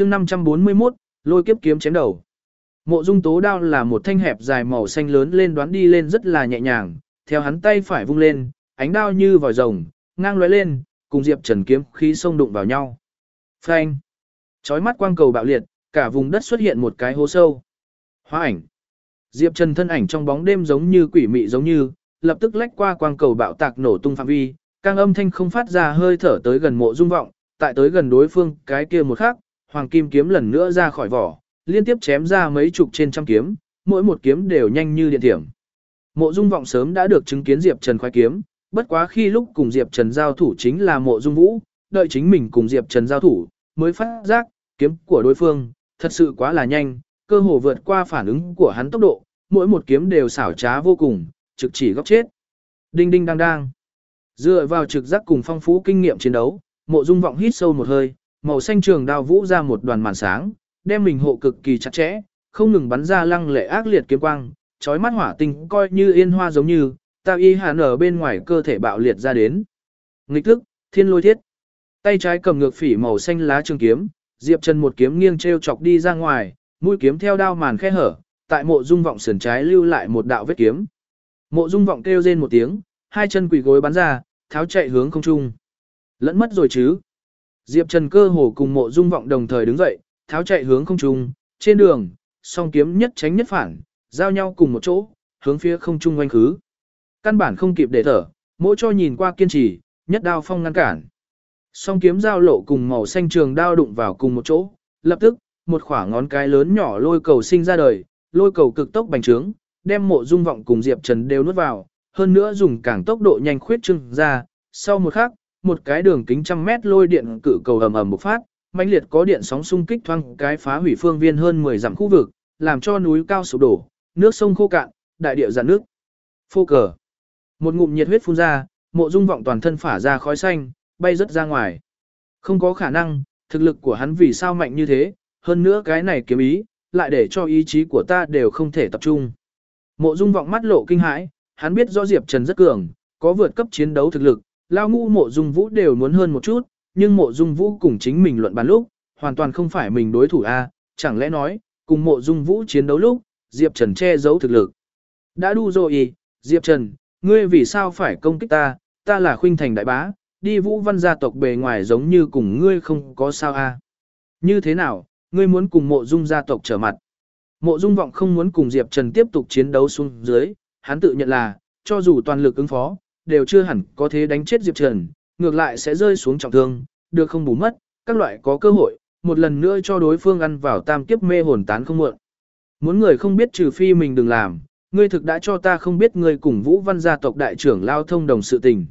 chương 541, lôi kiếp kiếm chém đầu. Mộ dung tố đao là một thanh hẹp dài màu xanh lớn lên đoán đi lên rất là nhẹ nhàng, theo hắn tay phải vung lên, ánh đao như vòi rồng, ngang lóe lên, cùng Diệp Trần kiếm khí xông đụng vào nhau. Phanh! Chói mắt quang cầu bạo liệt, cả vùng đất xuất hiện một cái hố sâu. Hóa ảnh! Diệp Trần thân ảnh trong bóng đêm giống như quỷ mị giống như, lập tức lách qua quang cầu bạo tạc nổ tung phạm vi, càng âm thanh không phát ra hơi thở tới gần mộ dung vọng, tại tới gần đối phương cái kia một khắc, hoàng kim kiếm lần nữa ra khỏi vỏ, liên tiếp chém ra mấy chục trên trăm kiếm, mỗi một kiếm đều nhanh như điện thiểm. Mộ Dung Vọng sớm đã được chứng kiến Diệp Trần khoái kiếm, bất quá khi lúc cùng Diệp Trần giao thủ chính là Mộ Dung Vũ, đợi chính mình cùng Diệp Trần giao thủ, mới phát giác, kiếm của đối phương, thật sự quá là nhanh, cơ hồ vượt qua phản ứng của hắn tốc độ, mỗi một kiếm đều xảo trá vô cùng, trực chỉ góc chết. Đinh đinh đang đang. Dựa vào trực giác cùng phong phú kinh nghiệm chiến đấu, Mộ Dung Vọng hít sâu một hơi, màu xanh trường đao vũ ra một đoàn màn sáng, đem mình hộ cực kỳ chặt chẽ, không ngừng bắn ra lăng lệ ác liệt kiếm quang, chói mắt hỏa tinh coi như yên hoa giống như, ta y hàn ở bên ngoài cơ thể bạo liệt ra đến. Nghịch thức, thiên lôi thiết. Tay trái cầm ngược phỉ màu xanh lá trường kiếm, Diệp Trần một kiếm nghiêng treo chọc đi ra ngoài, mũi kiếm theo đao màn khe hở, tại mộ dung vọng sườn trái lưu lại một đạo vết kiếm. Mộ dung vọng kêu rên một tiếng, hai chân quỳ gối bắn ra, tháo chạy hướng không trung. Lẫn mất rồi chứ. Diệp Trần cơ hồ cùng mộ dung vọng đồng thời đứng dậy, tháo chạy hướng không trung, trên đường, song kiếm nhất tránh nhất phản, giao nhau cùng một chỗ, hướng phía không trung quanh khứ. Căn bản không kịp để thở, mỗi cho nhìn qua kiên trì, nhất đao phong ngăn cản. Song kiếm giao lộ cùng màu xanh trường đao đụng vào cùng một chỗ, lập tức, một khoảng ngón cái lớn nhỏ lôi cầu sinh ra đời, lôi cầu cực tốc bành trướng, đem mộ dung vọng cùng Diệp Trần đều nuốt vào, hơn nữa dùng càng tốc độ nhanh khuyết trưng ra, sau một khắc, một cái đường kính trăm mét lôi điện cự cầu ầm ầm một phát, mãnh liệt có điện sóng xung kích thoang cái phá hủy phương viên hơn 10 dặm khu vực, làm cho núi cao sụp đổ, nước sông khô cạn, đại địa giàn nước. Phô cờ. Một ngụm nhiệt huyết phun ra, mộ dung vọng toàn thân phả ra khói xanh, bay rất ra ngoài. Không có khả năng, thực lực của hắn vì sao mạnh như thế, hơn nữa cái này kiếm ý, lại để cho ý chí của ta đều không thể tập trung. Mộ dung vọng mắt lộ kinh hãi, hắn biết rõ Diệp Trần rất cường, có vượt cấp chiến đấu thực lực, lao Ngũ mộ dung vũ đều muốn hơn một chút, nhưng mộ dung vũ cùng chính mình luận bàn lúc, hoàn toàn không phải mình đối thủ A, chẳng lẽ nói, cùng mộ dung vũ chiến đấu lúc, Diệp Trần che giấu thực lực. Đã đu rồi, Diệp Trần, ngươi vì sao phải công kích ta, ta là khuynh thành đại bá, đi vũ văn gia tộc bề ngoài giống như cùng ngươi không có sao a Như thế nào, ngươi muốn cùng mộ dung gia tộc trở mặt. Mộ dung vọng không muốn cùng Diệp Trần tiếp tục chiến đấu xuống dưới, hắn tự nhận là, cho dù toàn lực ứng phó, đều chưa hẳn có thế đánh chết Diệp Trần, ngược lại sẽ rơi xuống trọng thương, được không bù mất, các loại có cơ hội, một lần nữa cho đối phương ăn vào tam kiếp mê hồn tán không muộn. Muốn người không biết trừ phi mình đừng làm, ngươi thực đã cho ta không biết ngươi cùng Vũ Văn gia tộc đại trưởng lao thông đồng sự tình.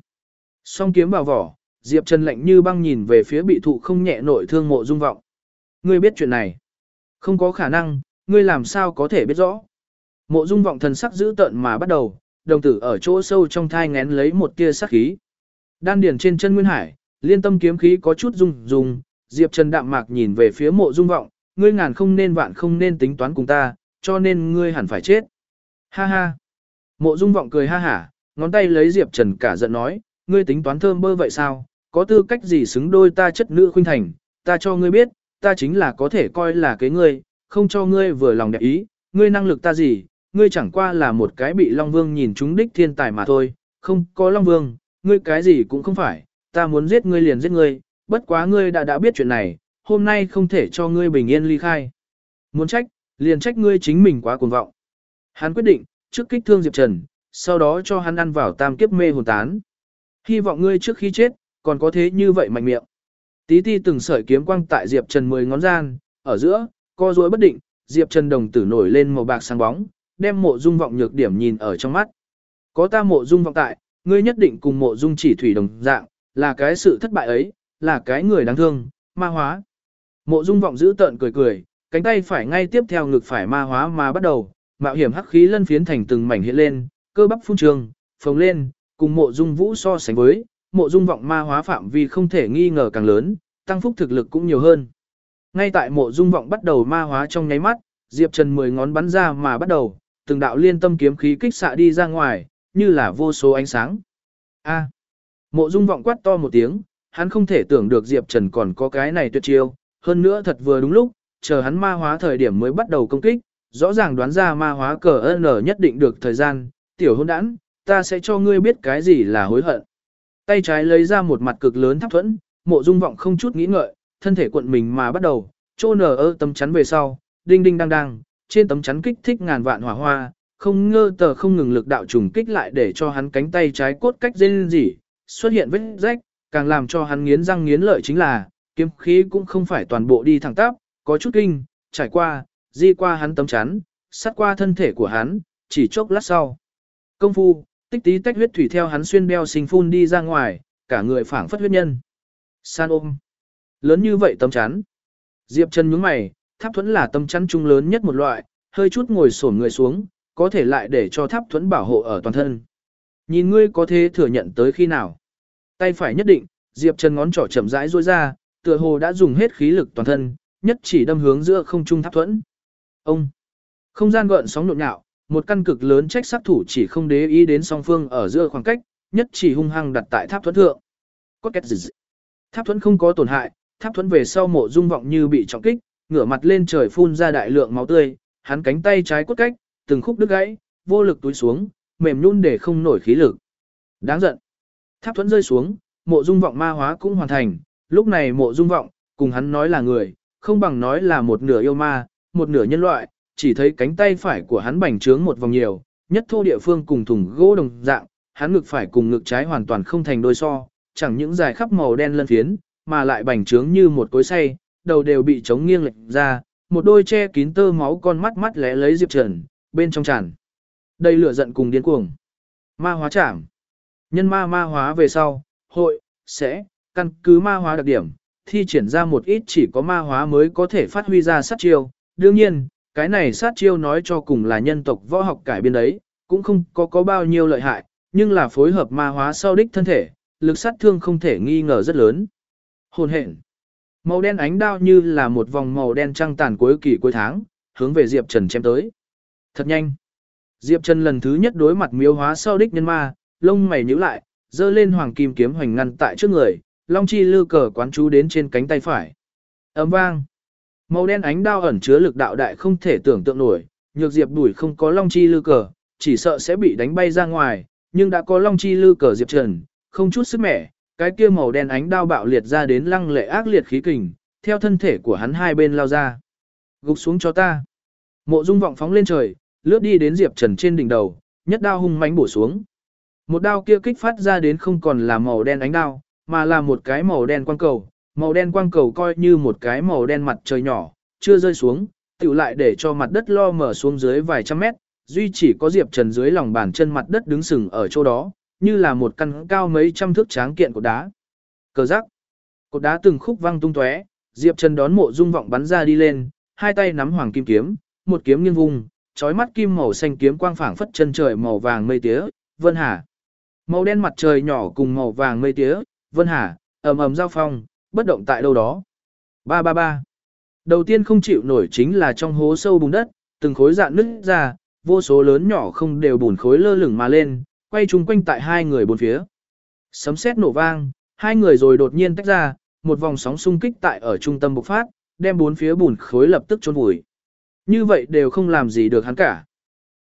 Song kiếm vào vỏ, Diệp Trần lạnh như băng nhìn về phía bị thụ không nhẹ nội thương mộ dung vọng. Ngươi biết chuyện này. Không có khả năng, ngươi làm sao có thể biết rõ. Mộ dung vọng thần sắc giữ tợn mà bắt đầu, đồng tử ở chỗ sâu trong thai ngén lấy một tia sắc khí. Đan điền trên chân Nguyên Hải, liên tâm kiếm khí có chút rung rung, Diệp Trần đạm mạc nhìn về phía mộ dung vọng, ngươi ngàn không nên vạn không nên tính toán cùng ta, cho nên ngươi hẳn phải chết. Ha ha. Mộ dung vọng cười ha hả, ngón tay lấy Diệp Trần cả giận nói, ngươi tính toán thơm bơ vậy sao, có tư cách gì xứng đôi ta chất nữ khuynh thành, ta cho ngươi biết, ta chính là có thể coi là cái ngươi, không cho ngươi vừa lòng đẹp ý, ngươi năng lực ta gì, ngươi chẳng qua là một cái bị Long Vương nhìn trúng đích thiên tài mà thôi, không có Long Vương, ngươi cái gì cũng không phải, ta muốn giết ngươi liền giết ngươi, bất quá ngươi đã đã biết chuyện này, hôm nay không thể cho ngươi bình yên ly khai. Muốn trách, liền trách ngươi chính mình quá cuồng vọng. Hắn quyết định, trước kích thương Diệp Trần, sau đó cho hắn ăn vào tam kiếp mê hồn tán. Hy vọng ngươi trước khi chết, còn có thế như vậy mạnh miệng. Tí ti từng sợi kiếm quang tại Diệp Trần mười ngón gian, ở giữa, co duỗi bất định, Diệp Trần đồng tử nổi lên màu bạc sáng bóng, đem mộ dung vọng nhược điểm nhìn ở trong mắt. Có ta mộ dung vọng tại, ngươi nhất định cùng mộ dung chỉ thủy đồng dạng, là cái sự thất bại ấy, là cái người đáng thương, ma hóa. Mộ dung vọng giữ tợn cười cười, cánh tay phải ngay tiếp theo ngực phải ma hóa mà bắt đầu, mạo hiểm hắc khí lân phiến thành từng mảnh hiện lên, cơ bắp phun trường, phồng lên, cùng mộ dung vũ so sánh với, mộ dung vọng ma hóa phạm vi không thể nghi ngờ càng lớn, tăng phúc thực lực cũng nhiều hơn. Ngay tại mộ dung vọng bắt đầu ma hóa trong nháy mắt, Diệp Trần mười ngón bắn ra mà bắt đầu, từng đạo liên tâm kiếm khí kích xạ đi ra ngoài, như là vô số ánh sáng. A. Mộ Dung vọng quát to một tiếng, hắn không thể tưởng được Diệp Trần còn có cái này tuyệt chiêu, hơn nữa thật vừa đúng lúc, chờ hắn ma hóa thời điểm mới bắt đầu công kích, rõ ràng đoán ra ma hóa cờ N nhất định được thời gian, tiểu hôn đãn, ta sẽ cho ngươi biết cái gì là hối hận. Tay trái lấy ra một mặt cực lớn tháp thuẫn, mộ dung vọng không chút nghĩ ngợi, thân thể cuộn mình mà bắt đầu, trô nở ơ tâm chắn về sau, đinh đinh đang đang, trên tấm chắn kích thích ngàn vạn hỏa hoa, không ngơ tờ không ngừng lực đạo trùng kích lại để cho hắn cánh tay trái cốt cách dên gì, xuất hiện vết rách, càng làm cho hắn nghiến răng nghiến lợi chính là, kiếm khí cũng không phải toàn bộ đi thẳng tắp, có chút kinh, trải qua, di qua hắn tấm chắn, sát qua thân thể của hắn, chỉ chốc lát sau. Công phu, tích tí tách huyết thủy theo hắn xuyên đeo sinh phun đi ra ngoài, cả người phảng phất huyết nhân. San ôm. Lớn như vậy tấm chắn. Diệp chân nhướng mày, tháp thuẫn là tâm chắn trung lớn nhất một loại, hơi chút ngồi xổm người xuống, có thể lại để cho tháp thuẫn bảo hộ ở toàn thân. Nhìn ngươi có thể thừa nhận tới khi nào. Tay phải nhất định, Diệp Trần ngón trỏ chậm rãi duỗi ra, tựa hồ đã dùng hết khí lực toàn thân, nhất chỉ đâm hướng giữa không trung tháp thuẫn. Ông. Không gian gợn sóng nhộn nhạo, một căn cực lớn trách sát thủ chỉ không để ý đến song phương ở giữa khoảng cách, nhất chỉ hung hăng đặt tại tháp thuẫn thượng. Có kết gì? Tháp thuẫn không có tổn hại, tháp thuẫn về sau mộ dung vọng như bị trọng kích, ngửa mặt lên trời phun ra đại lượng máu tươi, hắn cánh tay trái cốt cách, từng khúc đứt gãy, vô lực túi xuống, mềm nhún để không nổi khí lực. Đáng giận. Tháp thuẫn rơi xuống, mộ dung vọng ma hóa cũng hoàn thành, lúc này mộ dung vọng, cùng hắn nói là người, không bằng nói là một nửa yêu ma, một nửa nhân loại, chỉ thấy cánh tay phải của hắn bành trướng một vòng nhiều, nhất thô địa phương cùng thùng gỗ đồng dạng, hắn ngực phải cùng ngực trái hoàn toàn không thành đôi so, chẳng những dài khắp màu đen lân phiến, mà lại bành trướng như một cối xay, đầu đều bị chống nghiêng lệch ra, một đôi che kín tơ máu con mắt mắt lẽ lấy Diệp Trần, bên trong tràn. Đây lửa giận cùng điên cuồng. Ma hóa chảm. Nhân ma ma hóa về sau, hội, sẽ, căn cứ ma hóa đặc điểm, thi triển ra một ít chỉ có ma hóa mới có thể phát huy ra sát chiêu. Đương nhiên, cái này sát chiêu nói cho cùng là nhân tộc võ học cải biên đấy, cũng không có có bao nhiêu lợi hại, nhưng là phối hợp ma hóa sau đích thân thể, lực sát thương không thể nghi ngờ rất lớn. Hồn hện. Màu đen ánh đao như là một vòng màu đen trăng tàn cuối kỳ cuối tháng, hướng về Diệp Trần chém tới. Thật nhanh. Diệp Trần lần thứ nhất đối mặt miếu hóa sau đích nhân ma, lông mày nhíu lại, dơ lên hoàng kim kiếm hoành ngăn tại trước người, long chi lư cờ quán chú đến trên cánh tay phải. Ấm vang. Màu đen ánh đao ẩn chứa lực đạo đại không thể tưởng tượng nổi, nhược Diệp đuổi không có long chi lư cờ, chỉ sợ sẽ bị đánh bay ra ngoài, nhưng đã có long chi lư cờ Diệp Trần, không chút sức mẻ, cái kia màu đen ánh đao bạo liệt ra đến lăng lệ ác liệt khí kình, theo thân thể của hắn hai bên lao ra. Gục xuống cho ta. Mộ Dung vọng phóng lên trời, lướt đi đến Diệp Trần trên đỉnh đầu, nhất đao hung mãnh bổ xuống. Một đao kia kích phát ra đến không còn là màu đen ánh đao, mà là một cái màu đen quang cầu, màu đen quang cầu coi như một cái màu đen mặt trời nhỏ, chưa rơi xuống, tiểu lại để cho mặt đất lo mở xuống dưới vài trăm mét, duy chỉ có Diệp Trần dưới lòng bàn chân mặt đất đứng sừng ở chỗ đó, như là một căn cao mấy trăm thước tráng kiện của đá. Cờ rắc. Cột đá từng khúc văng tung tóe, Diệp Trần đón mộ dung vọng bắn ra đi lên, hai tay nắm hoàng kim kiếm, một kiếm nghiêng vùng, chói mắt kim màu xanh kiếm quang phảng phất chân trời màu vàng mây tía, vân hà. Màu đen mặt trời nhỏ cùng màu vàng mây tía, vân hà, ầm ầm giao phong, bất động tại đâu đó. Ba ba ba. Đầu tiên không chịu nổi chính là trong hố sâu bùn đất, từng khối dạn nứt ra, vô số lớn nhỏ không đều bùn khối lơ lửng mà lên, quay chung quanh tại hai người bốn phía. Sấm sét nổ vang, hai người rồi đột nhiên tách ra, một vòng sóng xung kích tại ở trung tâm bộc phát, đem bốn phía bùn khối lập tức chôn vùi. Như vậy đều không làm gì được hắn cả.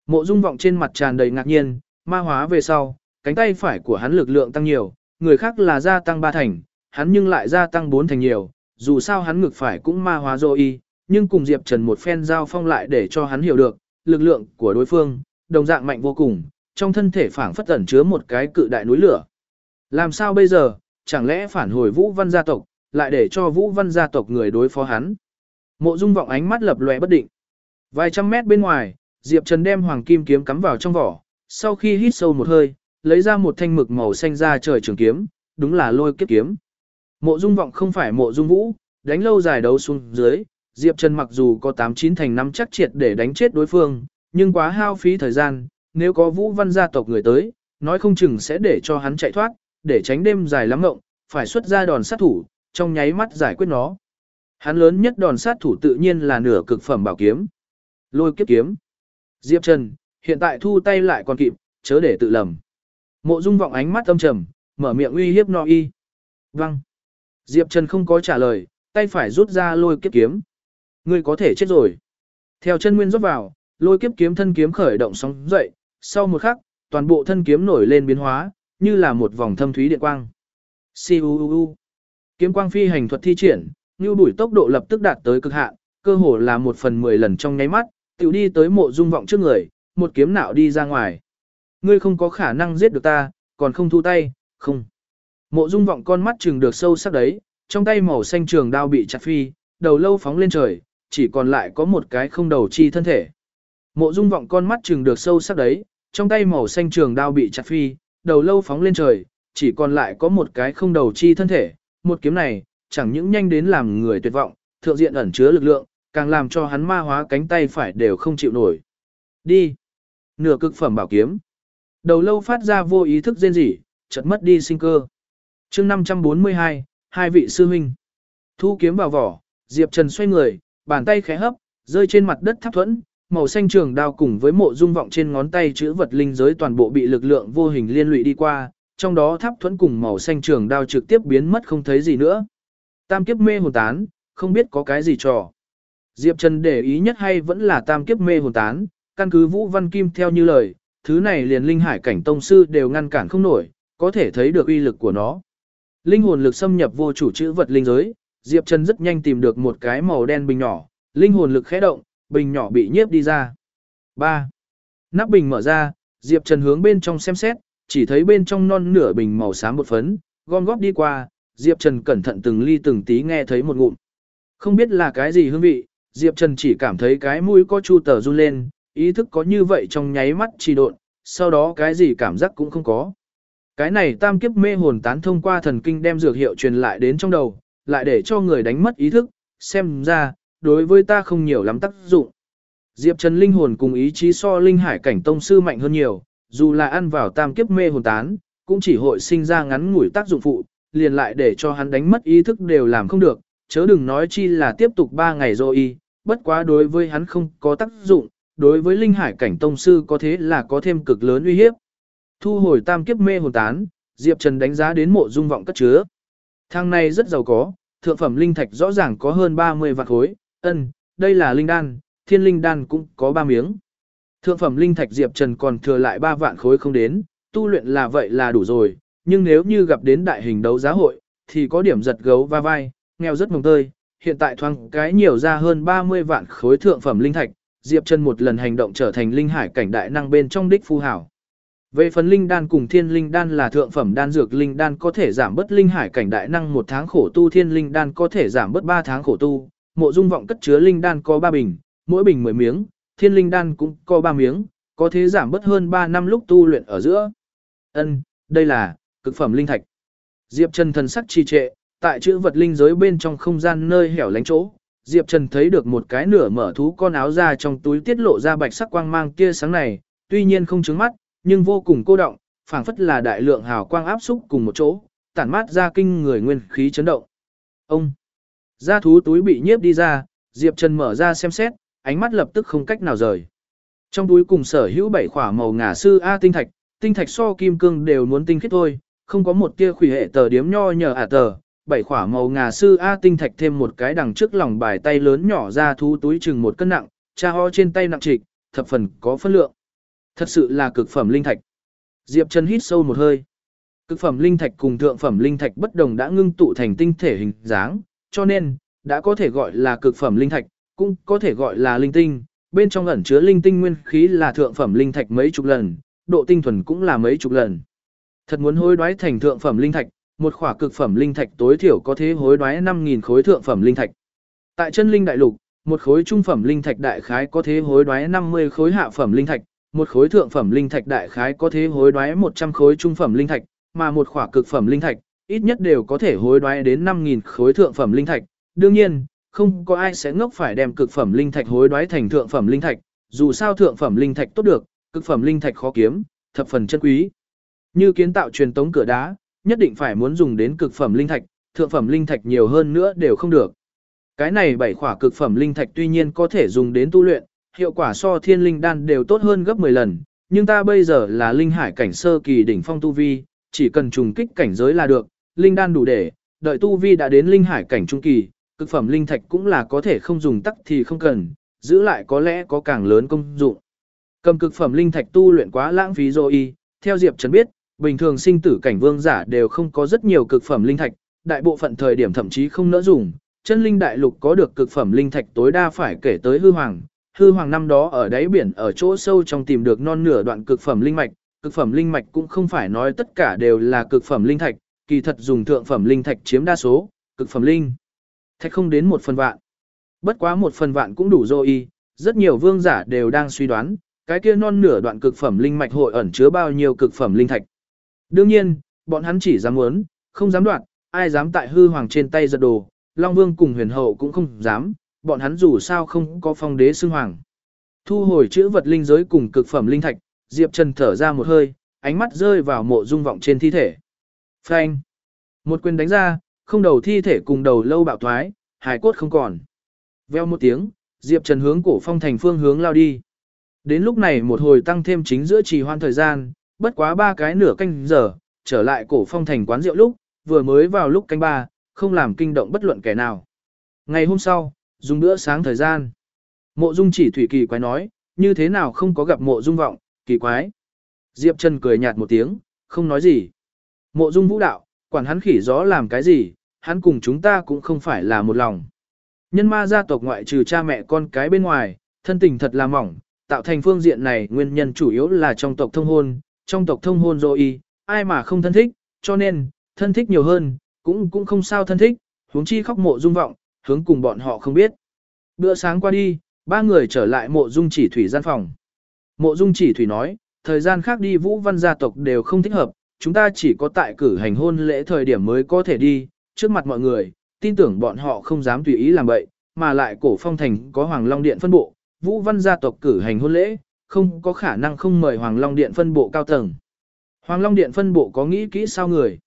Mộ Dung vọng trên mặt tràn đầy ngạc nhiên, ma hóa về sau, cánh tay phải của hắn lực lượng tăng nhiều, người khác là gia tăng ba thành, hắn nhưng lại gia tăng bốn thành nhiều, dù sao hắn ngực phải cũng ma hóa rồi y, nhưng cùng Diệp Trần một phen giao phong lại để cho hắn hiểu được, lực lượng của đối phương, đồng dạng mạnh vô cùng, trong thân thể phảng phất ẩn chứa một cái cự đại núi lửa. Làm sao bây giờ, chẳng lẽ phản hồi Vũ Văn gia tộc, lại để cho Vũ Văn gia tộc người đối phó hắn? Mộ Dung vọng ánh mắt lập lòe bất định. Vài trăm mét bên ngoài, Diệp Trần đem hoàng kim kiếm cắm vào trong vỏ, sau khi hít sâu một hơi, lấy ra một thanh mực màu xanh ra trời trường kiếm, đúng là lôi kiếp kiếm. Mộ Dung vọng không phải Mộ Dung Vũ, đánh lâu dài đấu xuống dưới, Diệp Trần mặc dù có 8-9 thành năm chắc triệt để đánh chết đối phương, nhưng quá hao phí thời gian, nếu có Vũ Văn gia tộc người tới, nói không chừng sẽ để cho hắn chạy thoát, để tránh đêm dài lắm ngộng, phải xuất ra đòn sát thủ, trong nháy mắt giải quyết nó. Hắn lớn nhất đòn sát thủ tự nhiên là nửa cực phẩm bảo kiếm. Lôi kiếp kiếm. Diệp Trần, hiện tại thu tay lại còn kịp, chớ để tự lầm. Mộ Dung vọng ánh mắt âm trầm, mở miệng uy hiếp no y. Văng. Diệp Trần không có trả lời, tay phải rút ra lôi kiếp kiếm. Ngươi có thể chết rồi. Theo chân nguyên rót vào, lôi kiếp kiếm thân kiếm khởi động sóng dậy, sau một khắc, toàn bộ thân kiếm nổi lên biến hóa, như là một vòng thâm thúy điện quang. Siu Kiếm quang phi hành thuật thi triển, như bùi tốc độ lập tức đạt tới cực hạn, cơ hồ là một phần mười lần trong nháy mắt, tiểu đi tới mộ dung vọng trước người, một kiếm nạo đi ra ngoài. Ngươi không có khả năng giết được ta, còn không thu tay, không. Mộ dung vọng con mắt chừng được sâu sắc đấy, trong tay màu xanh trường đao bị chặt phi, đầu lâu phóng lên trời, chỉ còn lại có một cái không đầu chi thân thể. Mộ dung vọng con mắt chừng được sâu sắc đấy, trong tay màu xanh trường đao bị chặt phi, đầu lâu phóng lên trời, chỉ còn lại có một cái không đầu chi thân thể. Một kiếm này, chẳng những nhanh đến làm người tuyệt vọng, thượng diện ẩn chứa lực lượng, càng làm cho hắn ma hóa cánh tay phải đều không chịu nổi. Đi! Nửa cực phẩm bảo kiếm. Đầu lâu phát ra vô ý thức rên rỉ, chợt mất đi sinh cơ. chương 542, hai vị sư huynh. Thu kiếm vào vỏ, Diệp Trần xoay người, bàn tay khẽ hấp, rơi trên mặt đất tháp thuẫn, màu xanh trường đao cùng với mộ dung vọng trên ngón tay chữ vật linh giới toàn bộ bị lực lượng vô hình liên lụy đi qua, trong đó tháp thuẫn cùng màu xanh trường đao trực tiếp biến mất không thấy gì nữa. Tam kiếp mê hồn tán, không biết có cái gì trò. Diệp Trần để ý nhất hay vẫn là tam kiếp mê hồn tán, căn cứ Vũ Văn Kim theo như lời, thứ này liền linh hải cảnh tông sư đều ngăn cản không nổi, có thể thấy được uy lực của nó. Linh hồn lực xâm nhập vô chủ chữ vật linh giới, Diệp Trần rất nhanh tìm được một cái màu đen bình nhỏ, linh hồn lực khẽ động, bình nhỏ bị nhiếp đi ra. 3. Nắp bình mở ra, Diệp Trần hướng bên trong xem xét, chỉ thấy bên trong non nửa bình màu xám một phấn, gom góp đi qua, Diệp Trần cẩn thận từng ly từng tí nghe thấy một ngụm. Không biết là cái gì hương vị, Diệp Trần chỉ cảm thấy cái mũi có chu tờ run lên, ý thức có như vậy trong nháy mắt trì độn, sau đó cái gì cảm giác cũng không có. Cái này tam kiếp mê hồn tán thông qua thần kinh đem dược hiệu truyền lại đến trong đầu, lại để cho người đánh mất ý thức, xem ra, đối với ta không nhiều lắm tác dụng. Diệp Trần linh hồn cùng ý chí so linh hải cảnh tông sư mạnh hơn nhiều, dù là ăn vào tam kiếp mê hồn tán, cũng chỉ hội sinh ra ngắn ngủi tác dụng phụ, liền lại để cho hắn đánh mất ý thức đều làm không được, chớ đừng nói chi là tiếp tục 3 ngày rồi y, bất quá đối với hắn không có tác dụng, đối với linh hải cảnh tông sư có thế là có thêm cực lớn uy hiếp. Thu hồi tam kiếp mê hồn tán, Diệp Trần đánh giá đến mộ dung vọng cất chứa. Thang này rất giàu có, thượng phẩm linh thạch rõ ràng có hơn 30 vạn khối, ân, đây là linh đan, thiên linh đan cũng có 3 miếng. Thượng phẩm linh thạch Diệp Trần còn thừa lại 3 vạn khối không đến, tu luyện là vậy là đủ rồi, nhưng nếu như gặp đến đại hình đấu giá hội, thì có điểm giật gấu va vai, nghèo rất mồng tơi, hiện tại thoáng cái nhiều ra hơn 30 vạn khối thượng phẩm linh thạch, Diệp Trần một lần hành động trở thành linh hải cảnh đại năng bên trong đích phu hảo. Về phần linh đan cùng thiên linh đan là thượng phẩm đan dược linh đan có thể giảm bớt linh hải cảnh đại năng một tháng khổ tu thiên linh đan có thể giảm bớt 3 tháng khổ tu, mộ dung vọng cất chứa linh đan có 3 bình, mỗi bình 10 miếng, thiên linh đan cũng có 3 miếng, có thế giảm bớt hơn 3 năm lúc tu luyện ở giữa. Ân, đây là cực phẩm linh thạch. Diệp Trần thần sắc trì trệ, tại chữ vật linh giới bên trong không gian nơi hẻo lánh chỗ, Diệp Trần thấy được một cái nửa mở thú con áo ra trong túi tiết lộ ra bạch sắc quang mang tia sáng này, tuy nhiên không chứng mắt, nhưng vô cùng cô động, phảng phất là đại lượng hào quang áp xúc cùng một chỗ, tản mát ra kinh người nguyên khí chấn động. Ông! Gia thú túi bị nhiếp đi ra, Diệp Trần mở ra xem xét, ánh mắt lập tức không cách nào rời. Trong túi cùng sở hữu bảy khỏa màu ngà sư A tinh thạch, tinh thạch so kim cương đều muốn tinh khiết thôi, không có một tia khủy hệ tờ điếm nho nhờ ả tờ, bảy khỏa màu ngà sư A tinh thạch thêm một cái đằng trước lòng bài tay lớn nhỏ ra thú túi chừng một cân nặng, cha ho trên tay nặng trịch, thập phần có phân lượng. Thật sự là cực phẩm linh thạch. Diệp Trần hít sâu một hơi. Cực phẩm linh thạch cùng thượng phẩm linh thạch bất đồng đã ngưng tụ thành tinh thể hình dáng, cho nên, đã có thể gọi là cực phẩm linh thạch, cũng có thể gọi là linh tinh. Bên trong ẩn chứa linh tinh nguyên khí là thượng phẩm linh thạch mấy chục lần, độ tinh thuần cũng là mấy chục lần. Thật muốn hối đoái thành thượng phẩm linh thạch, một khỏa cực phẩm linh thạch tối thiểu có thể hối đoái 5.000 khối thượng phẩm linh thạch. Tại chân linh đại lục, một khối trung phẩm linh thạch đại khái có thể hối đoái 50 khối hạ phẩm linh thạch, một khối thượng phẩm linh thạch đại khái có thể hối đoái 100 khối trung phẩm linh thạch, mà một khỏa cực phẩm linh thạch, ít nhất đều có thể hối đoái đến 5.000 khối thượng phẩm linh thạch. Đương nhiên, không có ai sẽ ngốc phải đem cực phẩm linh thạch hối đoái thành thượng phẩm linh thạch, dù sao thượng phẩm linh thạch tốt được, cực phẩm linh thạch khó kiếm, thập phần chân quý. Như kiến tạo truyền tống cửa đá, nhất định phải muốn dùng đến cực phẩm linh thạch, thượng phẩm linh thạch nhiều hơn nữa đều không được. Cái này bảy khỏa cực phẩm linh thạch tuy nhiên có thể dùng đến tu luyện, hiệu quả so thiên linh đan đều tốt hơn gấp 10 lần, nhưng ta bây giờ là linh hải cảnh sơ kỳ đỉnh phong tu vi, chỉ cần trùng kích cảnh giới là được, linh đan đủ để, đợi tu vi đã đến linh hải cảnh trung kỳ, cực phẩm linh thạch cũng là có thể không dùng tắc thì không cần, giữ lại có lẽ có càng lớn công dụng. Cầm cực phẩm linh thạch tu luyện quá lãng phí rồi y. theo Diệp Trần biết, bình thường sinh tử cảnh vương giả đều không có rất nhiều cực phẩm linh thạch, đại bộ phận thời điểm thậm chí không nỡ dùng, chân linh đại lục có được cực phẩm linh thạch tối đa phải kể tới hư hoàng. Hư hoàng năm đó ở đáy biển ở chỗ sâu trong tìm được non nửa đoạn cực phẩm linh mạch, cực phẩm linh mạch cũng không phải nói tất cả đều là cực phẩm linh thạch, kỳ thật dùng thượng phẩm linh thạch chiếm đa số, cực phẩm linh thạch không đến một phần vạn. Bất quá một phần vạn cũng đủ rồi, rất nhiều vương giả đều đang suy đoán, cái kia non nửa đoạn cực phẩm linh mạch hội ẩn chứa bao nhiêu cực phẩm linh thạch. Đương nhiên, bọn hắn chỉ dám muốn, không dám đoạn, ai dám tại hư hoàng trên tay giật đồ, Long Vương cùng huyền hậu cũng không dám, bọn hắn dù sao không có phong đế xưng hoàng. Thu hồi chữ vật linh giới cùng cực phẩm linh thạch, Diệp Trần thở ra một hơi, ánh mắt rơi vào mộ dung vọng trên thi thể. Phanh! Một quyền đánh ra, không đầu thi thể cùng đầu lâu bạo thoái, hài cốt không còn. Veo một tiếng, Diệp Trần hướng cổ phong thành phương hướng lao đi. Đến lúc này một hồi tăng thêm chính giữa trì hoan thời gian, bất quá ba cái nửa canh giờ, trở lại cổ phong thành quán rượu lúc, vừa mới vào lúc canh ba, không làm kinh động bất luận kẻ nào. Ngày hôm sau, dùng bữa sáng thời gian. Mộ dung chỉ thủy kỳ quái nói, như thế nào không có gặp mộ dung vọng, kỳ quái. Diệp Trần cười nhạt một tiếng, không nói gì. Mộ dung vũ đạo, quản hắn khỉ gió làm cái gì, hắn cùng chúng ta cũng không phải là một lòng. Nhân ma gia tộc ngoại trừ cha mẹ con cái bên ngoài, thân tình thật là mỏng, tạo thành phương diện này nguyên nhân chủ yếu là trong tộc thông hôn, trong tộc thông hôn rồi ai mà không thân thích, cho nên, thân thích nhiều hơn, cũng cũng không sao thân thích, huống chi khóc mộ dung vọng, hướng cùng bọn họ không biết. Bữa sáng qua đi, ba người trở lại mộ dung chỉ thủy gian phòng. Mộ dung chỉ thủy nói, thời gian khác đi vũ văn gia tộc đều không thích hợp, chúng ta chỉ có tại cử hành hôn lễ thời điểm mới có thể đi, trước mặt mọi người, tin tưởng bọn họ không dám tùy ý làm bậy, mà lại cổ phong thành có Hoàng Long Điện phân bộ, vũ văn gia tộc cử hành hôn lễ, không có khả năng không mời Hoàng Long Điện phân bộ cao tầng. Hoàng Long Điện phân bộ có nghĩ kỹ sao người?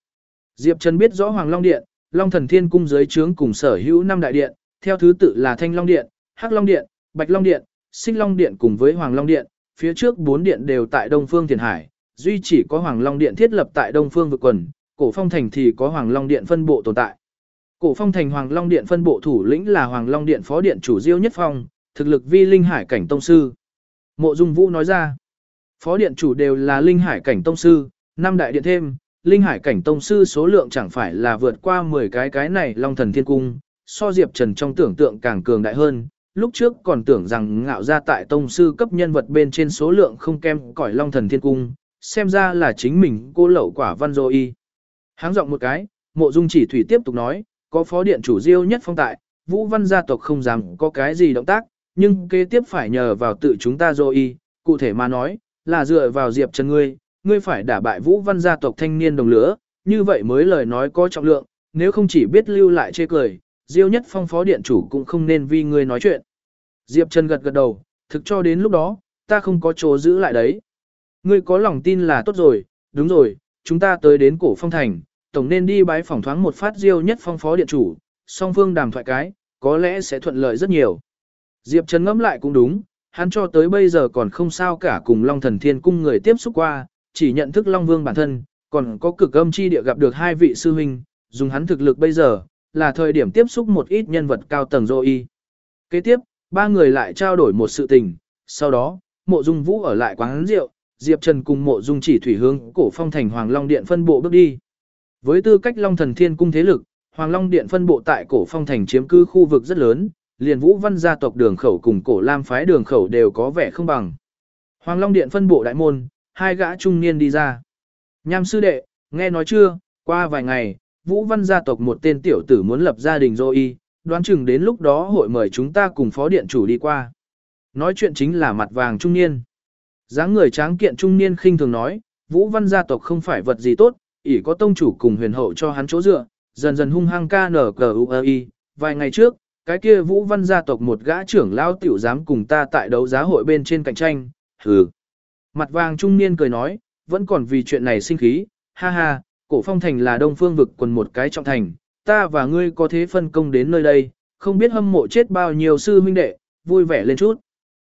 Diệp Trần biết rõ Hoàng Long Điện, Long Thần Thiên Cung dưới trướng cùng sở hữu năm đại điện, theo thứ tự là Thanh Long Điện, Hắc Long Điện, Bạch Long Điện, Sinh Long Điện cùng với Hoàng Long Điện, phía trước bốn điện đều tại Đông Phương Thiền Hải, duy chỉ có Hoàng Long Điện thiết lập tại Đông Phương vực quần, Cổ Phong Thành thì có Hoàng Long Điện phân bộ tồn tại. Cổ Phong Thành Hoàng Long Điện phân bộ thủ lĩnh là Hoàng Long Điện phó điện chủ Diêu Nhất Phong, thực lực vi linh hải cảnh tông sư. Mộ Dung Vũ nói ra, phó điện chủ đều là linh hải cảnh tông sư, năm đại điện thêm, linh hải cảnh tông sư số lượng chẳng phải là vượt qua 10 cái cái này Long Thần Thiên Cung, so Diệp Trần trong tưởng tượng càng cường đại hơn. Lúc trước còn tưởng rằng ngạo ra tại tông sư cấp nhân vật bên trên số lượng không kem cỏi Long Thần Thiên Cung, xem ra là chính mình cô lậu quả văn rồi y. Háng giọng một cái, mộ dung chỉ thủy tiếp tục nói, có phó điện chủ diêu nhất phong tại, vũ văn gia tộc không dám có cái gì động tác, nhưng kế tiếp phải nhờ vào tự chúng ta rồi y, cụ thể mà nói, là dựa vào diệp trần ngươi, ngươi phải đả bại vũ văn gia tộc thanh niên đồng lửa, như vậy mới lời nói có trọng lượng, nếu không chỉ biết lưu lại chê cười, diêu nhất phong phó điện chủ cũng không nên vì ngươi nói chuyện. Diệp Trần gật gật đầu, thực cho đến lúc đó, ta không có chỗ giữ lại đấy. Ngươi có lòng tin là tốt rồi, đúng rồi, chúng ta tới đến cổ phong thành, tổng nên đi bái phỏng thoáng một phát diêu nhất phong phó điện chủ, song phương đàm thoại cái, có lẽ sẽ thuận lợi rất nhiều. Diệp Trần ngẫm lại cũng đúng, hắn cho tới bây giờ còn không sao cả cùng Long Thần Thiên Cung người tiếp xúc qua, chỉ nhận thức Long Vương bản thân, còn có cực âm chi địa gặp được hai vị sư huynh, dùng hắn thực lực bây giờ, là thời điểm tiếp xúc một ít nhân vật cao tầng dô y. Kế tiếp, ba người lại trao đổi một sự tình, sau đó, mộ dung vũ ở lại quán rượu, Diệp Trần cùng mộ dung chỉ thủy hướng cổ phong thành Hoàng Long Điện phân bộ bước đi. Với tư cách Long Thần Thiên Cung thế lực, Hoàng Long Điện phân bộ tại cổ phong thành chiếm cứ khu vực rất lớn, liền vũ văn gia tộc đường khẩu cùng cổ lam phái đường khẩu đều có vẻ không bằng. Hoàng Long Điện phân bộ đại môn, hai gã trung niên đi ra. Nham sư đệ, nghe nói chưa, qua vài ngày, vũ văn gia tộc một tên tiểu tử muốn lập gia đình rồi y, đoán chừng đến lúc đó hội mời chúng ta cùng phó điện chủ đi qua. Nói chuyện chính là mặt vàng trung niên dáng người tráng kiện trung niên khinh thường nói, Vũ Văn gia tộc không phải vật gì tốt, ỷ có tông chủ cùng huyền hậu cho hắn chỗ dựa, dần dần hung hăng ca nở. Vài ngày trước, cái kia Vũ Văn gia tộc một gã trưởng lao tiểu dám cùng ta tại đấu giá hội bên trên cạnh tranh, hừ. Mặt vàng trung niên cười nói, vẫn còn vì chuyện này sinh khí, ha ha, cổ phong thành là đông phương vực quần một cái trọng thành, ta và ngươi có thế phân công đến nơi đây, không biết hâm mộ chết bao nhiêu sư huynh đệ, vui vẻ lên chút.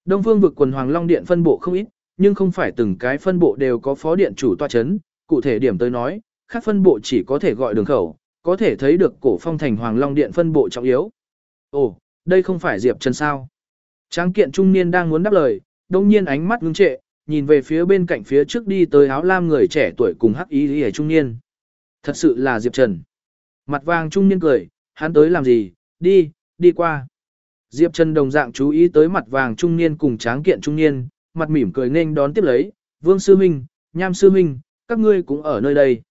Đông phương vực quần Hoàng Long Điện phân bộ không ít, nhưng không phải từng cái phân bộ đều có phó điện chủ toa chấn, cụ thể điểm tới nói, các phân bộ chỉ có thể gọi đường khẩu, có thể thấy được cổ phong thành Hoàng Long Điện phân bộ trọng yếu, Ồ, đây không phải Diệp Trần sao? Tráng kiện trung niên đang muốn đáp lời, đông nhiên ánh mắt ngưng trệ, nhìn về phía bên cạnh phía trước đi tới áo lam người trẻ tuổi cùng hắc ý hề trung niên. Thật sự là Diệp Trần. Mặt vàng trung niên cười, hắn tới làm gì, đi, đi qua. Diệp Trần đồng dạng chú ý tới mặt vàng trung niên cùng tráng kiện trung niên, mặt mỉm cười nên đón tiếp lấy, Vương Sư Minh, Nham Sư Minh, các ngươi cũng ở nơi đây.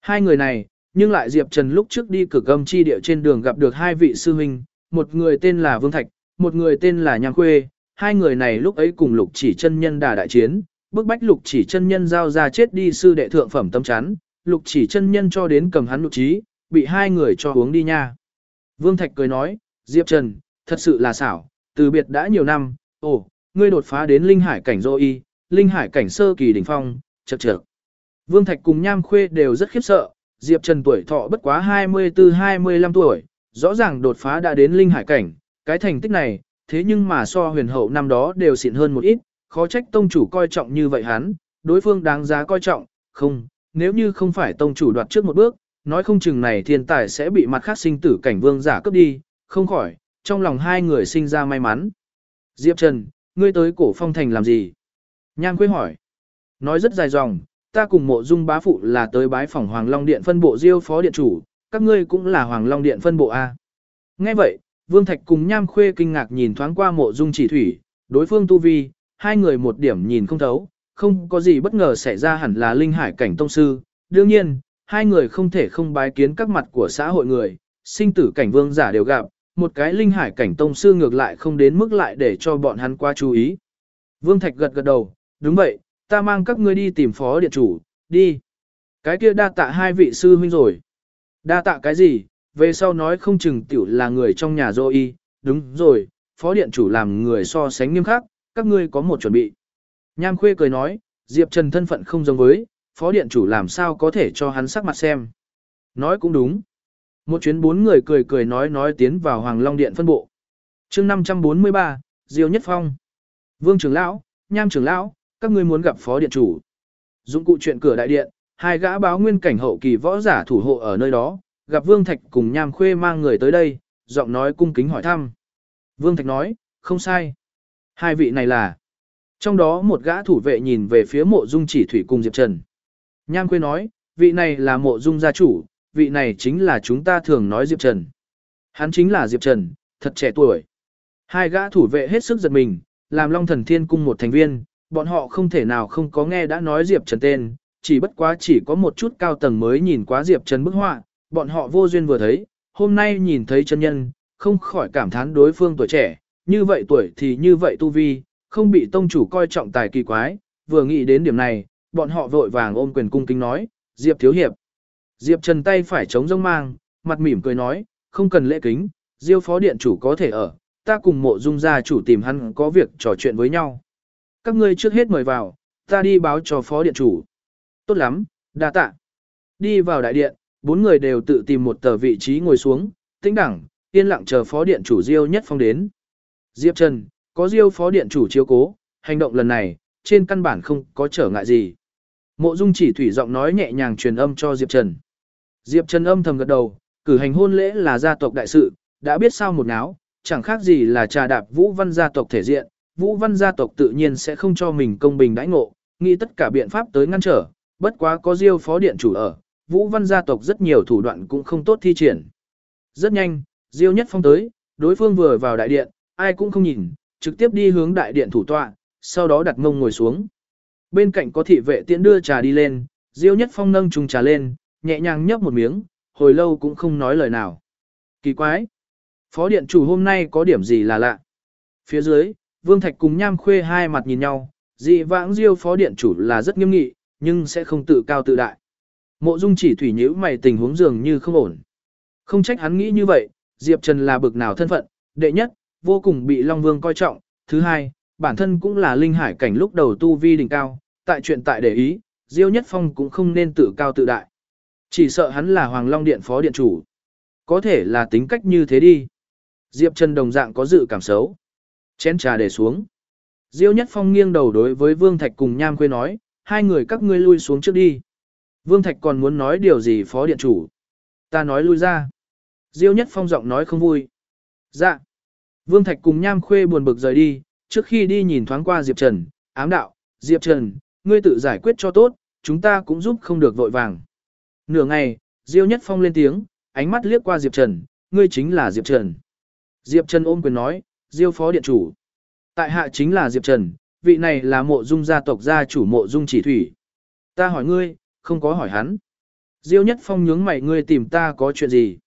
Hai người này, nhưng lại Diệp Trần lúc trước đi cực âm chi địa trên đường gặp được hai vị sư huynh, một người tên là Vương Thạch, một người tên là Nham Khuê, hai người này lúc ấy cùng lục chỉ chân nhân đà đại chiến, bức bách lục chỉ chân nhân giao ra chết đi sư đệ thượng phẩm tâm chán, lục chỉ chân nhân cho đến cầm hắn lục trí, bị hai người cho uống đi nha. Vương Thạch cười nói, Diệp Trần, thật sự là xảo, từ biệt đã nhiều năm, ồ, ngươi đột phá đến linh hải cảnh dô y, linh hải cảnh sơ kỳ đỉnh phong, chật chật. Vương Thạch cùng Nham Khuê đều rất khiếp sợ, Diệp Trần tuổi thọ bất quá 24-25 tuổi, rõ ràng đột phá đã đến linh hải cảnh, cái thành tích này, thế nhưng mà so huyền hậu năm đó đều xịn hơn một ít, khó trách tông chủ coi trọng như vậy hắn, đối phương đáng giá coi trọng, không, nếu như không phải tông chủ đoạt trước một bước, nói không chừng này thiên tài sẽ bị mặt khác sinh tử cảnh vương giả cướp đi, không khỏi, trong lòng hai người sinh ra may mắn. Diệp Trần, ngươi tới cổ phong thành làm gì? Nham Quế hỏi. Nói rất dài dòng, ta cùng mộ dung bá phụ là tới bái phòng Hoàng Long Điện phân bộ diêu phó điện chủ, các ngươi cũng là Hoàng Long Điện phân bộ A. Nghe vậy, Vương Thạch cùng Nham Khuê kinh ngạc nhìn thoáng qua mộ dung chỉ thủy, đối phương tu vi, hai người một điểm nhìn không thấu, không có gì bất ngờ xảy ra hẳn là linh hải cảnh tông sư. Đương nhiên, hai người không thể không bái kiến các mặt của xã hội người, sinh tử cảnh vương giả đều gặp, một cái linh hải cảnh tông sư ngược lại không đến mức lại để cho bọn hắn qua chú ý. Vương Thạch gật gật đầu, đúng vậy, ta mang các ngươi đi tìm phó điện chủ, đi. Cái kia đa tạ hai vị sư huynh rồi. Đa tạ cái gì, về sau nói không chừng tiểu là người trong nhà dô y, đúng rồi, phó điện chủ làm người so sánh nghiêm khắc, các ngươi có một chuẩn bị. Nham Khuê cười nói, Diệp Trần thân phận không giống với, phó điện chủ làm sao có thể cho hắn sắc mặt xem. Nói cũng đúng. Một chuyến bốn người cười cười nói nói tiến vào Hoàng Long Điện phân bộ. chương 543, Diêu Nhất Phong. Vương trưởng lão, Nham trưởng lão, các ngươi muốn gặp phó điện chủ. Dụng cụ chuyện cửa đại điện, hai gã báo nguyên cảnh hậu kỳ võ giả thủ hộ ở nơi đó, gặp Vương Thạch cùng Nham Khuê mang người tới đây, giọng nói cung kính hỏi thăm. Vương Thạch nói, không sai. Hai vị này là. Trong đó một gã thủ vệ nhìn về phía mộ dung chỉ thủy cùng Diệp Trần. Nham Khuê nói, vị này là mộ dung gia chủ, vị này chính là chúng ta thường nói Diệp Trần. Hắn chính là Diệp Trần, thật trẻ tuổi. Hai gã thủ vệ hết sức giật mình, làm Long Thần Thiên Cung một thành viên, bọn họ không thể nào không có nghe đã nói Diệp Trần tên, chỉ bất quá chỉ có một chút cao tầng mới nhìn quá Diệp Trần bức họa, bọn họ vô duyên vừa thấy, hôm nay nhìn thấy chân nhân, không khỏi cảm thán đối phương tuổi trẻ, như vậy tuổi thì như vậy tu vi, không bị tông chủ coi trọng tài kỳ quái, vừa nghĩ đến điểm này, bọn họ vội vàng ôm quyền cung kính nói, Diệp Thiếu Hiệp. Diệp Trần tay phải chống rông mang, mặt mỉm cười nói, không cần lễ kính, Diêu phó điện chủ có thể ở, ta cùng mộ dung gia chủ tìm hắn có việc trò chuyện với nhau. Các ngươi trước hết mời vào, ta đi báo cho phó điện chủ. Tốt lắm, đa tạ. Đi vào đại điện, bốn người đều tự tìm một tờ vị trí ngồi xuống, tĩnh đẳng, yên lặng chờ phó điện chủ Diêu nhất phong đến. Diệp Trần, có Diêu phó điện chủ chiếu cố, hành động lần này, trên căn bản không có trở ngại gì. Mộ Dung chỉ thủy giọng nói nhẹ nhàng truyền âm cho Diệp Trần. Diệp Trần âm thầm gật đầu, cử hành hôn lễ là gia tộc đại sự, đã biết sao một náo, chẳng khác gì là trà đạp Vũ Văn gia tộc thể diện, Vũ Văn gia tộc tự nhiên sẽ không cho mình công bình đãi ngộ, nghĩ tất cả biện pháp tới ngăn trở, bất quá có Diêu phó điện chủ ở, Vũ Văn gia tộc rất nhiều thủ đoạn cũng không tốt thi triển. Rất nhanh, Diêu Nhất Phong tới, đối phương vừa vào đại điện, ai cũng không nhìn, trực tiếp đi hướng đại điện thủ tọa, sau đó đặt mông ngồi xuống. Bên cạnh có thị vệ tiễn đưa trà đi lên, Diêu Nhất Phong nâng chung trà lên, nhẹ nhàng nhấp một miếng, hồi lâu cũng không nói lời nào. Kỳ quái! Phó điện chủ hôm nay có điểm gì là lạ? Phía dưới, Vương Thạch cùng Nham Khuê hai mặt nhìn nhau, dị vãng Diêu phó điện chủ là rất nghiêm nghị, nhưng sẽ không tự cao tự đại. Mộ Dung chỉ thủy nhữ mày tình huống dường như không ổn. Không trách hắn nghĩ như vậy, Diệp Trần là bực nào thân phận, đệ nhất, vô cùng bị Long Vương coi trọng, thứ hai, bản thân cũng là linh hải cảnh lúc đầu tu vi đỉnh cao, tại chuyện tại để ý, Diêu Nhất Phong cũng không nên tự cao tự đại. Chỉ sợ hắn là Hoàng Long Điện phó điện chủ. Có thể là tính cách như thế đi. Diệp Trần đồng dạng có dự cảm xấu. Chén trà để xuống. Diêu Nhất Phong nghiêng đầu đối với Vương Thạch cùng Nham Quê nói, hai người các ngươi lui xuống trước đi. Vương Thạch còn muốn nói điều gì phó điện chủ. Ta nói lui ra. Diêu Nhất Phong giọng nói không vui. Dạ. Vương Thạch cùng Nham Khuê buồn bực rời đi, trước khi đi nhìn thoáng qua Diệp Trần, ám đạo, Diệp Trần, ngươi tự giải quyết cho tốt, chúng ta cũng giúp không được vội vàng. Nửa ngày, Diêu Nhất Phong lên tiếng, ánh mắt liếc qua Diệp Trần, ngươi chính là Diệp Trần. Diệp Trần ôm quyền nói, Diêu phó điện chủ. Tại hạ chính là Diệp Trần, vị này là mộ dung gia tộc gia chủ mộ dung chỉ thủy. Ta hỏi ngươi, không có hỏi hắn. Diêu Nhất Phong nhướng mày ngươi tìm ta có chuyện gì?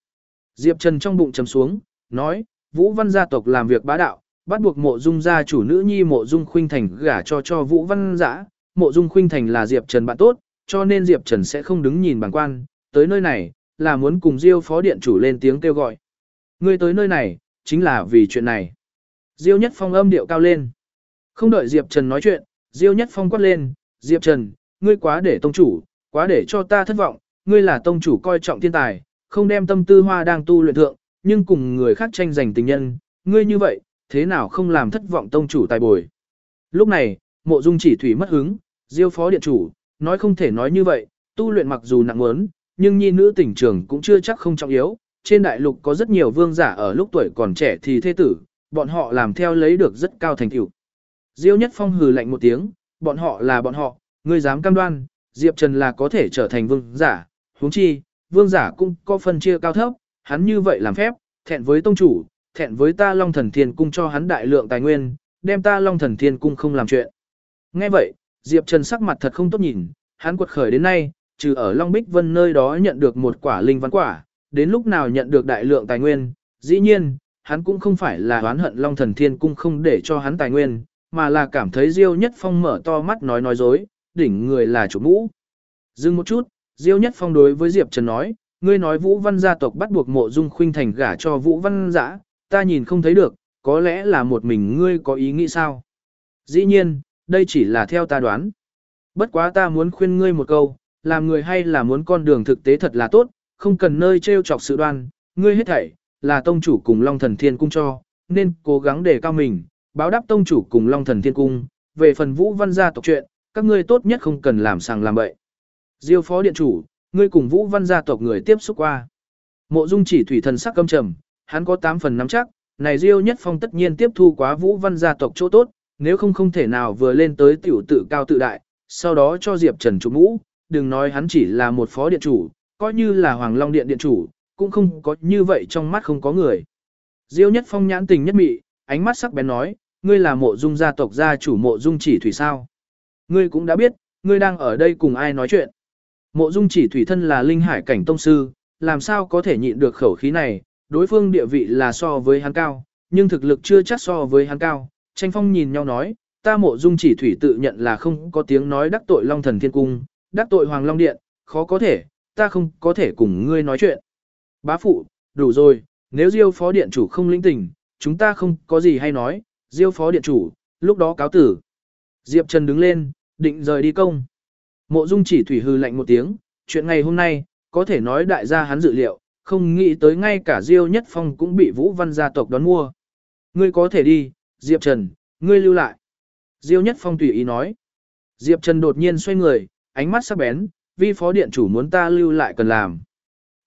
Diệp Trần trong bụng trầm xuống, nói, Vũ Văn gia tộc làm việc bá đạo, bắt buộc mộ dung gia chủ nữ nhi mộ dung khuynh thành gả cho cho Vũ Văn giã. Mộ dung khuynh thành là Diệp Trần bạn tốt, cho nên Diệp Trần sẽ không đứng nhìn bằng quan, tới nơi này, là muốn cùng Diêu phó điện chủ lên tiếng kêu gọi. Ngươi tới nơi này, chính là vì chuyện này. Diêu Nhất Phong âm điệu cao lên. Không đợi Diệp Trần nói chuyện, Diêu Nhất Phong quát lên, Diệp Trần, ngươi quá để tông chủ, quá để cho ta thất vọng, ngươi là tông chủ coi trọng thiên tài, không đem tâm tư hoa đang tu luyện thượng, nhưng cùng người khác tranh giành tình nhân, ngươi như vậy, thế nào không làm thất vọng tông chủ tài bồi. Lúc này, mộ dung chỉ thủy mất hứng, diêu phó điện chủ, nói không thể nói như vậy, tu luyện mặc dù nặng muốn, nhưng nhi nữ tỉnh trường cũng chưa chắc không trọng yếu. Trên đại lục có rất nhiều vương giả ở lúc tuổi còn trẻ thì thế tử, bọn họ làm theo lấy được rất cao thành tựu. Diêu Nhất Phong hừ lạnh một tiếng, bọn họ là bọn họ, ngươi dám cam đoan, Diệp Trần là có thể trở thành vương giả, huống chi, vương giả cũng có phân chia cao thấp, hắn như vậy làm phép, thẹn với tông chủ, thẹn với ta Long Thần Thiên Cung cho hắn đại lượng tài nguyên, đem ta Long Thần Thiên Cung không làm chuyện. Nghe vậy, Diệp Trần sắc mặt thật không tốt nhìn, hắn quật khởi đến nay, trừ ở Long Bích Vân nơi đó nhận được một quả linh văn quả, đến lúc nào nhận được đại lượng tài nguyên, dĩ nhiên, hắn cũng không phải là oán hận Long Thần Thiên Cung không để cho hắn tài nguyên, mà là cảm thấy Diêu Nhất Phong mở to mắt nói nói dối, đỉnh người là chủ mũ. Dừng một chút, Diêu Nhất Phong đối với Diệp Trần nói, ngươi nói Vũ Văn gia tộc bắt buộc mộ dung khuynh thành gả cho Vũ Văn giã, ta nhìn không thấy được, có lẽ là một mình ngươi có ý nghĩ sao? Dĩ nhiên, đây chỉ là theo ta đoán. Bất quá ta muốn khuyên ngươi một câu, làm người hay là muốn con đường thực tế thật là tốt, không cần nơi trêu chọc sự đoan, ngươi hết thảy, là tông chủ cùng Long Thần Thiên Cung cho, nên cố gắng để cao mình, báo đáp tông chủ cùng Long Thần Thiên Cung, về phần Vũ Văn gia tộc chuyện, các ngươi tốt nhất không cần làm sàng làm bậy. Diêu phó điện chủ, ngươi cùng Vũ Văn gia tộc người tiếp xúc qua. Mộ Dung chỉ thủy thần sắc căm trầm, hắn có 8 phần nắm chắc, này Diêu Nhất Phong tất nhiên tiếp thu quá Vũ Văn gia tộc chỗ tốt, nếu không không thể nào vừa lên tới tiểu tự cao tự đại, sau đó cho Diệp Trần chụp mũ, đừng nói hắn chỉ là một phó điện chủ, coi như là Hoàng Long điện điện chủ, cũng không có như vậy trong mắt không có người. Diêu Nhất Phong nhãn tình nhất mị, ánh mắt sắc bén nói, ngươi là mộ dung gia tộc gia chủ mộ dung chỉ thủy sao. Ngươi cũng đã biết, ngươi đang ở đây cùng ai nói chuyện. Mộ dung chỉ thủy thân là linh hải cảnh tông sư, làm sao có thể nhịn được khẩu khí này, đối phương địa vị là so với hắn cao, nhưng thực lực chưa chắc so với hắn cao. Tranh phong nhìn nhau nói, ta mộ dung chỉ thủy tự nhận là không có tiếng nói đắc tội long thần thiên cung, đắc tội hoàng long điện, khó có thể, ta không có thể cùng ngươi nói chuyện. Bá phụ, đủ rồi, nếu diêu phó điện chủ không lĩnh tình, chúng ta không có gì hay nói, diêu phó điện chủ, lúc đó cáo tử. Diệp Trần đứng lên, định rời đi công. Mộ Dung chỉ thủy hư lạnh một tiếng, chuyện ngày hôm nay, có thể nói đại gia hắn dự liệu, không nghĩ tới ngay cả Diêu Nhất Phong cũng bị Vũ Văn gia tộc đón mua. Ngươi có thể đi, Diệp Trần, ngươi lưu lại. Diêu Nhất Phong tùy ý nói. Diệp Trần đột nhiên xoay người, ánh mắt sắc bén, vi phó điện chủ muốn ta lưu lại cần làm.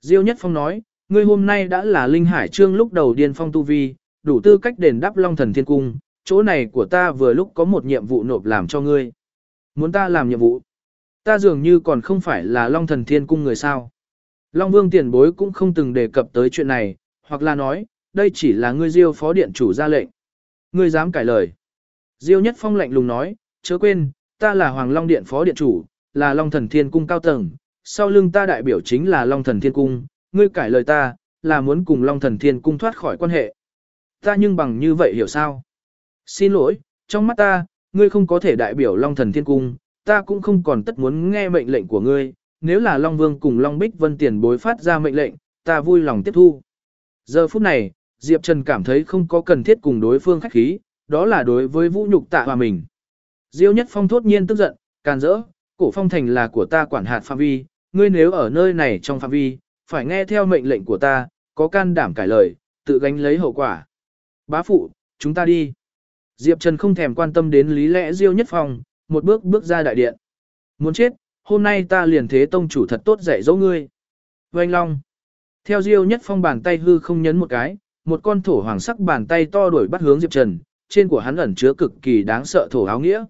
Diêu Nhất Phong nói, ngươi hôm nay đã là linh hải trương lúc đầu điên phong tu vi, đủ tư cách đền đáp long thần thiên cung, chỗ này của ta vừa lúc có một nhiệm vụ nộp làm cho ngươi. Muốn ta làm nhiệm vụ? Ta dường như còn không phải là Long Thần Thiên Cung người sao. Long Vương tiền bối cũng không từng đề cập tới chuyện này, hoặc là nói, đây chỉ là ngươi Diêu phó điện chủ ra lệnh. Ngươi dám cải lời. Diêu Nhất Phong lạnh lùng nói, chớ quên, ta là Hoàng Long Điện phó điện chủ, là Long Thần Thiên Cung cao tầng, sau lưng ta đại biểu chính là Long Thần Thiên Cung, ngươi cải lời ta, là muốn cùng Long Thần Thiên Cung thoát khỏi quan hệ. Ta nhưng bằng như vậy hiểu sao? Xin lỗi, trong mắt ta, ngươi không có thể đại biểu Long Thần Thiên Cung, ta cũng không còn tất muốn nghe mệnh lệnh của ngươi, nếu là Long Vương cùng Long Bích Vân tiền bối phát ra mệnh lệnh, ta vui lòng tiếp thu. Giờ phút này, Diệp Trần cảm thấy không có cần thiết cùng đối phương khách khí, đó là đối với vũ nhục tạ hòa mình. Diêu Nhất Phong thốt nhiên tức giận, càn rỡ, cổ phong thành là của ta quản hạt phạm vi, ngươi nếu ở nơi này trong phạm vi, phải nghe theo mệnh lệnh của ta, có can đảm cải lời, tự gánh lấy hậu quả. Bá phụ, chúng ta đi. Diệp Trần không thèm quan tâm đến lý lẽ Diêu Nhất Phong, một bước bước ra đại điện. Muốn chết, hôm nay ta liền thế tông chủ thật tốt dạy dỗ ngươi. Vành Long. Theo Diêu Nhất Phong bàn tay hư không nhấn một cái, một con thổ hoàng sắc bàn tay to đuổi bắt hướng Diệp Trần, trên của hắn ẩn chứa cực kỳ đáng sợ thổ áo nghĩa.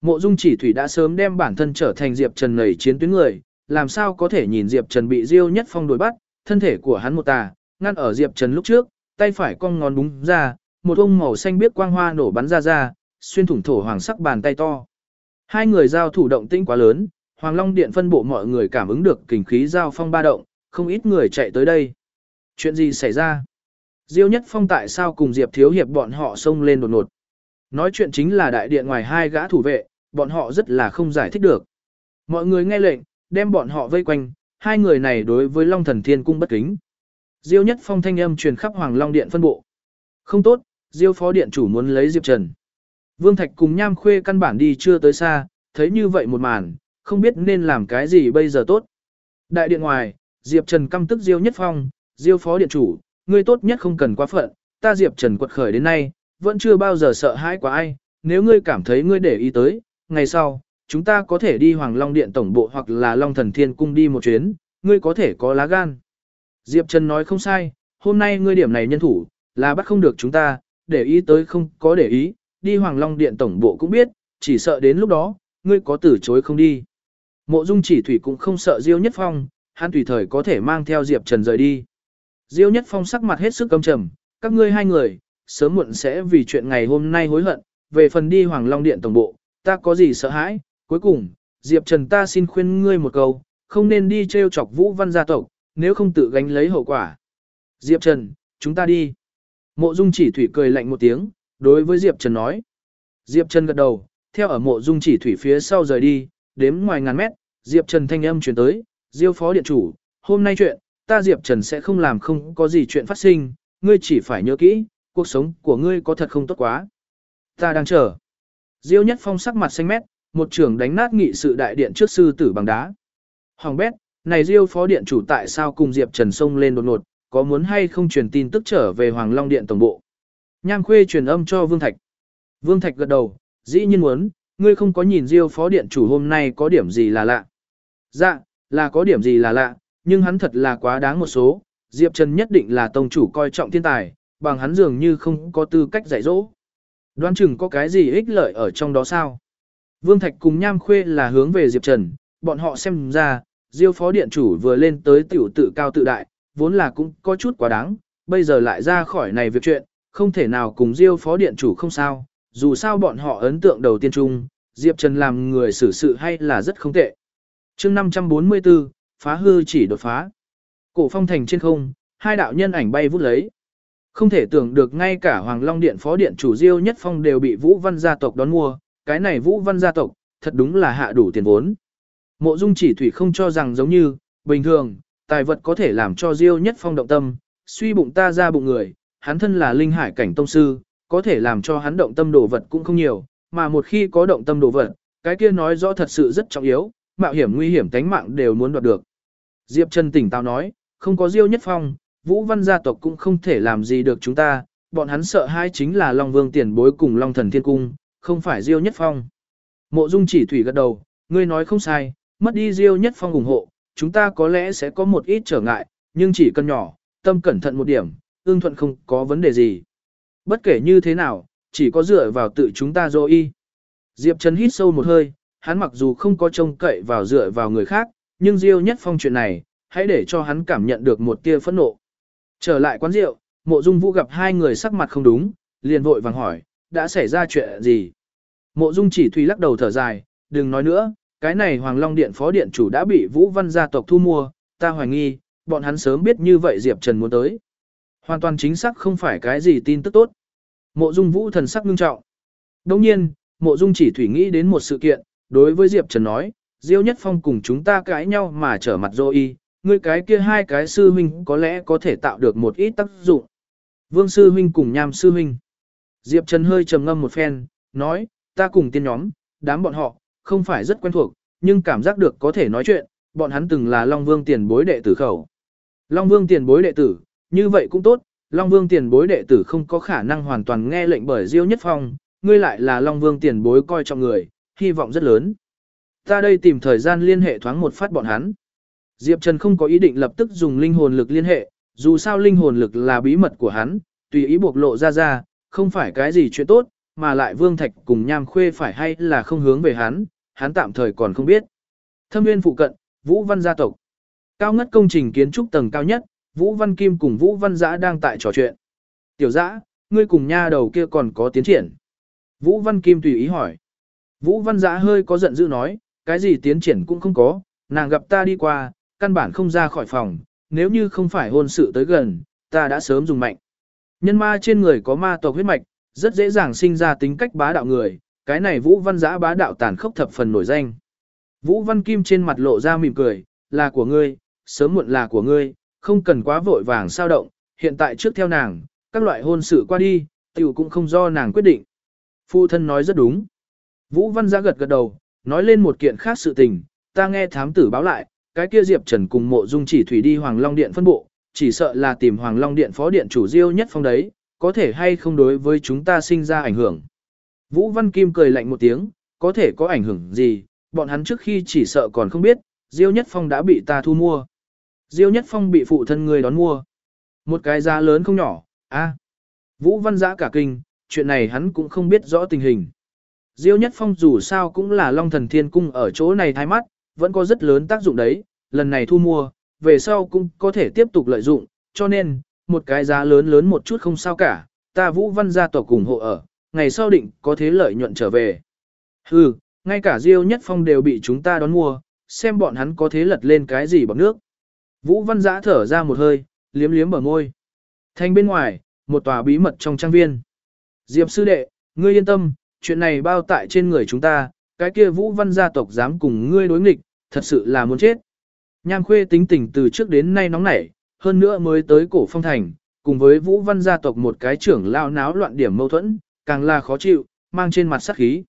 Mộ Dung Chỉ Thủy đã sớm đem bản thân trở thành Diệp Trần nảy chiến tuyến người, làm sao có thể nhìn Diệp Trần bị Diêu Nhất Phong đuổi bắt, thân thể của hắn một tà, ngăn ở Diệp Trần lúc trước, tay phải cong ngón búng ra, một ông màu xanh biếc quang hoa nổ bắn ra ra, xuyên thủng thổ hoàng sắc bàn tay to. Hai người giao thủ động tĩnh quá lớn, Hoàng Long Điện phân bộ mọi người cảm ứng được kình khí giao phong ba động, không ít người chạy tới đây. Chuyện gì xảy ra? Diêu Nhất Phong tại sao cùng Diệp Thiếu Hiệp bọn họ xông lên đột ngột? Nói chuyện chính là đại điện ngoài hai gã thủ vệ, bọn họ rất là không giải thích được. Mọi người nghe lệnh, đem bọn họ vây quanh, hai người này đối với Long Thần Thiên Cung bất kính. Diêu Nhất Phong thanh âm truyền khắp Hoàng Long Điện phân bộ. Không tốt, Diêu Phó Điện chủ muốn lấy Diệp Trần. Vương Thạch cùng Nham Khuê căn bản đi chưa tới xa, thấy như vậy một màn, không biết nên làm cái gì bây giờ tốt. Đại điện ngoài, Diệp Trần căm tức Diêu Nhất Phong, Diêu Phó Điện chủ, ngươi tốt nhất không cần quá phận, ta Diệp Trần quật khởi đến nay, vẫn chưa bao giờ sợ hãi quá ai, nếu ngươi cảm thấy ngươi để ý tới, ngày sau, chúng ta có thể đi Hoàng Long Điện Tổng Bộ hoặc là Long Thần Thiên Cung đi một chuyến, ngươi có thể có lá gan. Diệp Trần nói không sai, hôm nay ngươi điểm này nhân thủ, là bắt không được chúng ta, để ý tới không có để ý, đi Hoàng Long Điện Tổng Bộ cũng biết, chỉ sợ đến lúc đó, ngươi có từ chối không đi. Mộ Dung chỉ thủy cũng không sợ Diêu Nhất Phong, hắn tùy thời có thể mang theo Diệp Trần rời đi. Diêu Nhất Phong sắc mặt hết sức căm trầm, các ngươi hai người, sớm muộn sẽ vì chuyện ngày hôm nay hối hận, về phần đi Hoàng Long Điện Tổng Bộ, ta có gì sợ hãi, cuối cùng, Diệp Trần ta xin khuyên ngươi một câu, không nên đi trêu chọc Vũ Văn gia tộc, nếu không tự gánh lấy hậu quả. Diệp Trần, chúng ta đi. Mộ Dung chỉ thủy cười lạnh một tiếng, đối với Diệp Trần nói. Diệp Trần gật đầu, theo ở mộ Dung chỉ thủy phía sau rời đi, đếm ngoài ngàn mét, Diệp Trần thanh âm truyền tới, Diêu phó điện chủ, hôm nay chuyện, ta Diệp Trần sẽ không làm không có gì chuyện phát sinh, ngươi chỉ phải nhớ kỹ, cuộc sống của ngươi có thật không tốt quá. Ta đang chờ. Diêu Nhất Phong sắc mặt xanh mét, một trưởng đánh nát nghị sự đại điện trước sư tử bằng đá. Hoàng bét, này Diêu phó điện chủ tại sao cùng Diệp Trần sông lên đột ngột, có muốn hay không truyền tin tức trở về Hoàng Long Điện tổng bộ. Nham Khuê truyền âm cho Vương Thạch. Vương Thạch gật đầu, dĩ nhiên muốn, ngươi không có nhìn Diêu phó điện chủ hôm nay có điểm gì là lạ. Dạ, là có điểm gì là lạ, nhưng hắn thật là quá đáng một số, Diệp Trần nhất định là tông chủ coi trọng thiên tài, bằng hắn dường như không có tư cách dạy dỗ. Đoán chừng có cái gì ích lợi ở trong đó sao? Vương Thạch cùng Nham Khuê là hướng về Diệp Trần, bọn họ xem ra, Diêu phó điện chủ vừa lên tới tiểu tự cao tự đại, vốn là cũng có chút quá đáng, bây giờ lại ra khỏi này việc chuyện, không thể nào cùng Diêu phó điện chủ không sao, dù sao bọn họ ấn tượng đầu tiên chung, Diệp Trần làm người xử sự hay là rất không tệ. chương 544, phá hư chỉ đột phá. Cổ phong thành trên không, hai đạo nhân ảnh bay vút lấy. Không thể tưởng được ngay cả Hoàng Long Điện phó điện chủ Diêu Nhất Phong đều bị Vũ Văn gia tộc đón mua, cái này Vũ Văn gia tộc, thật đúng là hạ đủ tiền vốn. Mộ Dung chỉ thủy không cho rằng giống như, bình thường, tài vật có thể làm cho Diêu Nhất Phong động tâm, suy bụng ta ra bụng người, hắn thân là linh hải cảnh tông sư, có thể làm cho hắn động tâm đồ vật cũng không nhiều, mà một khi có động tâm đồ vật, cái kia nói rõ thật sự rất trọng yếu, mạo hiểm nguy hiểm tánh mạng đều muốn đoạt được. Diệp Trần tỉnh táo nói, không có Diêu Nhất Phong, Vũ Văn gia tộc cũng không thể làm gì được chúng ta, bọn hắn sợ hai chính là Long Vương tiền bối cùng Long Thần Thiên Cung, không phải Diêu Nhất Phong. Mộ Dung chỉ thủy gật đầu, ngươi nói không sai, mất đi Diêu Nhất Phong ủng hộ, chúng ta có lẽ sẽ có một ít trở ngại, nhưng chỉ cần nhỏ, tâm cẩn thận một điểm, ương thuận không có vấn đề gì. Bất kể như thế nào, chỉ có dựa vào tự chúng ta dô y. Diệp Trần hít sâu một hơi, hắn mặc dù không có trông cậy vào dựa vào người khác, nhưng Diêu Nhất Phong chuyện này, hãy để cho hắn cảm nhận được một tia phẫn nộ. Trở lại quán rượu, mộ dung vũ gặp hai người sắc mặt không đúng, liền vội vàng hỏi, đã xảy ra chuyện gì? Mộ dung chỉ thủy lắc đầu thở dài, đừng nói nữa, cái này Hoàng Long Điện phó điện chủ đã bị Vũ Văn gia tộc thu mua, ta hoài nghi, bọn hắn sớm biết như vậy Diệp Trần muốn tới. Hoàn toàn chính xác không phải cái gì tin tức tốt. Mộ dung vũ thần sắc nghiêm trọng. Đồng nhiên, mộ dung chỉ thủy nghĩ đến một sự kiện, đối với Diệp Trần nói, Diêu Nhất Phong cùng chúng ta cãi nhau mà trở mặt dô y, ngươi cái kia hai cái sư huynh có lẽ có thể tạo được một ít tác dụng. Vương sư huynh cùng nham sư huynh. Diệp Trần hơi trầm ngâm một phen, nói, ta cùng tiên nhóm, đám bọn họ, không phải rất quen thuộc, nhưng cảm giác được có thể nói chuyện, bọn hắn từng là Long Vương tiền bối đệ tử khẩu. Long Vương tiền bối đệ tử, như vậy cũng tốt, Long Vương tiền bối đệ tử không có khả năng hoàn toàn nghe lệnh bởi Diêu Nhất Phong, ngươi lại là Long Vương tiền bối coi trọng người, hy vọng rất lớn. Ta đây tìm thời gian liên hệ thoáng một phát bọn hắn. Diệp Trần không có ý định lập tức dùng linh hồn lực liên hệ, dù sao linh hồn lực là bí mật của hắn, tùy ý bộc lộ ra ra, không phải cái gì chuyện tốt, mà lại Vương Thạch cùng Nham Khuê phải hay là không hướng về hắn, hắn tạm thời còn không biết. Thâm viên phụ cận, Vũ Văn gia tộc. Cao ngất công trình kiến trúc tầng cao nhất, Vũ Văn Kim cùng Vũ Văn Giã đang tại trò chuyện. Tiểu Giã, ngươi cùng nha đầu kia còn có tiến triển. Vũ Văn Kim tùy ý hỏi. Vũ Văn Giã hơi có giận dữ nói, cái gì tiến triển cũng không có, nàng gặp ta đi qua, căn bản không ra khỏi phòng, nếu như không phải hôn sự tới gần, ta đã sớm dùng mạnh. Nhân ma trên người có ma tộc huyết mạch, rất dễ dàng sinh ra tính cách bá đạo người, cái này Vũ Văn Giã bá đạo tàn khốc thập phần nổi danh. Vũ Văn Kim trên mặt lộ ra mỉm cười, là của ngươi, sớm muộn là của ngươi, không cần quá vội vàng sao động, hiện tại trước theo nàng, các loại hôn sự qua đi, tiểu cũng không do nàng quyết định. Phu thân nói rất đúng. Vũ Văn Giã gật gật đầu, nói lên một kiện khác sự tình, ta nghe thám tử báo lại, cái kia Diệp Trần cùng mộ dung chỉ thủy đi Hoàng Long Điện phân bộ, chỉ sợ là tìm Hoàng Long Điện phó điện chủ diêu nhất phong đấy, có thể hay không đối với chúng ta sinh ra ảnh hưởng. Vũ Văn Kim cười lạnh một tiếng, có thể có ảnh hưởng gì, bọn hắn trước khi chỉ sợ còn không biết, Diêu Nhất Phong đã bị ta thu mua. Diêu Nhất Phong bị phụ thân người đón mua. Một cái giá lớn không nhỏ, a. Vũ Văn Giã cả kinh, chuyện này hắn cũng không biết rõ tình hình. Diêu Nhất Phong dù sao cũng là Long Thần Thiên Cung ở chỗ này thay mắt, vẫn có rất lớn tác dụng đấy, lần này thu mua, về sau cũng có thể tiếp tục lợi dụng, cho nên, một cái giá lớn lớn một chút không sao cả, ta Vũ Văn gia tộc cùng hộ ở, ngày sau định có thế lợi nhuận trở về. Hừ, ngay cả Diêu Nhất Phong đều bị chúng ta đón mua, xem bọn hắn có thế lật lên cái gì bằng nước. Vũ Văn Giã thở ra một hơi, liếm liếm bờ môi. Thành bên ngoài, một tòa bí mật trong trang viên. Diệp sư đệ, ngươi yên tâm, chuyện này bao tại trên người chúng ta, cái kia Vũ Văn gia tộc dám cùng ngươi đối nghịch, thật sự là muốn chết. Nham Khuê tính tình từ trước đến nay nóng nảy, hơn nữa mới tới cổ phong thành, cùng với Vũ Văn gia tộc một cái trưởng lao náo loạn điểm mâu thuẫn, càng là khó chịu, mang trên mặt sát khí.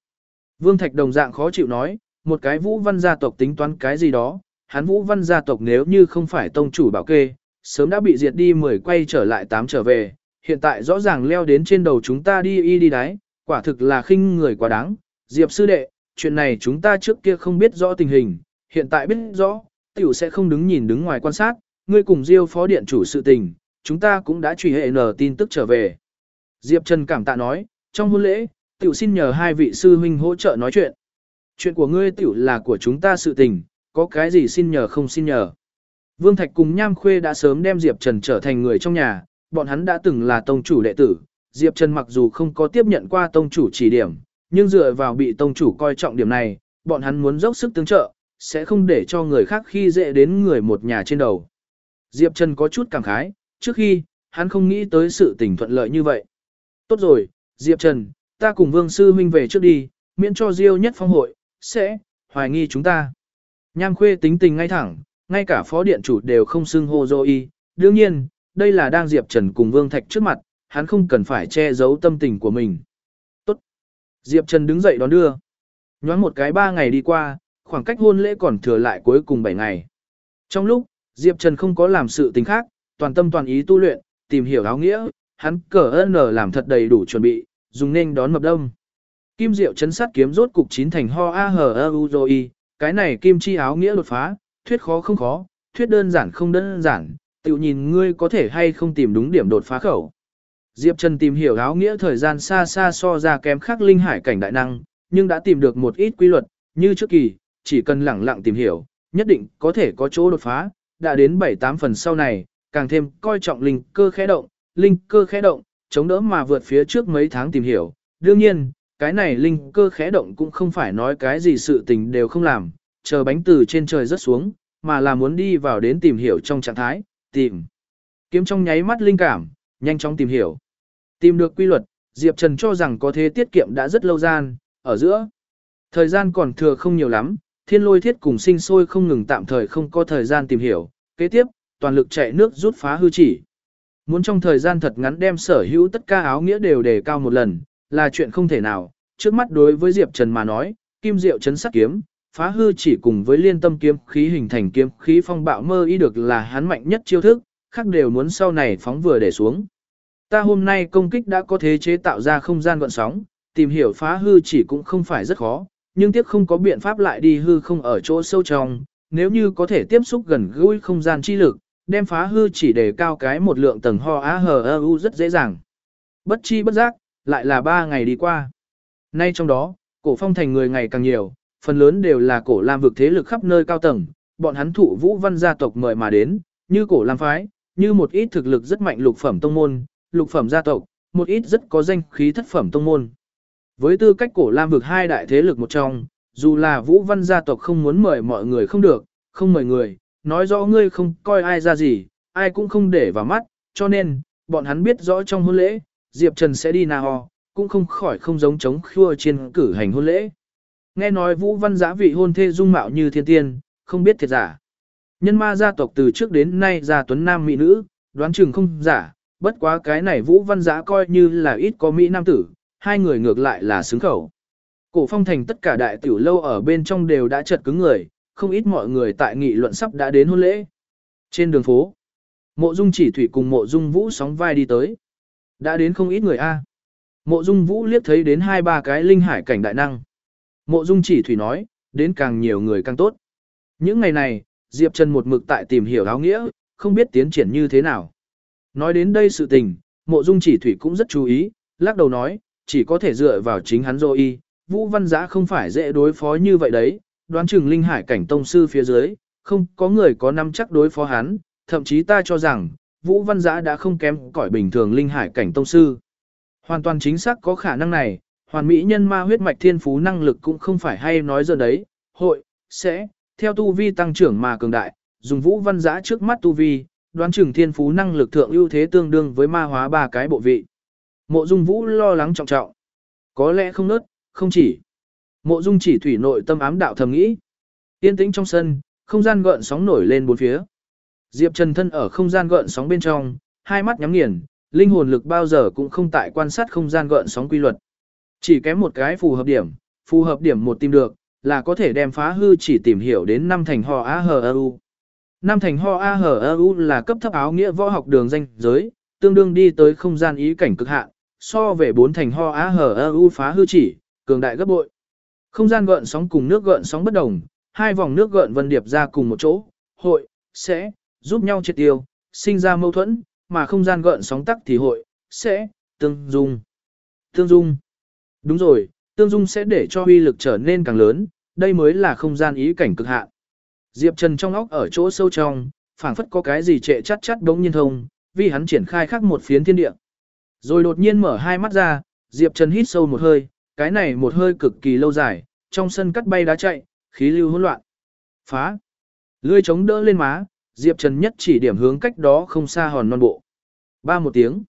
Vương Thạch đồng dạng khó chịu nói, một cái Vũ Văn gia tộc tính toán cái gì đó, hắn Vũ Văn gia tộc nếu như không phải tông chủ bảo kê, sớm đã bị diệt đi 10 quay trở lại 8 trở về, hiện tại rõ ràng leo đến trên đầu chúng ta đi y đi đáy, quả thực là khinh người quá đáng. Diệp sư đệ, chuyện này chúng ta trước kia không biết rõ tình hình, hiện tại biết rõ, tiểu sẽ không đứng nhìn đứng ngoài quan sát, ngươi cùng Diêu phó điện chủ sự tình, chúng ta cũng đã truy hệ nở tin tức trở về. Diệp Trần cảm tạ nói, trong hôn lễ, tiểu xin nhờ hai vị sư huynh hỗ trợ nói chuyện. Chuyện của ngươi tiểu là của chúng ta sự tình, có cái gì xin nhờ không xin nhờ. Vương Thạch cùng Nham Khuê đã sớm đem Diệp Trần trở thành người trong nhà, bọn hắn đã từng là tông chủ đệ tử. Diệp Trần mặc dù không có tiếp nhận qua tông chủ chỉ điểm, nhưng dựa vào bị tông chủ coi trọng điểm này, bọn hắn muốn dốc sức tương trợ, sẽ không để cho người khác khi dễ đến người một nhà trên đầu. Diệp Trần có chút cảm khái, trước khi, hắn không nghĩ tới sự tình thuận lợi như vậy. Tốt rồi, Diệp Trần, ta cùng Vương Sư Huynh về trước đi, miễn cho Diêu nhất phong hội, sẽ, hoài nghi chúng ta. Nham Khuê tính tình ngay thẳng, ngay cả phó điện chủ đều không xưng hô dô y. Đương nhiên, đây là đang Diệp Trần cùng Vương Thạch trước mặt, hắn không cần phải che giấu tâm tình của mình. Tốt. Diệp Trần đứng dậy đón đưa. Nhoáng một cái ba ngày đi qua, khoảng cách hôn lễ còn thừa lại cuối cùng 7 ngày. Trong lúc, Diệp Trần không có làm sự tình khác, toàn tâm toàn ý tu luyện, tìm hiểu áo nghĩa, hắn cờ ơn làm thật đầy đủ chuẩn bị, dùng nên đón mập đông. Kim Diệu chấn sát kiếm rốt cục chín thành ho a hờ a u rồi, cái này kim chi áo nghĩa đột phá, thuyết khó không khó, thuyết đơn giản không đơn giản, tự nhìn ngươi có thể hay không tìm đúng điểm đột phá khẩu. Diệp Trần tìm hiểu áo nghĩa thời gian xa xa so ra kém khắc linh hải cảnh đại năng, nhưng đã tìm được một ít quy luật, như trước kỳ, chỉ cần lẳng lặng tìm hiểu, nhất định có thể có chỗ đột phá, đã đến 7-8 phần sau này, càng thêm coi trọng linh cơ khẽ động, linh cơ khẽ động, chống đỡ mà vượt phía trước mấy tháng tìm hiểu. Đương nhiên, cái này linh cơ khẽ động cũng không phải nói cái gì sự tình đều không làm, chờ bánh từ trên trời rớt xuống, mà là muốn đi vào đến tìm hiểu trong trạng thái, tìm. Kiếm trong nháy mắt linh cảm, nhanh chóng tìm hiểu. Tìm được quy luật, Diệp Trần cho rằng có thế tiết kiệm đã rất lâu gian, ở giữa. Thời gian còn thừa không nhiều lắm, thiên lôi thiết cùng sinh sôi không ngừng tạm thời không có thời gian tìm hiểu. Kế tiếp, toàn lực chạy nước rút phá hư chỉ. Muốn trong thời gian thật ngắn đem sở hữu tất cả áo nghĩa đều đề cao một lần, là chuyện không thể nào. Trước mắt đối với Diệp Trần mà nói, kim diệu chấn sắc kiếm, phá hư chỉ cùng với liên tâm kiếm khí hình thành kiếm khí phong bạo mơ ý được là hắn mạnh nhất chiêu thức, khác đều muốn sau này phóng vừa để xuống. Ta hôm nay công kích đã có thế chế tạo ra không gian gọn sóng, tìm hiểu phá hư chỉ cũng không phải rất khó, nhưng tiếc không có biện pháp lại đi hư không ở chỗ sâu trong, nếu như có thể tiếp xúc gần gũi không gian chi lực, đem phá hư chỉ để cao cái một lượng tầng ho á hờ ơ u rất dễ dàng. Bất chi bất giác, lại là ba ngày đi qua. Nay trong đó, cổ phong thành người ngày càng nhiều, phần lớn đều là cổ lam vực thế lực khắp nơi cao tầng, bọn hắn thụ vũ văn gia tộc mời mà đến, như cổ lam phái, như một ít thực lực rất mạnh lục phẩm tông môn, lục phẩm gia tộc, một ít rất có danh khí thất phẩm tông môn. Với tư cách cổ lam vực hai đại thế lực một trong, dù là vũ văn gia tộc không muốn mời mọi người không được, không mời người, nói rõ ngươi không coi ai ra gì, ai cũng không để vào mắt, cho nên, bọn hắn biết rõ trong hôn lễ, Diệp Trần sẽ đi nào, cũng không khỏi không giống chống khua trên cử hành hôn lễ. Nghe nói Vũ Văn Giã vị hôn thê dung mạo như thiên tiên, không biết thiệt giả. Nhân ma gia tộc từ trước đến nay gia tuấn nam mỹ nữ, đoán chừng không giả, bất quá cái này Vũ Văn Giã coi như là ít có mỹ nam tử, hai người ngược lại là xứng khẩu. Cổ phong thành tất cả đại tiểu lâu ở bên trong đều đã chật cứng người, không ít mọi người tại nghị luận sắp đã đến hôn lễ. Trên đường phố, mộ dung chỉ thủy cùng mộ dung vũ sóng vai đi tới. Đã đến không ít người A. Mộ dung vũ liếc thấy đến hai ba cái linh hải cảnh đại năng. Mộ dung chỉ thủy nói, đến càng nhiều người càng tốt. Những ngày này, Diệp Trần một mực tại tìm hiểu áo nghĩa, không biết tiến triển như thế nào. Nói đến đây sự tình, mộ dung chỉ thủy cũng rất chú ý, lắc đầu nói, chỉ có thể dựa vào chính hắn rồi y, Vũ Văn Giã không phải dễ đối phó như vậy đấy, đoán chừng linh hải cảnh tông sư phía dưới, không có người có năm chắc đối phó hắn, thậm chí ta cho rằng, Vũ Văn Giã đã không kém cỏi bình thường linh hải cảnh tông sư. Hoàn toàn chính xác có khả năng này, hoàn mỹ nhân ma huyết mạch thiên phú năng lực cũng không phải hay nói giờ đấy, hội, sẽ, theo tu vi tăng trưởng mà cường đại, dùng Vũ Văn Giã trước mắt tu vi, đoán chừng thiên phú năng lực thượng ưu thế tương đương với ma hóa ba cái bộ vị. Mộ Dung Vũ lo lắng trọng trọng. Có lẽ không nớt, không chỉ. Mộ Dung chỉ thủy nội tâm ám đạo thầm nghĩ. Yên tĩnh trong sân, không gian gợn sóng nổi lên bốn phía. Diệp Trần thân ở không gian gợn sóng bên trong, hai mắt nhắm nghiền, linh hồn lực bao giờ cũng không tại quan sát không gian gợn sóng quy luật. Chỉ kém một cái phù hợp điểm, phù hợp điểm một tìm được, là có thể đem phá hư chỉ tìm hiểu đến năm thành hò a hờ u. Nam thành ho a hờ u là cấp thấp áo nghĩa võ học đường danh giới, tương đương đi tới không gian ý cảnh cực hạn, so về bốn thành ho a hờ u phá hư chỉ, cường đại gấp bội. Không gian gợn sóng cùng nước gợn sóng bất đồng, hai vòng nước gợn vân điệp ra cùng một chỗ, hội, sẽ, giúp nhau triệt tiêu, sinh ra mâu thuẫn, mà không gian gợn sóng tắc thì hội, sẽ, tương dung. Tương dung. Đúng rồi, tương dung sẽ để cho uy lực trở nên càng lớn, đây mới là không gian ý cảnh cực hạn. Diệp Trần trong óc ở chỗ sâu trong, phảng phất có cái gì trệ chắt chắt đống nhiên thông, vì hắn triển khai khác một phiến thiên địa. Rồi đột nhiên mở hai mắt ra, Diệp Trần hít sâu một hơi, cái này một hơi cực kỳ lâu dài, trong sân cắt bay đá chạy, khí lưu hỗn loạn. Phá. Lươi chống đỡ lên má, Diệp Trần nhất chỉ điểm hướng cách đó không xa hòn non bộ. Ba một tiếng.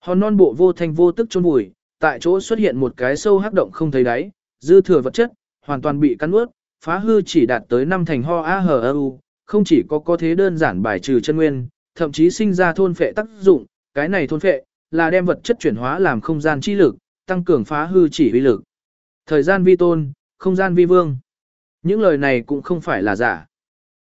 Hòn non bộ vô thanh vô tức chôn vùi, tại chỗ xuất hiện một cái sâu hắc động không thấy đáy, dư thừa vật chất, hoàn toàn bị cắn nuốt, phá hư chỉ đạt tới năm thành ho a hờ u, không chỉ có có thế đơn giản bài trừ chân nguyên, thậm chí sinh ra thôn phệ tác dụng, cái này thôn phệ là đem vật chất chuyển hóa làm không gian chi lực, tăng cường phá hư chỉ uy lực. Thời gian vi tôn, không gian vi vương. Những lời này cũng không phải là giả.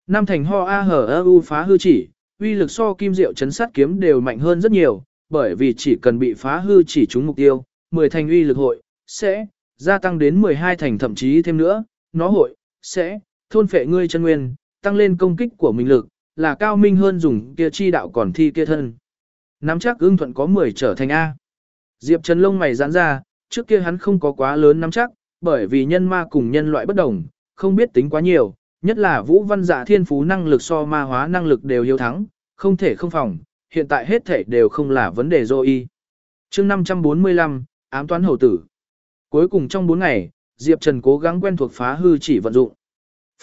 Năm thành ho a hờ u phá hư chỉ, uy lực so kim diệu chấn sát kiếm đều mạnh hơn rất nhiều, bởi vì chỉ cần bị phá hư chỉ trúng mục tiêu, 10 thành uy lực hội, sẽ, gia tăng đến 12 thành thậm chí thêm nữa, nó hội, sẽ, thôn phệ ngươi chân nguyên, tăng lên công kích của mình lực, là cao minh hơn dùng kia chi đạo còn thi kia thân. Nắm chắc ưng thuận có 10 trở thành A. Diệp Trần lông mày giãn ra, trước kia hắn không có quá lớn nắm chắc, bởi vì nhân ma cùng nhân loại bất đồng, không biết tính quá nhiều, nhất là Vũ Văn Dạ thiên phú năng lực so ma hóa năng lực đều hiếu thắng, không thể không phòng, hiện tại hết thể đều không là vấn đề dô y. chương 545, ám toán hầu tử. Cuối cùng trong 4 ngày, Diệp Trần cố gắng quen thuộc phá hư chỉ vận dụng.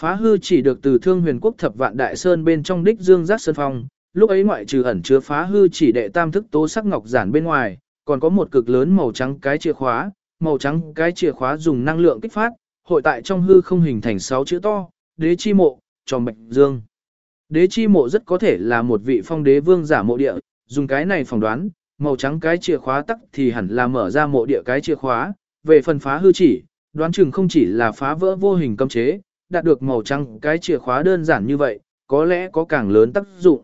Phá hư chỉ được từ thương huyền quốc thập vạn đại sơn bên trong đích dương giác sơn phong, lúc ấy ngoại trừ ẩn chứa phá hư chỉ đệ tam thức tố sắc ngọc giản bên ngoài, còn có một cực lớn màu trắng cái chìa khóa, màu trắng cái chìa khóa dùng năng lượng kích phát, hội tại trong hư không hình thành 6 chữ to, đế chi mộ, tròn mệnh dương. Đế chi mộ rất có thể là một vị phong đế vương giả mộ địa, dùng cái này phỏng đoán, màu trắng cái chìa khóa tắc thì hẳn là mở ra mộ địa cái chìa khóa, về phần phá hư chỉ, đoán chừng không chỉ là phá vỡ vô hình cấm chế, đạt được màu trắng cái chìa khóa đơn giản như vậy, có lẽ có càng lớn tác dụng.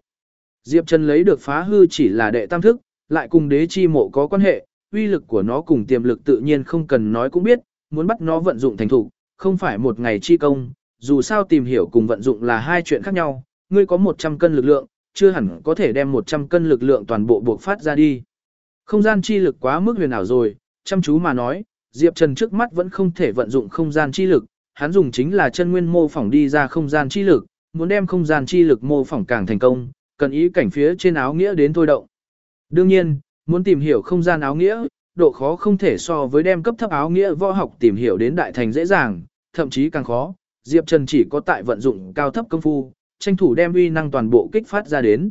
Diệp Trần lấy được phá hư chỉ là đệ tam thức, lại cùng đế chi mộ có quan hệ, uy lực của nó cùng tiềm lực tự nhiên không cần nói cũng biết, muốn bắt nó vận dụng thành thủ, không phải một ngày chi công, dù sao tìm hiểu cùng vận dụng là hai chuyện khác nhau, ngươi có 100 cân lực lượng, chưa hẳn có thể đem 100 cân lực lượng toàn bộ buộc phát ra đi. Không gian chi lực quá mức huyền ảo rồi, chăm chú mà nói, Diệp Trần trước mắt vẫn không thể vận dụng không gian chi lực, hắn dùng chính là chân nguyên mô phỏng đi ra không gian chi lực, muốn đem không gian chi lực mô phỏng càng thành công, cần ý cảnh phía trên áo nghĩa đến thôi động. Đương nhiên, muốn tìm hiểu không gian áo nghĩa, độ khó không thể so với đem cấp thấp áo nghĩa võ học tìm hiểu đến đại thành dễ dàng, thậm chí càng khó. Diệp Trần chỉ có tại vận dụng cao thấp công phu, tranh thủ đem uy năng toàn bộ kích phát ra đến.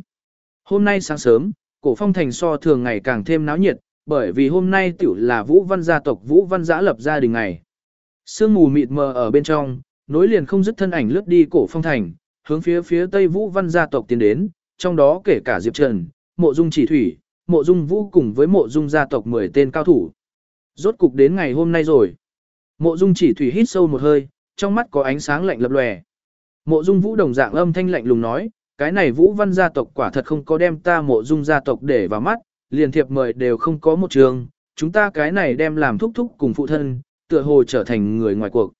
Hôm nay sáng sớm, cổ phong thành so thường ngày càng thêm náo nhiệt, bởi vì hôm nay tiểu là Vũ Văn gia tộc Vũ Văn giã lập gia đình ngày. Sương mù mịt mờ ở bên trong, nối liền không dứt thân ảnh lướt đi cổ phong thành, hướng phía phía tây Vũ Văn gia tộc tiến đến, trong đó kể cả Diệp Trần, Mộ Dung Chỉ Thủy, Mộ Dung Vũ cùng với Mộ Dung gia tộc 10 tên cao thủ. Rốt cục đến ngày hôm nay rồi. Mộ Dung Chỉ Thủy hít sâu một hơi, trong mắt có ánh sáng lạnh lập lòe. Mộ Dung Vũ đồng dạng âm thanh lạnh lùng nói, cái này Vũ Văn gia tộc quả thật không có đem ta Mộ Dung gia tộc để vào mắt, liền thiệp mời đều không có một trường, chúng ta cái này đem làm thúc thúc cùng phụ thân, tựa hồ trở thành người ngoài cuộc.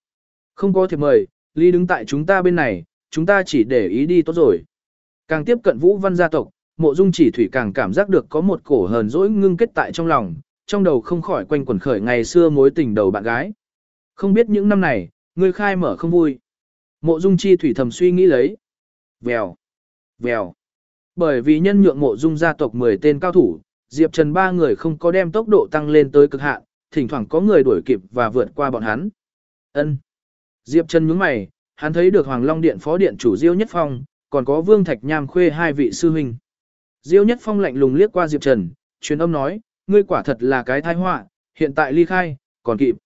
Không có thiệp mời, Ly đứng tại chúng ta bên này, chúng ta chỉ để ý đi tốt rồi. Càng tiếp cận Vũ Văn gia tộc, Mộ Dung Chỉ Thủy càng cảm giác được có một cổ hờn dỗi ngưng kết tại trong lòng, trong đầu không khỏi quanh quẩn khởi ngày xưa mối tình đầu bạn gái. Không biết những năm này, người khai mở không vui. Mộ Dung Chi Thủy thầm suy nghĩ lấy. Vèo, vèo. Bởi vì nhân nhượng Mộ Dung gia tộc 10 tên cao thủ, Diệp Trần ba người không có đem tốc độ tăng lên tới cực hạn, thỉnh thoảng có người đuổi kịp và vượt qua bọn hắn. Ân. Diệp Trần nhướng mày, hắn thấy được Hoàng Long Điện phó điện chủ Diêu Nhất Phong, còn có Vương Thạch Nham khuê hai vị sư huynh. Diêu Nhất Phong lạnh lùng liếc qua Diệp Trần, truyền âm nói, ngươi quả thật là cái tai họa, hiện tại ly khai, còn kịp.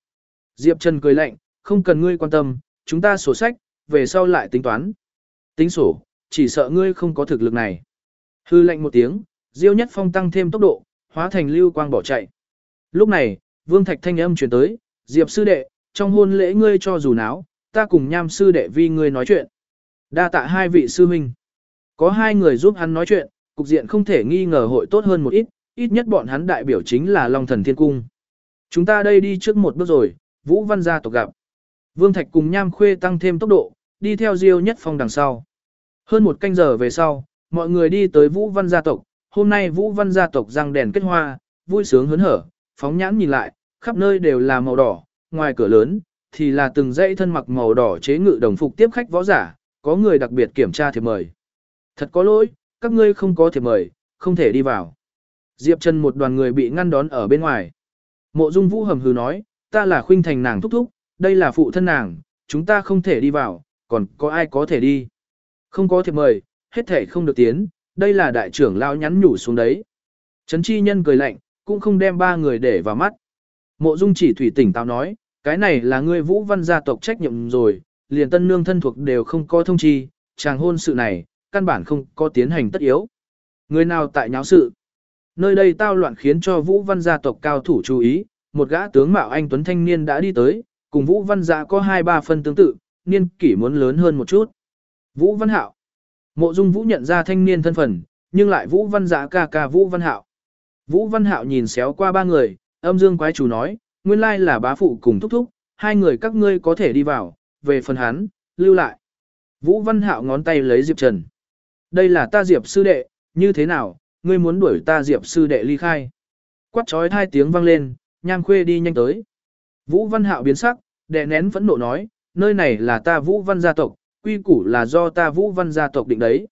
Diệp Trần cười lạnh, không cần ngươi quan tâm, chúng ta sổ sách, về sau lại tính toán. Tính sổ, chỉ sợ ngươi không có thực lực này. Hư lạnh một tiếng, Diêu Nhất Phong tăng thêm tốc độ, hóa thành lưu quang bỏ chạy. Lúc này, Vương Thạch thanh âm truyền tới, Diệp sư đệ, trong hôn lễ ngươi cho dù náo, ta cùng nham sư đệ vi ngươi nói chuyện. Đa tạ hai vị sư huynh. Có hai người giúp hắn nói chuyện, cục diện không thể nghi ngờ hội tốt hơn một ít, ít nhất bọn hắn đại biểu chính là Long Thần Thiên Cung. Chúng ta đây đi trước một bước rồi, Vũ Văn gia tộc gặp. Vương Thạch cùng Nham Khuê tăng thêm tốc độ, đi theo Diêu Nhất Phong đằng sau. Hơn một canh giờ về sau, mọi người đi tới Vũ Văn gia tộc, hôm nay Vũ Văn gia tộc răng đèn kết hoa, vui sướng hớn hở, phóng nhãn nhìn lại, khắp nơi đều là màu đỏ, ngoài cửa lớn, thì là từng dãy thân mặc màu đỏ chế ngự đồng phục tiếp khách võ giả, có người đặc biệt kiểm tra thiệp mời. Thật có lỗi, các ngươi không có thiệp mời, không thể đi vào. Diệp Trần một đoàn người bị ngăn đón ở bên ngoài. Mộ Dung Vũ hầm hừ nói, ta là khuynh thành nàng thúc thúc, đây là phụ thân nàng, chúng ta không thể đi vào, còn có ai có thể đi. Không có thiệp mời, hết thể không được tiến, đây là đại trưởng lao nhắn nhủ xuống đấy. Trấn chi nhân cười lạnh, cũng không đem ba người để vào mắt. Mộ Dung chỉ thủy tỉnh táo nói, cái này là ngươi vũ văn gia tộc trách nhiệm rồi, liền tân nương thân thuộc đều không có thông chi, chàng hôn sự này, căn bản không có tiến hành tất yếu. Người nào tại nháo sự? Nơi đây tao loạn khiến cho vũ văn gia tộc cao thủ chú ý, một gã tướng mạo anh Tuấn Thanh Niên đã đi tới, cùng vũ văn gia có hai ba phân tương tự, niên kỷ muốn lớn hơn một chút. Vũ Văn Hạo. Mộ Dung Vũ nhận ra thanh niên thân phận, nhưng lại Vũ Văn Dạ ca ca Vũ Văn Hạo. Vũ Văn Hạo nhìn xéo qua ba người, âm dương quái chủ nói, nguyên lai là bá phụ cùng thúc thúc, hai người các ngươi có thể đi vào, về phần hắn, lưu lại. Vũ Văn Hạo ngón tay lấy Diệp Trần. Đây là ta Diệp sư đệ, như thế nào, ngươi muốn đuổi ta Diệp sư đệ ly khai. Quát trói hai tiếng vang lên, nham khuê đi nhanh tới. Vũ Văn Hạo biến sắc, đệ nén phẫn nộ nói, nơi này là ta Vũ Văn gia tộc, quy củ là do ta Vũ Văn gia tộc định đấy.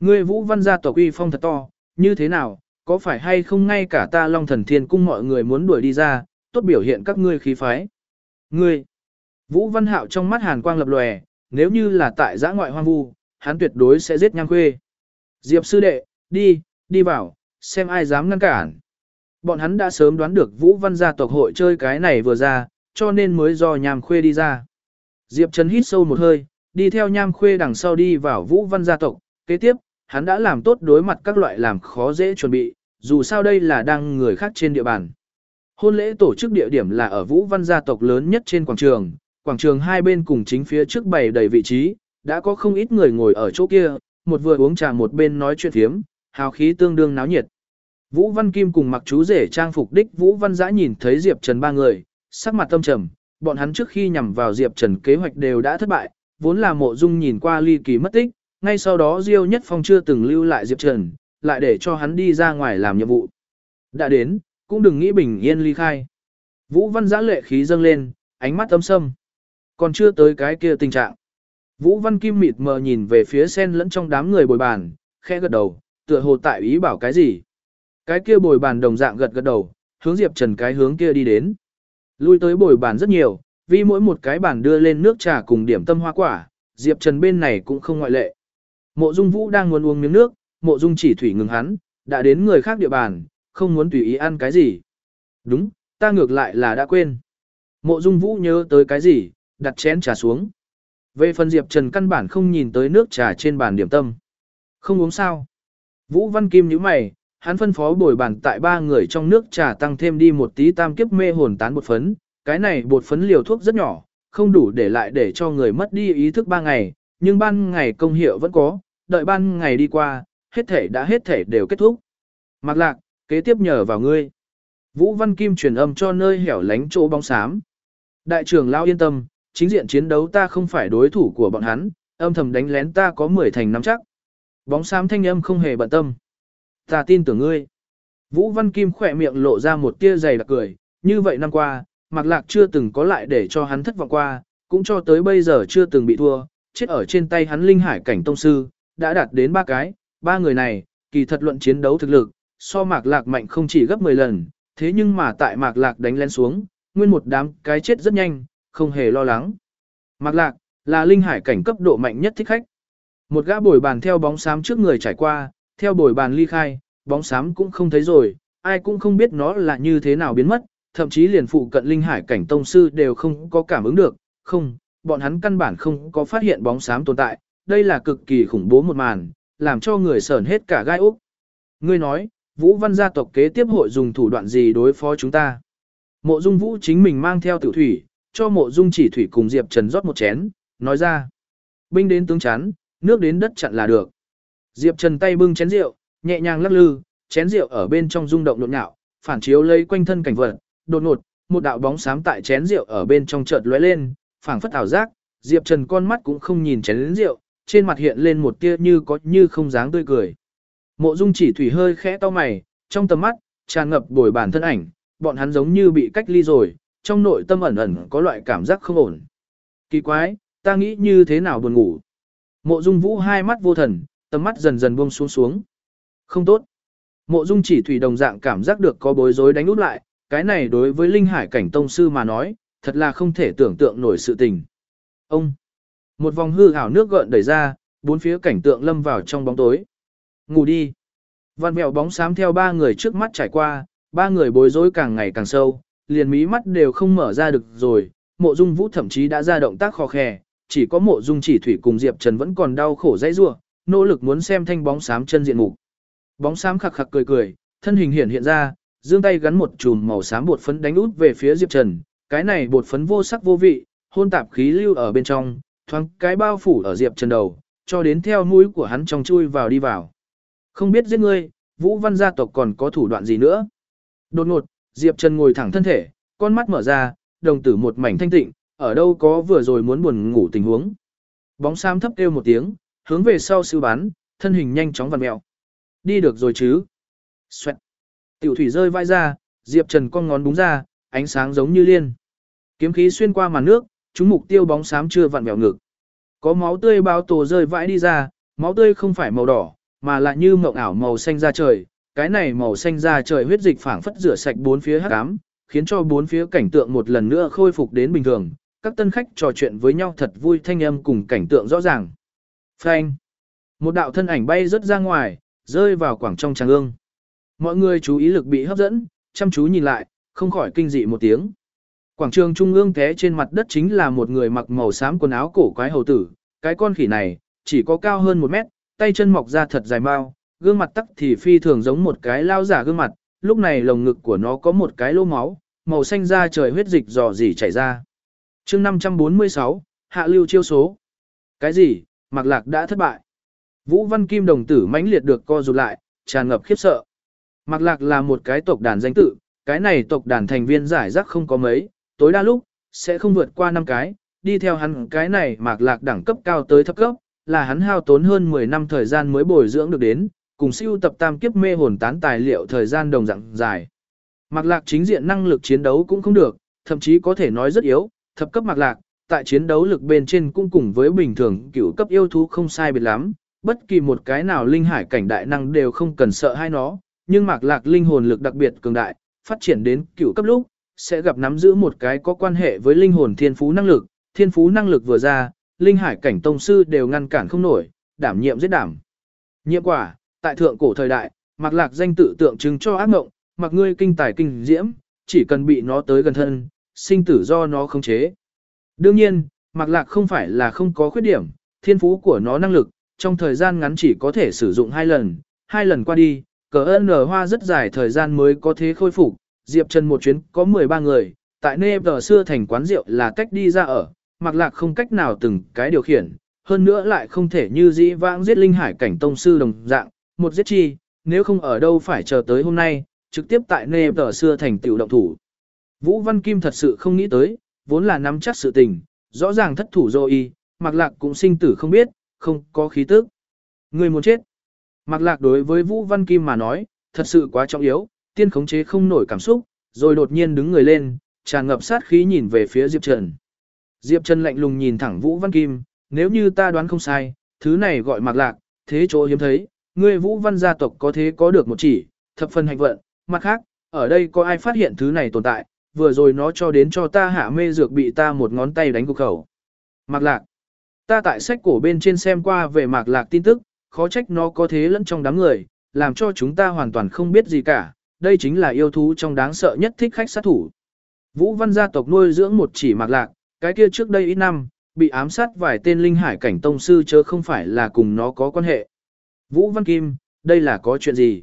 Ngươi Vũ Văn gia tộc uy phong thật to, như thế nào, có phải hay không ngay cả ta Long Thần Thiên cung mọi người muốn đuổi đi ra, tốt biểu hiện các ngươi khí phái. Ngươi, Vũ Văn Hạo trong mắt hàn quang lập lòe, nếu như là tại giã ngoại hoang vu, hắn tuyệt đối sẽ giết nham khuê. Diệp sư đệ, đi, đi vào, xem ai dám ngăn cản. Bọn hắn đã sớm đoán được Vũ Văn gia tộc hội chơi cái này vừa ra, cho nên mới do nham khuê đi ra. Diệp Trần hít sâu một hơi, đi theo nham khuê đằng sau đi vào Vũ Văn gia tộc, kế tiếp, hắn đã làm tốt đối mặt các loại làm khó dễ chuẩn bị, dù sao đây là đang người khác trên địa bàn. Hôn lễ tổ chức địa điểm là ở Vũ Văn gia tộc lớn nhất trên quảng trường, quảng trường hai bên cùng chính phía trước bày đầy vị trí, đã có không ít người ngồi ở chỗ kia, một vừa uống trà một bên nói chuyện thiếm, hào khí tương đương náo nhiệt. Vũ Văn Kim cùng mặc chú rể trang phục đích Vũ Văn Giã nhìn thấy Diệp Trần ba người, sắc mặt tâm trầm, bọn hắn trước khi nhằm vào Diệp Trần kế hoạch đều đã thất bại, vốn là mộ dung nhìn qua ly kỳ mất tích, ngay sau đó Diêu Nhất Phong chưa từng lưu lại Diệp Trần, lại để cho hắn đi ra ngoài làm nhiệm vụ. Đã đến, cũng đừng nghĩ bình yên ly khai. Vũ Văn giã lệ khí dâng lên, ánh mắt âm sâm. Còn chưa tới cái kia tình trạng. Vũ Văn Kim mịt mờ nhìn về phía sen lẫn trong đám người bồi bàn, khẽ gật đầu, tựa hồ tại ý bảo cái gì. Cái kia bồi bàn đồng dạng gật gật đầu, hướng Diệp Trần cái hướng kia đi đến. Lui tới bồi bàn rất nhiều, vì mỗi một cái bàn đưa lên nước trà cùng điểm tâm hoa quả, Diệp Trần bên này cũng không ngoại lệ. Mộ Dung Vũ đang muốn uống miếng nước, Mộ Dung chỉ thủy ngừng hắn, đã đến người khác địa bàn, không muốn tùy ý ăn cái gì. Đúng, ta ngược lại là đã quên. Mộ Dung Vũ nhớ tới cái gì, đặt chén trà xuống. Về phần Diệp Trần căn bản không nhìn tới nước trà trên bàn điểm tâm. Không uống sao. Vũ Văn Kim nhíu mày, hắn phân phó bồi bàn tại ba người trong nước trà tăng thêm đi một tí tam kiếp mê hồn tán bột phấn. Cái này bột phấn liều thuốc rất nhỏ, không đủ để lại để cho người mất đi ý thức ba ngày, nhưng ban ngày công hiệu vẫn có, đợi ban ngày đi qua, hết thể đã hết thể đều kết thúc. Mạc lạc, kế tiếp nhờ vào ngươi. Vũ Văn Kim truyền âm cho nơi hẻo lánh chỗ bóng xám. Đại trưởng lao yên tâm, chính diện chiến đấu ta không phải đối thủ của bọn hắn, âm thầm đánh lén ta có 10 thành nắm chắc. Bóng xám thanh âm không hề bận tâm. Ta tin tưởng ngươi. Vũ Văn Kim khỏe miệng lộ ra một tia dày đặc cười, như vậy năm qua, Mạc Lạc chưa từng có lại để cho hắn thất vọng qua, cũng cho tới bây giờ chưa từng bị thua, chết ở trên tay hắn linh hải cảnh tông sư, đã đạt đến ba cái, ba người này, kỳ thật luận chiến đấu thực lực, so Mạc Lạc mạnh không chỉ gấp 10 lần, thế nhưng mà tại Mạc Lạc đánh lên xuống, nguyên một đám cái chết rất nhanh, không hề lo lắng. Mạc Lạc, là linh hải cảnh cấp độ mạnh nhất thích khách. Một gã bồi bàn theo bóng xám trước người trải qua, theo bồi bàn ly khai, bóng xám cũng không thấy rồi, ai cũng không biết nó là như thế nào biến mất, thậm chí liền phụ cận linh hải cảnh tông sư đều không có cảm ứng được, không, bọn hắn căn bản không có phát hiện bóng xám tồn tại, đây là cực kỳ khủng bố một màn, làm cho người sởn hết cả gai úc. Ngươi nói, Vũ Văn gia tộc kế tiếp hội dùng thủ đoạn gì đối phó chúng ta? Mộ Dung Vũ chính mình mang theo tiểu thủy, cho Mộ Dung chỉ thủy cùng Diệp Trần rót một chén, nói ra. Binh đến tướng chắn, nước đến đất chặn là được. Diệp Trần tay bưng chén rượu, nhẹ nhàng lắc lư, chén rượu ở bên trong rung động nhộn nhạo, phản chiếu lấy quanh thân cảnh vật, đột ngột, một đạo bóng xám tại chén rượu ở bên trong chợt lóe lên, phảng phất ảo giác, Diệp Trần con mắt cũng không nhìn chén rượu, trên mặt hiện lên một tia như có như không dáng tươi cười. Mộ Dung Chỉ Thủy hơi khẽ to mày, trong tầm mắt tràn ngập bồi bản thân ảnh, bọn hắn giống như bị cách ly rồi, trong nội tâm ẩn ẩn có loại cảm giác không ổn. Kỳ quái, ta nghĩ như thế nào buồn ngủ. Mộ Dung Vũ hai mắt vô thần, tầm mắt dần dần buông xuống xuống. Không tốt. Mộ Dung Chỉ Thủy đồng dạng cảm giác được có bối rối đánh úp lại, cái này đối với linh hải cảnh tông sư mà nói, thật là không thể tưởng tượng nổi sự tình. Ông, một vòng hư ảo nước gợn đẩy ra, bốn phía cảnh tượng lâm vào trong bóng tối. Ngủ đi. Văn mèo bóng xám theo ba người trước mắt trải qua, ba người bối rối càng ngày càng sâu, liền mí mắt đều không mở ra được rồi, mộ dung vũ thậm chí đã ra động tác khó khè, chỉ có mộ dung chỉ thủy cùng Diệp Trần vẫn còn đau khổ dãy rua, nỗ lực muốn xem thanh bóng xám chân diện mục. Bóng xám khặc khặc cười cười, thân hình hiện hiện ra, dương tay gắn một chùm màu xám bột phấn đánh út về phía Diệp Trần, cái này bột phấn vô sắc vô vị, hôn tạp khí lưu ở bên trong, thoáng cái bao phủ ở Diệp Trần đầu, cho đến theo mũi của hắn trong chui vào đi vào. Không biết giết ngươi, Vũ Văn gia tộc còn có thủ đoạn gì nữa. Đột ngột, Diệp Trần ngồi thẳng thân thể, con mắt mở ra, đồng tử một mảnh thanh tịnh, ở đâu có vừa rồi muốn buồn ngủ tình huống. Bóng xám thấp kêu một tiếng, hướng về sau sư bán, thân hình nhanh chóng vặn mèo. Đi được rồi chứ. Xoẹt. Tiểu thủy rơi vai ra, Diệp Trần con ngón búng ra, ánh sáng giống như liên. Kiếm khí xuyên qua màn nước, chúng mục tiêu bóng xám chưa vặn mèo ngực. Có máu tươi bao tổ rơi vãi đi ra, máu tươi không phải màu đỏ, mà là như mộng ảo màu xanh ra trời. Cái này màu xanh ra trời huyết dịch phảng phất rửa sạch bốn phía hắc ám, khiến cho bốn phía cảnh tượng một lần nữa khôi phục đến bình thường. Các tân khách trò chuyện với nhau thật vui thanh âm cùng cảnh tượng rõ ràng. Phanh. Một đạo thân ảnh bay rất ra ngoài, rơi vào quảng trong tràng ương. Mọi người chú ý lực bị hấp dẫn, chăm chú nhìn lại, không khỏi kinh dị một tiếng. Quảng trường trung ương té trên mặt đất chính là một người mặc màu xám quần áo cổ quái hầu tử, cái con khỉ này, chỉ có cao hơn một mét, tay chân mọc ra thật dài mau, gương mặt tắc thì phi thường giống một cái lao giả gương mặt, lúc này lồng ngực của nó có một cái lô máu, màu xanh da trời huyết dịch dò dỉ chảy ra. chương 546, hạ lưu chiêu số. Cái gì, Mạc Lạc đã thất bại. Vũ Văn Kim đồng tử mãnh liệt được co rụt lại, tràn ngập khiếp sợ. Mạc Lạc là một cái tộc đàn danh tự, cái này tộc đàn thành viên giải rác không có mấy, tối đa lúc, sẽ không vượt qua năm cái, đi theo hắn cái này Mạc Lạc đẳng cấp cao tới thấp cấp, là hắn hao tốn hơn 10 năm thời gian mới bồi dưỡng được đến, cùng siêu tập tam kiếp mê hồn tán tài liệu thời gian đồng dạng dài. Mạc Lạc chính diện năng lực chiến đấu cũng không được, thậm chí có thể nói rất yếu, thập cấp Mạc Lạc, tại chiến đấu lực bên trên cũng cùng với bình thường cựu cấp yêu thú không sai biệt lắm, bất kỳ một cái nào linh hải cảnh đại năng đều không cần sợ hai nó, nhưng Mạc Lạc linh hồn lực đặc biệt cường đại, phát triển đến cửu cấp lúc, sẽ gặp nắm giữ một cái có quan hệ với linh hồn thiên phú năng lực, thiên phú năng lực vừa ra, linh hải cảnh tông sư đều ngăn cản không nổi, đảm nhiệm giết đảm. Nhiệm quả, tại thượng cổ thời đại, Mạc Lạc danh tự tượng trưng cho ác ngộng, mặc ngươi kinh tài kinh diễm, chỉ cần bị nó tới gần thân, sinh tử do nó khống chế. Đương nhiên, Mạc Lạc không phải là không có khuyết điểm, thiên phú của nó năng lực, trong thời gian ngắn chỉ có thể sử dụng hai lần, hai lần qua đi, cờ ơn nở hoa rất dài thời gian mới có thế khôi phục, Diệp Trần một chuyến có 13 người, tại nơi tờ xưa thành quán rượu là cách đi ra ở, Mặc Lạc không cách nào từng cái điều khiển, hơn nữa lại không thể như dĩ vãng giết linh hải cảnh tông sư đồng dạng, một giết chi, nếu không ở đâu phải chờ tới hôm nay, trực tiếp tại nơi tờ xưa thành tiểu động thủ. Vũ Văn Kim thật sự không nghĩ tới, vốn là nắm chắc sự tình, rõ ràng thất thủ rồi Mặc Lạc cũng sinh tử không biết, không có khí tức. Người muốn chết. Mạc Lạc đối với Vũ Văn Kim mà nói, thật sự quá trọng yếu, tiên khống chế không nổi cảm xúc, rồi đột nhiên đứng người lên, tràn ngập sát khí nhìn về phía Diệp Trần. Diệp Trần lạnh lùng nhìn thẳng Vũ Văn Kim, nếu như ta đoán không sai, thứ này gọi Mạc Lạc, thế chỗ hiếm thấy, ngươi Vũ Văn gia tộc có thế có được một chỉ, thập phần hạnh vận, mặt khác, ở đây có ai phát hiện thứ này tồn tại, vừa rồi nó cho đến cho ta hạ mê dược bị ta một ngón tay đánh cục khẩu. Mạc Lạc. Ta tại sách cổ bên trên xem qua về Mạc Lạc tin tức, khó trách nó có thế lẫn trong đám người, làm cho chúng ta hoàn toàn không biết gì cả, đây chính là yêu thú trong đáng sợ nhất thích khách sát thủ. Vũ Văn gia tộc nuôi dưỡng một chỉ Mạc Lạc, cái kia trước đây ít năm, bị ám sát vài tên linh hải cảnh tông sư chớ không phải là cùng nó có quan hệ. Vũ Văn Kim, đây là có chuyện gì?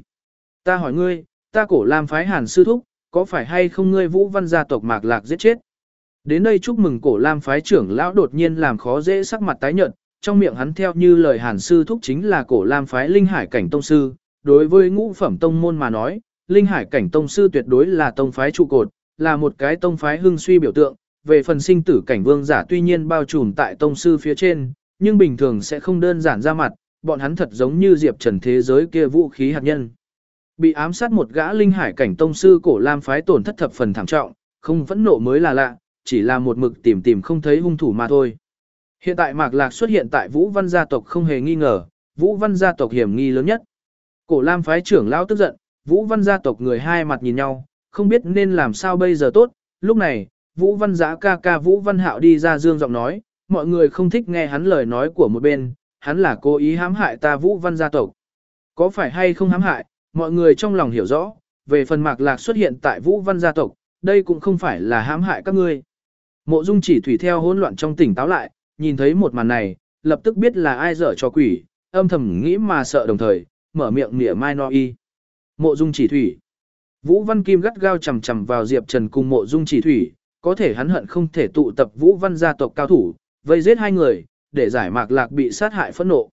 Ta hỏi ngươi, ta cổ làm phái hàn sư thúc, có phải hay không ngươi Vũ Văn gia tộc Mạc Lạc giết chết? Đến đây chúc mừng cổ lam phái trưởng lão đột nhiên làm khó dễ sắc mặt tái nhợt, trong miệng hắn theo như lời hàn sư thúc chính là cổ lam phái linh hải cảnh tông sư. Đối với ngũ phẩm tông môn mà nói, linh hải cảnh tông sư tuyệt đối là tông phái trụ cột, là một cái tông phái hưng suy biểu tượng. Về phần sinh tử cảnh vương giả tuy nhiên bao trùm tại tông sư phía trên, nhưng bình thường sẽ không đơn giản ra mặt, bọn hắn thật giống như diệp trần thế giới kia vũ khí hạt nhân. Bị ám sát một gã linh hải cảnh tông sư cổ lam phái tổn thất thập phần thảm trọng, không phẫn nộ mới là lạ, chỉ là một mực tìm tìm không thấy hung thủ mà thôi. Hiện tại Mạc Lạc xuất hiện tại Vũ Văn gia tộc không hề nghi ngờ, Vũ Văn gia tộc hiểm nghi lớn nhất. Cổ Lam phái trưởng lão tức giận, Vũ Văn gia tộc người hai mặt nhìn nhau, không biết nên làm sao bây giờ tốt. Lúc này, Vũ Văn Giá ca ca Vũ Văn Hạo đi ra dương giọng nói, mọi người không thích nghe hắn lời nói của một bên, hắn là cố ý hãm hại ta Vũ Văn gia tộc. Có phải hay không hãm hại, mọi người trong lòng hiểu rõ, về phần Mạc Lạc xuất hiện tại Vũ Văn gia tộc, đây cũng không phải là hãm hại các ngươi. Mộ Dung chỉ thủy theo hỗn loạn trong tỉnh táo lại, nhìn thấy một màn này, lập tức biết là ai dở cho quỷ, âm thầm nghĩ mà sợ đồng thời, mở miệng mỉa mai no y. Mộ Dung chỉ thủy. Vũ Văn Kim gắt gao chầm chầm vào Diệp Trần cùng Mộ Dung chỉ thủy, có thể hắn hận không thể tụ tập Vũ Văn gia tộc cao thủ, vây giết hai người, để giải mạc lạc bị sát hại phẫn nộ.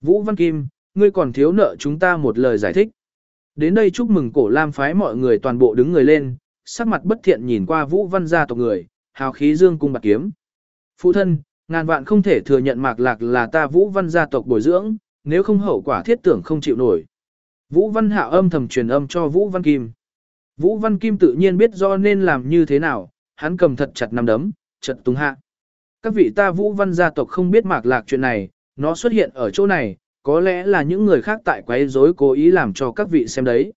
Vũ Văn Kim, ngươi còn thiếu nợ chúng ta một lời giải thích. Đến đây chúc mừng cổ lam phái mọi người toàn bộ đứng người lên, sắc mặt bất thiện nhìn qua Vũ Văn gia tộc người, hào khí dương cung bạc kiếm. Phụ thân, ngàn vạn không thể thừa nhận mạc lạc là ta Vũ Văn gia tộc bồi dưỡng, nếu không hậu quả thiết tưởng không chịu nổi. Vũ Văn Hạ âm thầm truyền âm cho Vũ Văn Kim. Vũ Văn Kim tự nhiên biết do nên làm như thế nào, hắn cầm thật chặt nắm đấm, chật tung hạ. Các vị ta Vũ Văn gia tộc không biết mạc lạc chuyện này, nó xuất hiện ở chỗ này, có lẽ là những người khác tại quấy rối cố ý làm cho các vị xem đấy.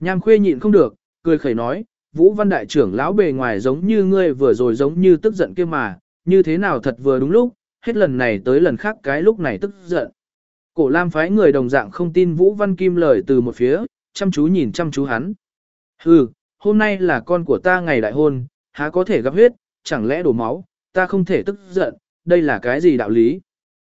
Nham khuê nhịn không được, cười khẩy nói, Vũ Văn Đại trưởng lão bề ngoài giống như ngươi vừa rồi giống như tức giận kia mà, như thế nào thật vừa đúng lúc, hết lần này tới lần khác cái lúc này tức giận. Cổ Lam phái người đồng dạng không tin Vũ Văn Kim lời từ một phía, chăm chú nhìn chăm chú hắn. Hừ, hôm nay là con của ta ngày đại hôn, há có thể gặp huyết, chẳng lẽ đổ máu, ta không thể tức giận, đây là cái gì đạo lý.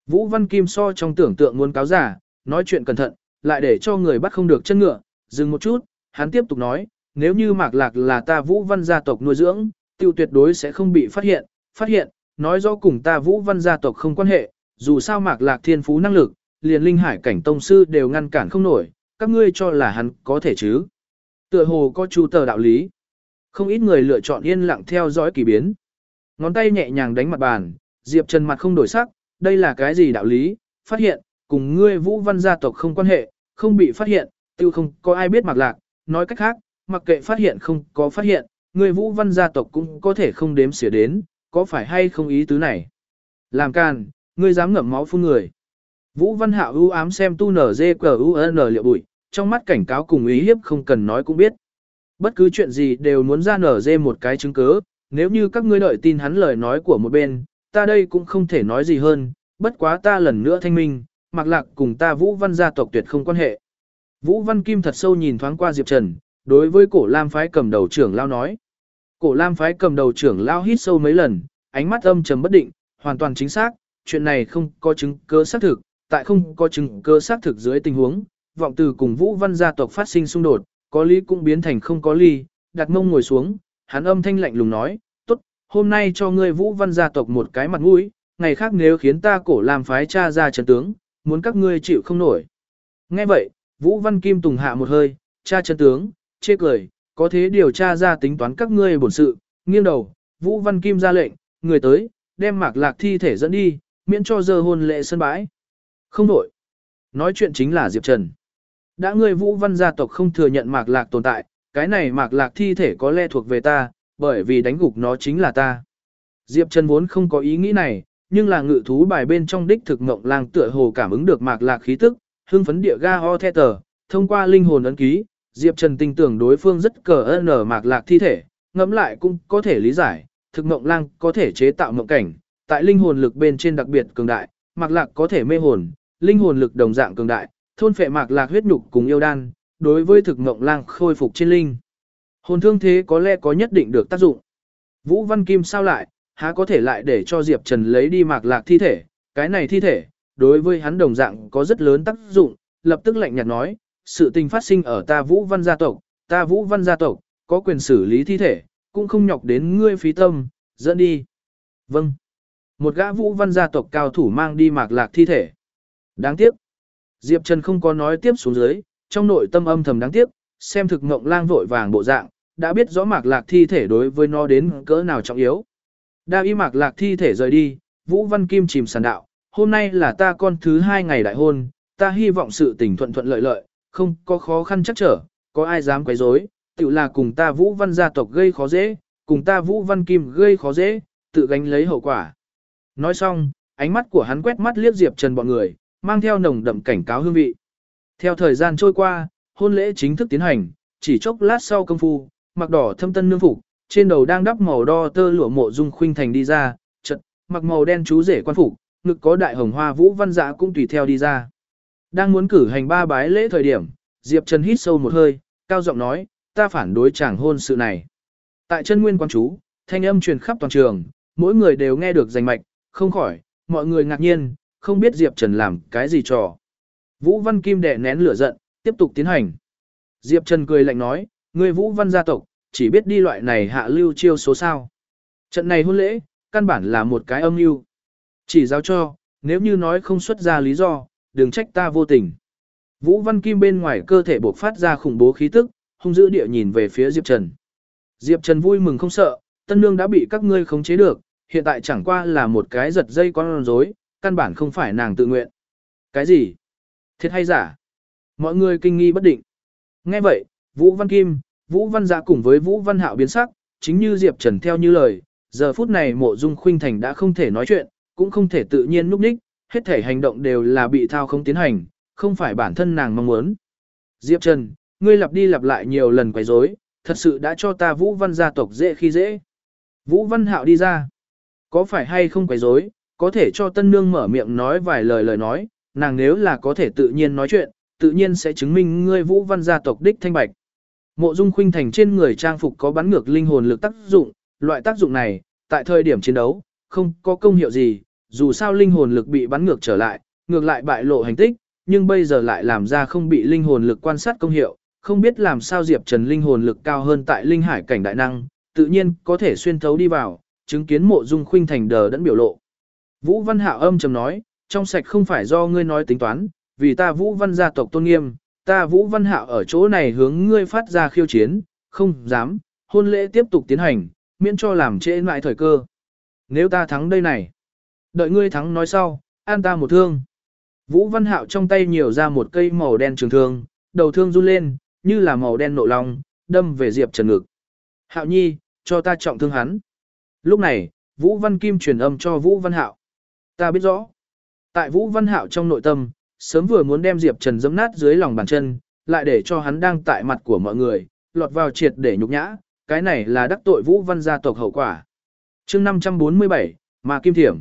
Vũ Văn Kim so trong tưởng tượng muốn cáo giả, nói chuyện cẩn thận, lại để cho người bắt không được chân ngựa, dừng một chút, hắn tiếp tục nói, nếu như Mạc Lạc là ta Vũ Văn gia tộc nuôi dưỡng, tiêu tuyệt đối sẽ không bị phát hiện, phát hiện, nói rõ cùng ta Vũ Văn gia tộc không quan hệ, dù sao Mạc Lạc thiên phú năng lực, liền linh hải cảnh tông sư đều ngăn cản không nổi, các ngươi cho là hắn có thể chứ. Tựa hồ có chu tờ đạo lý. Không ít người lựa chọn yên lặng theo dõi kỳ biến. Ngón tay nhẹ nhàng đánh mặt bàn, Diệp Trần mặt không đổi sắc, đây là cái gì đạo lý, phát hiện, cùng ngươi Vũ Văn gia tộc không quan hệ, không bị phát hiện, tiêu không có ai biết Mạc Lạc, nói cách khác, mặc kệ phát hiện không có phát hiện, ngươi Vũ Văn gia tộc cũng có thể không đếm xỉa đến, có phải hay không ý tứ này? Làm càn, ngươi dám ngậm máu phun người. Vũ Văn Hạo ưu ám xem tu nở dê cờ UN liệu bụi, trong mắt cảnh cáo cùng ý hiếp không cần nói cũng biết. Bất cứ chuyện gì đều muốn ra nở dê một cái chứng cứ, nếu như các ngươi đợi tin hắn lời nói của một bên, ta đây cũng không thể nói gì hơn, bất quá ta lần nữa thanh minh, mặc lạc cùng ta Vũ Văn gia tộc tuyệt không quan hệ. Vũ Văn Kim thật sâu nhìn thoáng qua Diệp Trần, đối với cổ Lam phái cầm đầu trưởng lao nói. Cổ Lam phái cầm đầu trưởng lao hít sâu mấy lần, ánh mắt âm trầm bất định, hoàn toàn chính xác, chuyện này không có chứng cứ xác thực, tại không có chứng cứ xác thực dưới tình huống, vọng từ cùng Vũ Văn gia tộc phát sinh xung đột, có lý cũng biến thành không có lý, đặt mông ngồi xuống, hắn âm thanh lạnh lùng nói, tốt, hôm nay cho ngươi Vũ Văn gia tộc một cái mặt mũi, ngày khác nếu khiến ta cổ làm phái cha ra trận tướng, muốn các ngươi chịu không nổi. Nghe vậy, Vũ Văn Kim Tùng hạ một hơi, cha trận tướng, chê cười, có thế điều tra ra tính toán các ngươi bổn sự, nghiêng đầu, Vũ Văn Kim ra lệnh, người tới, đem mạc lạc thi thể dẫn đi, miễn cho giờ hôn lệ sân bãi. Không đổi. Nói chuyện chính là Diệp Trần. Đã ngươi Vũ Văn gia tộc không thừa nhận mạc lạc tồn tại, cái này mạc lạc thi thể có lẽ thuộc về ta, bởi vì đánh gục nó chính là ta. Diệp Trần vốn không có ý nghĩ này, nhưng là ngự thú bài bên trong đích thực ngộng lang tựa hồ cảm ứng được mạc lạc khí tức, hưng phấn địa ga ho the tờ, thông qua linh hồn ấn ký, Diệp Trần tin tưởng đối phương rất cờ ơn ở mạc lạc thi thể, ngẫm lại cũng có thể lý giải, thực mộng lang có thể chế tạo mộng cảnh, tại linh hồn lực bên trên đặc biệt cường đại, mạc lạc có thể mê hồn, linh hồn lực đồng dạng cường đại, thôn phệ mạc lạc huyết nhục cùng yêu đan, đối với thực mộng lang khôi phục trên linh. Hồn thương thế có lẽ có nhất định được tác dụng. Vũ Văn Kim sao lại, há có thể lại để cho Diệp Trần lấy đi mạc lạc thi thể, cái này thi thể, đối với hắn đồng dạng có rất lớn tác dụng, lập tức lạnh nhạt nói, sự tình phát sinh ở ta Vũ Văn gia tộc, ta Vũ Văn gia tộc, có quyền xử lý thi thể, cũng không nhọc đến ngươi phí tâm, dẫn đi. Vâng. Một gã Vũ Văn gia tộc cao thủ mang đi mạc lạc thi thể. Đáng tiếc. Diệp Trần không có nói tiếp xuống dưới, trong nội tâm âm thầm đáng tiếc, xem thực ngộng lang vội vàng bộ dạng, đã biết rõ mạc lạc thi thể đối với nó đến cỡ nào trọng yếu. Đa y mạc lạc thi thể rời đi, Vũ Văn Kim chìm sàn đạo, hôm nay là ta con thứ hai ngày đại hôn, ta hy vọng sự tình thuận thuận lợi lợi, không có khó khăn chắc trở, có ai dám quấy rối, tự là cùng ta Vũ Văn gia tộc gây khó dễ, cùng ta Vũ Văn Kim gây khó dễ, tự gánh lấy hậu quả. Nói xong, ánh mắt của hắn quét mắt liếc Diệp Trần bọn người, mang theo nồng đậm cảnh cáo hương vị. Theo thời gian trôi qua, hôn lễ chính thức tiến hành, chỉ chốc lát sau công phu, mặc đỏ thâm tân nương phục, trên đầu đang đắp màu đo tơ lụa mộ dung khuynh thành đi ra, chợt mặc màu đen chú rể quan phục, ngực có đại hồng hoa vũ văn dạ cũng tùy theo đi ra. Đang muốn cử hành ba bái lễ thời điểm, Diệp Trần hít sâu một hơi, cao giọng nói, ta phản đối chàng hôn sự này. Tại chân nguyên quan chú, thanh âm truyền khắp toàn trường, mỗi người đều nghe được rành mạch, không khỏi, mọi người ngạc nhiên, không biết Diệp Trần làm cái gì trò. Vũ Văn Kim đè nén lửa giận, tiếp tục tiến hành. Diệp Trần cười lạnh nói, người Vũ Văn gia tộc, chỉ biết đi loại này hạ lưu chiêu số sao. Trận này hôn lễ, căn bản là một cái âm mưu. Chỉ giáo cho, nếu như nói không xuất ra lý do, đừng trách ta vô tình. Vũ Văn Kim bên ngoài cơ thể bộc phát ra khủng bố khí tức, hung dữ địa nhìn về phía Diệp Trần. Diệp Trần vui mừng không sợ, tân nương đã bị các ngươi khống chế được, hiện tại chẳng qua là một cái giật dây con rối, căn bản không phải nàng tự nguyện. Cái gì? Thiệt hay giả? Mọi người kinh nghi bất định. Nghe vậy, Vũ Văn Kim, Vũ Văn Dạ cùng với Vũ Văn Hạo biến sắc, chính như Diệp Trần theo như lời, giờ phút này mộ dung khuynh thành đã không thể nói chuyện, cũng không thể tự nhiên núp ních, hết thể hành động đều là bị thao không tiến hành, không phải bản thân nàng mong muốn. Diệp Trần, ngươi lặp đi lặp lại nhiều lần quấy rối, thật sự đã cho ta Vũ Văn gia tộc dễ khi dễ. Vũ Văn Hạo đi ra. Có phải hay không quấy rối, có thể cho tân nương mở miệng nói vài lời lời nói, nàng nếu là có thể tự nhiên nói chuyện, tự nhiên sẽ chứng minh ngươi Vũ Văn gia tộc đích thanh bạch. Mộ Dung Khuynh Thành trên người trang phục có bắn ngược linh hồn lực tác dụng, loại tác dụng này, tại thời điểm chiến đấu, không có công hiệu gì, dù sao linh hồn lực bị bắn ngược trở lại, ngược lại bại lộ hành tích, nhưng bây giờ lại làm ra không bị linh hồn lực quan sát công hiệu, không biết làm sao Diệp Trần linh hồn lực cao hơn tại linh hải cảnh đại năng, tự nhiên có thể xuyên thấu đi vào, chứng kiến Mộ Dung Khuynh Thành đờ đẫn biểu lộ. Vũ Văn Hạo âm trầm nói, trong sạch không phải do ngươi nói tính toán, vì ta Vũ Văn gia tộc tôn nghiêm, ta Vũ Văn Hạo ở chỗ này hướng ngươi phát ra khiêu chiến, không dám, hôn lễ tiếp tục tiến hành, miễn cho làm trễ lại thời cơ. Nếu ta thắng đây này, đợi ngươi thắng nói sau, an ta một thương. Vũ Văn Hạo trong tay nhiều ra một cây màu đen trường thương, đầu thương run lên, như là màu đen nộ lòng, đâm về Diệp Trần ngực. Hạo nhi, cho ta trọng thương hắn. Lúc này, Vũ Văn Kim truyền âm cho Vũ Văn Hạo. Ta biết rõ. Tại Vũ Văn Hạo trong nội tâm, sớm vừa muốn đem Diệp Trần giẫm nát dưới lòng bàn chân, lại để cho hắn đang tại mặt của mọi người, lọt vào triệt để nhục nhã, cái này là đắc tội Vũ Văn gia tộc hậu quả. Chương 547, mà kim thiểm.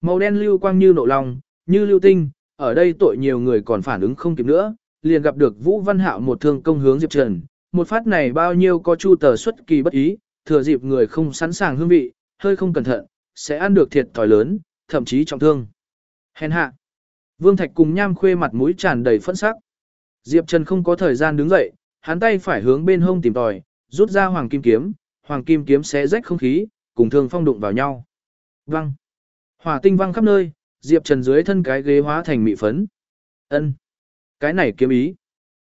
Màu đen lưu quang như nộ lòng, như lưu tinh, ở đây tội nhiều người còn phản ứng không kịp nữa, liền gặp được Vũ Văn Hạo một thương công hướng Diệp Trần, một phát này bao nhiêu có chu tờ xuất kỳ bất ý, thừa dịp người không sẵn sàng hương vị, hơi không cẩn thận, sẽ ăn được thiệt thòi lớn, thậm chí trọng thương. Hèn hạ. Vương Thạch cùng Nham Khuê mặt mũi tràn đầy phẫn sắc. Diệp Trần không có thời gian đứng dậy, hắn tay phải hướng bên hông tìm tòi, rút ra hoàng kim kiếm, hoàng kim kiếm xé rách không khí, cùng thương phong đụng vào nhau. Văng. Hỏa tinh văng khắp nơi, Diệp Trần dưới thân cái ghế hóa thành mị phấn. Ân, Cái này kiếm ý.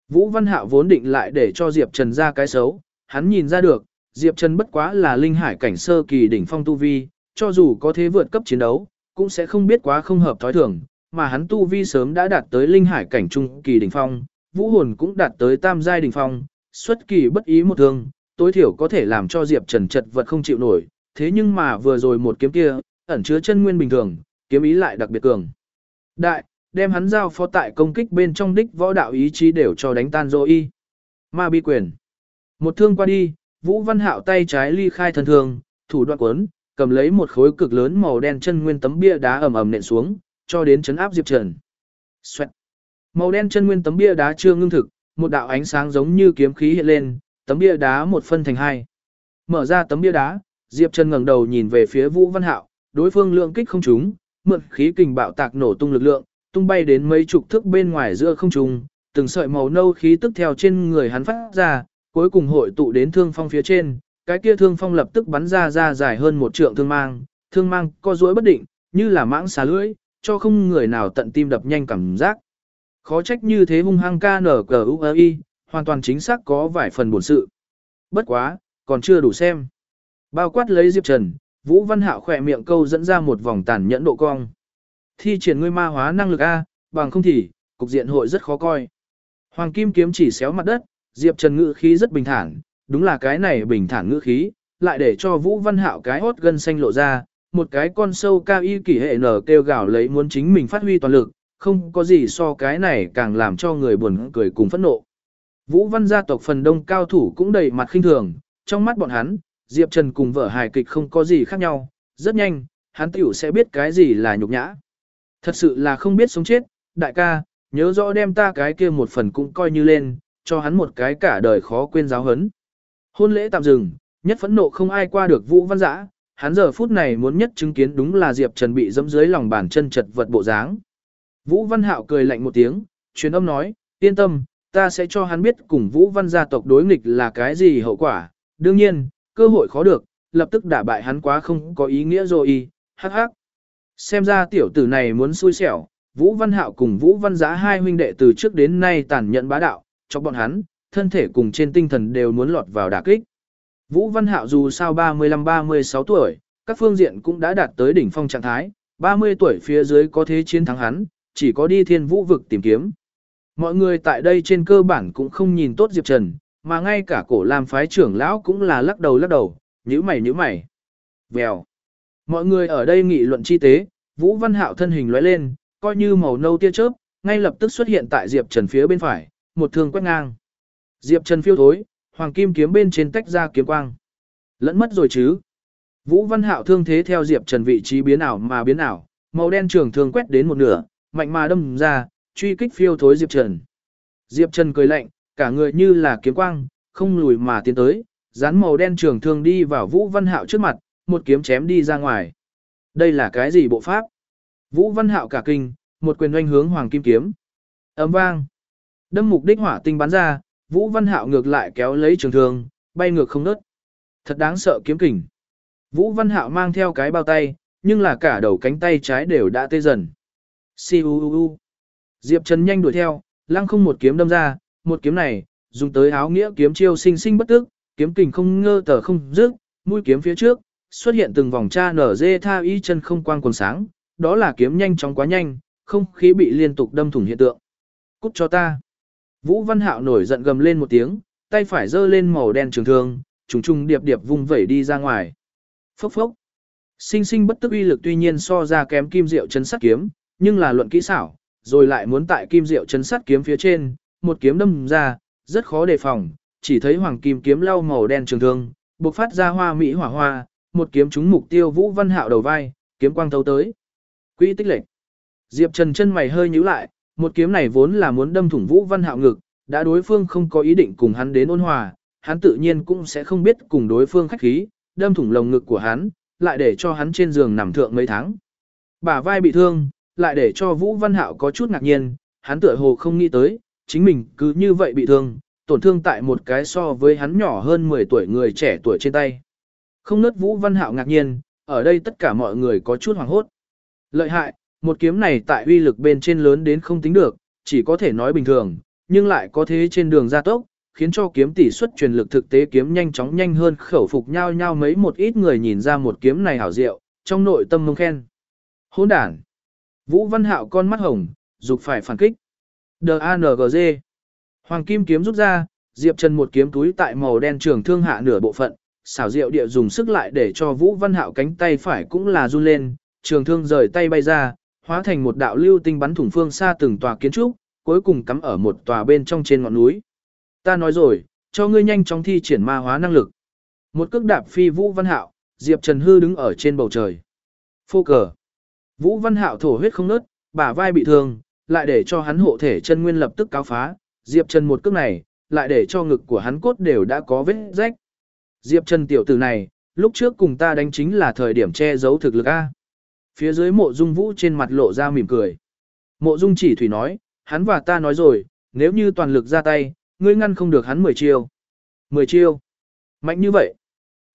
Vũ Văn Hạo vốn định lại để cho Diệp Trần ra cái xấu, hắn nhìn ra được, Diệp Trần bất quá là linh hải cảnh sơ kỳ đỉnh phong tu vi, cho dù có thế vượt cấp chiến đấu, cũng sẽ không biết quá không hợp thói thường, mà hắn tu vi sớm đã đạt tới linh hải cảnh trung kỳ đỉnh phong, vũ hồn cũng đạt tới tam giai đỉnh phong, xuất kỳ bất ý một thương, tối thiểu có thể làm cho Diệp Trần chật vật không chịu nổi, thế nhưng mà vừa rồi một kiếm kia, ẩn chứa chân nguyên bình thường, kiếm ý lại đặc biệt cường. Đại, đem hắn giao phó tại công kích bên trong đích võ đạo ý chí đều cho đánh tan rồi y. Ma bi quyền. Một thương qua đi, Vũ Văn Hạo tay trái ly khai thần thương, thủ đoạn cuốn, cầm lấy một khối cực lớn màu đen chân nguyên tấm bia đá ầm ầm nện xuống, cho đến chấn áp Diệp Trần. Xoẹt. Màu đen chân nguyên tấm bia đá chưa ngưng thực, một đạo ánh sáng giống như kiếm khí hiện lên, tấm bia đá một phân thành hai. Mở ra tấm bia đá, Diệp Trần ngẩng đầu nhìn về phía Vũ Văn Hạo, đối phương lượng kích không trúng, mượn khí kình bạo tạc nổ tung lực lượng, tung bay đến mấy chục thước bên ngoài giữa không trung, từng sợi màu nâu khí tức theo trên người hắn phát ra, cuối cùng hội tụ đến thương phong phía trên, cái kia thương phong lập tức bắn ra ra dài hơn một trượng thương mang, thương mang co duỗi bất định, như là mãng xà lưỡi, cho không người nào tận tim đập nhanh cảm giác. Khó trách như thế hung hăng ca nở cờ UAI, hoàn toàn chính xác có vài phần buồn sự. Bất quá, còn chưa đủ xem. Bao quát lấy Diệp Trần, Vũ Văn Hạo khỏe miệng câu dẫn ra một vòng tàn nhẫn độ cong. Thi triển ngươi ma hóa năng lực A, bằng không thì, cục diện hội rất khó coi. Hoàng Kim kiếm chỉ xéo mặt đất, Diệp Trần ngữ khí rất bình thản, đúng là cái này bình thản ngữ khí, lại để cho Vũ Văn Hạo cái hốt gân xanh lộ ra, một cái con sâu cao y kỳ hệ nở kêu gào lấy muốn chính mình phát huy toàn lực, không có gì so cái này càng làm cho người buồn cười cùng phẫn nộ. Vũ Văn gia tộc phần đông cao thủ cũng đầy mặt khinh thường, trong mắt bọn hắn, Diệp Trần cùng vợ hài kịch không có gì khác nhau, rất nhanh, hắn tiểu sẽ biết cái gì là nhục nhã. Thật sự là không biết sống chết, đại ca, nhớ rõ đem ta cái kia một phần cũng coi như lên, cho hắn một cái cả đời khó quên giáo hấn. Hôn lễ tạm dừng, nhất phẫn nộ không ai qua được Vũ Văn Dã, hắn giờ phút này muốn nhất chứng kiến đúng là Diệp Trần bị dẫm dưới lòng bàn chân chật vật bộ dáng. Vũ Văn Hạo cười lạnh một tiếng, truyền âm nói, yên tâm, ta sẽ cho hắn biết cùng Vũ Văn gia tộc đối nghịch là cái gì hậu quả. Đương nhiên, cơ hội khó được, lập tức đả bại hắn quá không có ý nghĩa rồi y, hắc hắc. Xem ra tiểu tử này muốn xui xẻo, Vũ Văn Hạo cùng Vũ Văn Giá hai huynh đệ từ trước đến nay tàn nhẫn bá đạo, cho bọn hắn, thân thể cùng trên tinh thần đều muốn lọt vào đả kích. Vũ Văn Hạo dù sao 35-36 tuổi, các phương diện cũng đã đạt tới đỉnh phong trạng thái, 30 tuổi phía dưới có thế chiến thắng hắn, chỉ có đi thiên vũ vực tìm kiếm. Mọi người tại đây trên cơ bản cũng không nhìn tốt Diệp Trần, mà ngay cả cổ làm phái trưởng lão cũng là lắc đầu lắc đầu, nhíu mày nhíu mày. Vèo. Mọi người ở đây nghị luận chi tế, Vũ Văn Hạo thân hình lóe lên, coi như màu nâu tia chớp, ngay lập tức xuất hiện tại Diệp Trần phía bên phải, một thương quét ngang. Diệp Trần phiêu thối, hoàng kim kiếm bên trên tách ra kiếm quang. Lẫn mất rồi chứ? Vũ Văn Hạo thương thế theo Diệp Trần vị trí biến ảo mà biến ảo, màu đen trường thương quét đến một nửa, mạnh mà đâm ra, truy kích phiêu thối Diệp Trần. Diệp Trần cười lạnh, cả người như là kiếm quang, không lùi mà tiến tới, dán màu đen trường thương đi vào Vũ Văn Hạo trước mặt, một kiếm chém đi ra ngoài. Đây là cái gì bộ pháp? Vũ Văn Hạo cả kinh, một quyền oanh hướng Hoàng Kim kiếm. Ấm vang. Đâm mục đích hỏa tinh bắn ra, Vũ Văn Hạo ngược lại kéo lấy trường thương, bay ngược không nớt. Thật đáng sợ kiếm kình. Vũ Văn Hạo mang theo cái bao tay, nhưng là cả đầu cánh tay trái đều đã tê dần. Siu Diệp Trần nhanh đuổi theo, lăng không một kiếm đâm ra, một kiếm này, dùng tới áo nghĩa kiếm chiêu sinh sinh bất tức, kiếm kình không ngơ tờ không dứt, mũi kiếm phía trước, xuất hiện từng vòng tra nở dê tha y chân không quang quần sáng, đó là kiếm nhanh chóng quá nhanh, không khí bị liên tục đâm thủng hiện tượng. Cút cho ta. Vũ Văn Hạo nổi giận gầm lên một tiếng, tay phải giơ lên màu đen trường thương, trùng trùng điệp điệp vung vẩy đi ra ngoài. Phốc phốc. Sinh sinh bất tức uy lực tuy nhiên so ra kém kim diệu chấn sắt kiếm, nhưng là luận kỹ xảo, rồi lại muốn tại kim diệu chấn sắt kiếm phía trên, một kiếm đâm ra, rất khó đề phòng, chỉ thấy hoàng kim kiếm lau màu đen trường thương, bộc phát ra hoa mỹ hỏa hoa, một kiếm trúng mục tiêu Vũ Văn Hạo đầu vai, kiếm quang thấu tới. Quỹ tích lệnh. Diệp Trần chân mày hơi nhíu lại, một kiếm này vốn là muốn đâm thủng Vũ Văn Hạo ngực, đã đối phương không có ý định cùng hắn đến ôn hòa, hắn tự nhiên cũng sẽ không biết cùng đối phương khách khí, đâm thủng lồng ngực của hắn, lại để cho hắn trên giường nằm thượng mấy tháng. Bả vai bị thương, lại để cho Vũ Văn Hạo có chút ngạc nhiên, hắn tựa hồ không nghĩ tới, chính mình cứ như vậy bị thương, tổn thương tại một cái so với hắn nhỏ hơn 10 tuổi người trẻ tuổi trên tay. Không nớt Vũ Văn Hạo ngạc nhiên, ở đây tất cả mọi người có chút hoảng hốt. Lợi hại, một kiếm này tại uy lực bên trên lớn đến không tính được, chỉ có thể nói bình thường, nhưng lại có thế trên đường gia tốc, khiến cho kiếm tỷ suất truyền lực thực tế kiếm nhanh chóng nhanh hơn khẩu phục nhau nhau mấy một ít người nhìn ra một kiếm này hảo diệu, trong nội tâm mông khen. Hỗn đản. Vũ Văn Hạo con mắt hồng, dục phải phản kích. D-A-N-G-Z. Hoàng kim kiếm rút ra, Diệp Trần một kiếm túi tại màu đen trường thương hạ nửa bộ phận, xảo diệu địa dùng sức lại để cho Vũ Văn Hạo cánh tay phải cũng là run lên, trường thương rời tay bay ra, hóa thành một đạo lưu tinh bắn thủng phương xa từng tòa kiến trúc, cuối cùng cắm ở một tòa bên trong trên ngọn núi. Ta nói rồi, cho ngươi nhanh chóng thi triển ma hóa năng lực. Một cước đạp phi Vũ Văn Hạo, Diệp Trần Hư đứng ở trên bầu trời. Phô cờ. Vũ Văn Hạo thổ huyết không nớt, bả vai bị thương, lại để cho hắn hộ thể chân nguyên lập tức cáo phá. Diệp Trần một cước này, lại để cho ngực của hắn cốt đều đã có vết rách. Diệp Trần tiểu tử này, lúc trước cùng ta đánh chính là thời điểm che giấu thực lực A. Phía dưới mộ dung vũ trên mặt lộ ra mỉm cười. Mộ dung chỉ thủy nói, hắn và ta nói rồi, nếu như toàn lực ra tay, ngươi ngăn không được hắn 10 chiêu. 10 chiêu. Mạnh như vậy.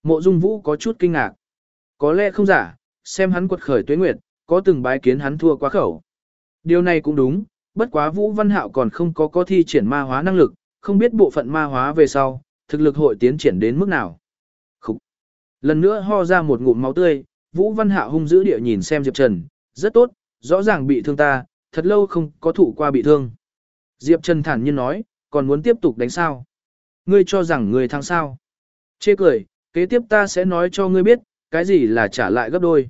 Mộ dung vũ có chút kinh ngạc. Có lẽ không giả, xem hắn quật khởi tuế nguyệt, có từng bái kiến hắn thua quá khẩu. Điều này cũng đúng, bất quá Vũ Văn Hạo còn không có có thi triển ma hóa năng lực, không biết bộ phận ma hóa về sau, thực lực hội tiến triển đến mức nào. Khúc. Lần nữa ho ra một ngụm máu tươi, Vũ Văn Hạo hung dữ địa nhìn xem Diệp Trần, rất tốt, rõ ràng bị thương ta, thật lâu không có thủ qua bị thương. Diệp Trần thản nhiên nói, còn muốn tiếp tục đánh sao? Ngươi cho rằng ngươi thắng sao? Chê cười, kế tiếp ta sẽ nói cho ngươi biết, cái gì là trả lại gấp đôi.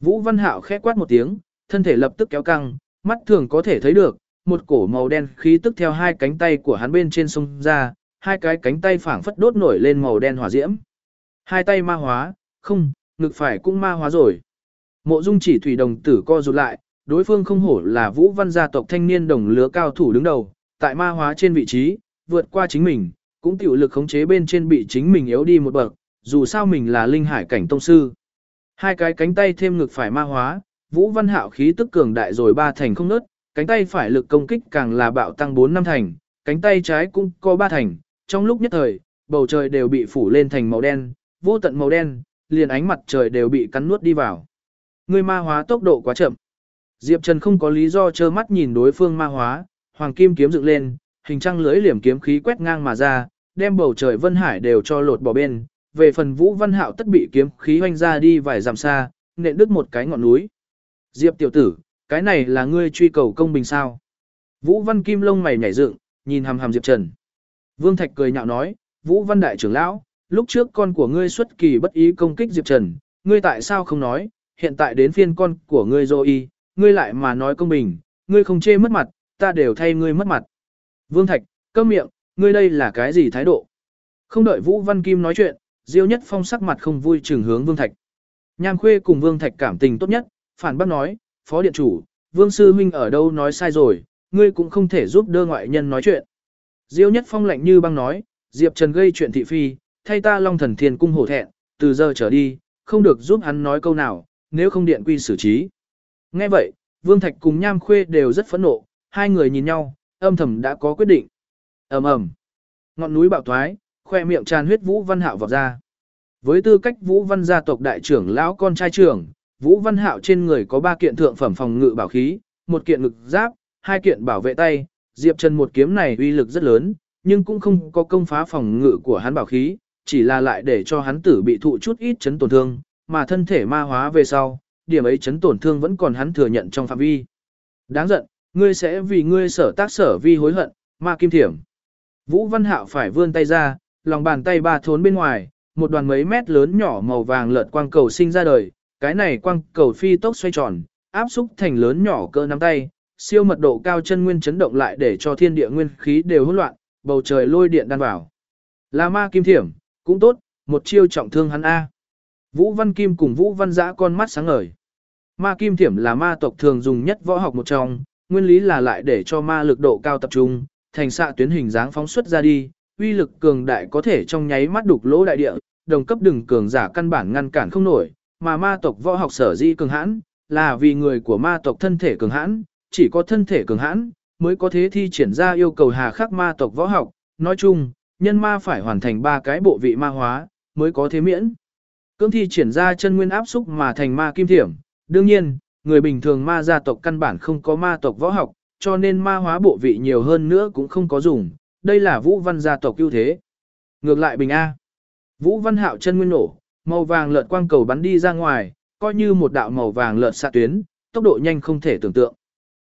Vũ Văn Hạo khẽ quát một tiếng, thân thể lập tức kéo căng, mắt thường có thể thấy được, một cổ màu đen khí tức theo hai cánh tay của hắn bên trên sông ra, hai cái cánh tay phảng phất đốt nổi lên màu đen hỏa diễm. Hai tay ma hóa, không, ngực phải cũng ma hóa rồi. Mộ Dung chỉ thủy đồng tử co rụt lại, đối phương không hổ là Vũ Văn gia tộc thanh niên đồng lứa cao thủ đứng đầu, tại ma hóa trên vị trí, vượt qua chính mình, cũng tiểu lực khống chế bên trên bị chính mình yếu đi một bậc, dù sao mình là linh hải cảnh tông sư. Hai cái cánh tay thêm ngực phải ma hóa, Vũ Văn Hạo khí tức cường đại rồi ba thành không nớt, cánh tay phải lực công kích càng là bạo tăng 4 năm thành, cánh tay trái cũng có ba thành, trong lúc nhất thời, bầu trời đều bị phủ lên thành màu đen, vô tận màu đen, liền ánh mặt trời đều bị cắn nuốt đi vào. Người ma hóa tốc độ quá chậm. Diệp Trần không có lý do trơ mắt nhìn đối phương ma hóa, hoàng kim kiếm dựng lên, hình trăng lưới liềm kiếm khí quét ngang mà ra, đem bầu trời vân hải đều cho lột bỏ bên. Về phần Vũ Văn Hạo tất bị kiếm khí hoanh ra đi vài dặm xa, nện đứt một cái ngọn núi. Diệp tiểu tử, cái này là ngươi truy cầu công bình sao? Vũ Văn Kim lông mày nhảy dựng, nhìn hằm hằm Diệp Trần. Vương Thạch cười nhạo nói, Vũ Văn đại trưởng lão, lúc trước con của ngươi xuất kỳ bất ý công kích Diệp Trần, ngươi tại sao không nói, hiện tại đến phiên con của ngươi rồi y, ngươi lại mà nói công bình, ngươi không chê mất mặt, ta đều thay ngươi mất mặt. Vương Thạch, câm miệng, ngươi đây là cái gì thái độ? Không đợi Vũ Văn Kim nói chuyện, Diêu Nhất Phong sắc mặt không vui trừng hướng Vương Thạch. Nham Khuê cùng Vương Thạch cảm tình tốt nhất, phản bác nói, Phó Điện Chủ, Vương Sư Huynh ở đâu nói sai rồi, ngươi cũng không thể giúp đỡ ngoại nhân nói chuyện. Diêu Nhất Phong lạnh như băng nói, Diệp Trần gây chuyện thị phi, thay ta Long Thần Thiên cung hổ thẹn, từ giờ trở đi, không được giúp hắn nói câu nào, nếu không điện quy xử trí. Nghe vậy, Vương Thạch cùng Nham Khuê đều rất phẫn nộ, hai người nhìn nhau, âm thầm đã có quyết định. ầm ầm, ngọn núi bạo thoái, khoe miệng tràn huyết Vũ Văn Hạo vọt ra. Với tư cách Vũ Văn gia tộc đại trưởng lão con trai trưởng, Vũ Văn Hạo trên người có ba kiện thượng phẩm phòng ngự bảo khí, một kiện ngực giáp, hai kiện bảo vệ tay, Diệp Trần một kiếm này uy lực rất lớn, nhưng cũng không có công phá phòng ngự của hắn bảo khí, chỉ là lại để cho hắn tử bị thụ chút ít chấn tổn thương, mà thân thể ma hóa về sau, điểm ấy chấn tổn thương vẫn còn hắn thừa nhận trong phạm vi. Đáng giận, ngươi sẽ vì ngươi sở tác sở vi hối hận, ma kim thiểm. Vũ Văn Hạo phải vươn tay ra, lòng bàn tay ba thốn bên ngoài, một đoàn mấy mét lớn nhỏ màu vàng lợn quang cầu sinh ra đời, cái này quang cầu phi tốc xoay tròn, áp xúc thành lớn nhỏ cơ nắm tay, siêu mật độ cao chân nguyên chấn động lại để cho thiên địa nguyên khí đều hỗn loạn, bầu trời lôi điện đan vào. Là ma kim thiểm, cũng tốt, một chiêu trọng thương hắn A. Vũ Văn Kim cùng Vũ Văn Giã con mắt sáng ngời. Ma kim thiểm là ma tộc thường dùng nhất võ học một trong, nguyên lý là lại để cho ma lực độ cao tập trung, thành xạ tuyến hình dáng phóng xuất ra đi, uy lực cường đại có thể trong nháy mắt đục lỗ đại địa, đồng cấp đừng cường giả căn bản ngăn cản không nổi, mà ma tộc võ học sở di cường hãn, là vì người của ma tộc thân thể cường hãn, chỉ có thân thể cường hãn, mới có thế thi triển ra yêu cầu hà khắc ma tộc võ học, nói chung, nhân ma phải hoàn thành ba cái bộ vị ma hóa, mới có thế miễn. Cưỡng thi triển ra chân nguyên áp xúc mà thành ma kim thiểm, đương nhiên, người bình thường ma gia tộc căn bản không có ma tộc võ học, cho nên ma hóa bộ vị nhiều hơn nữa cũng không có dùng, đây là vũ văn gia tộc ưu thế. Ngược lại bình A. Vũ văn hạo chân nguyên nổ, màu vàng lợn quang cầu bắn đi ra ngoài, coi như một đạo màu vàng lợn xạ tuyến, tốc độ nhanh không thể tưởng tượng.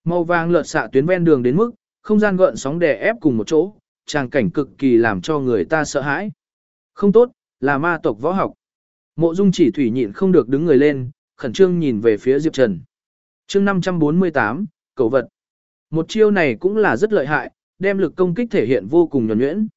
Màu vàng lợn xạ tuyến ven đường đến mức, không gian gợn sóng đè ép cùng một chỗ, tràng cảnh cực kỳ làm cho người ta sợ hãi. Không tốt, là ma tộc võ học. Mộ Dung chỉ thủy nhịn không được đứng người lên, khẩn trương nhìn về phía Diệp Trần. chương 548, cầu vật. Một chiêu này cũng là rất lợi hại, đem lực công kích thể hiện vô cùng nhuần nhuyễn.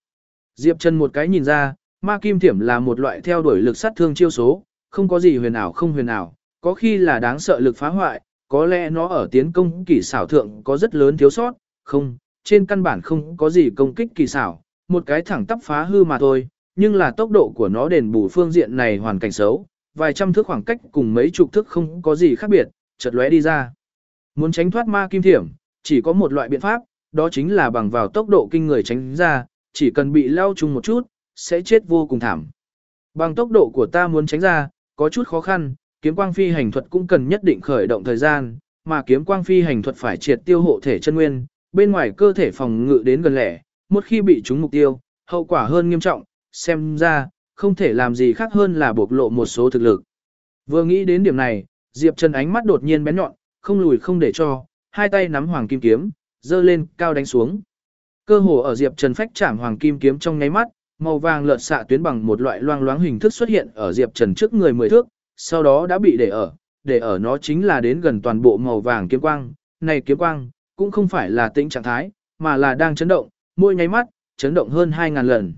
Diệp Trần một cái nhìn ra, ma kim thiểm là một loại theo đuổi lực sát thương chiêu số, không có gì huyền ảo không huyền ảo, có khi là đáng sợ lực phá hoại, có lẽ nó ở tiến công kỳ xảo thượng có rất lớn thiếu sót, không, trên căn bản không có gì công kích kỳ xảo, một cái thẳng tắp phá hư mà thôi, nhưng là tốc độ của nó đền bù phương diện này hoàn cảnh xấu, vài trăm thước khoảng cách cùng mấy chục thước không có gì khác biệt, chợt lóe đi ra. Muốn tránh thoát ma kim thiểm, chỉ có một loại biện pháp, đó chính là bằng vào tốc độ kinh người tránh ra, chỉ cần bị lao chung một chút, sẽ chết vô cùng thảm. Bằng tốc độ của ta muốn tránh ra, có chút khó khăn, kiếm quang phi hành thuật cũng cần nhất định khởi động thời gian, mà kiếm quang phi hành thuật phải triệt tiêu hộ thể chân nguyên, bên ngoài cơ thể phòng ngự đến gần lẻ, một khi bị trúng mục tiêu, hậu quả hơn nghiêm trọng, xem ra, không thể làm gì khác hơn là bộc lộ một số thực lực. Vừa nghĩ đến điểm này, Diệp Trần ánh mắt đột nhiên bén nhọn, không lùi không để cho, hai tay nắm hoàng kim kiếm, dơ lên, cao đánh xuống. Cơ hồ ở Diệp Trần phách chạm hoàng kim kiếm trong nháy mắt, màu vàng lợn xạ tuyến bằng một loại loang loáng hình thức xuất hiện ở Diệp Trần trước người mười thước, sau đó đã bị để ở, để ở nó chính là đến gần toàn bộ màu vàng kiếm quang. Này kiếm quang, cũng không phải là tĩnh trạng thái, mà là đang chấn động, mỗi nháy mắt, chấn động hơn 2.000 lần.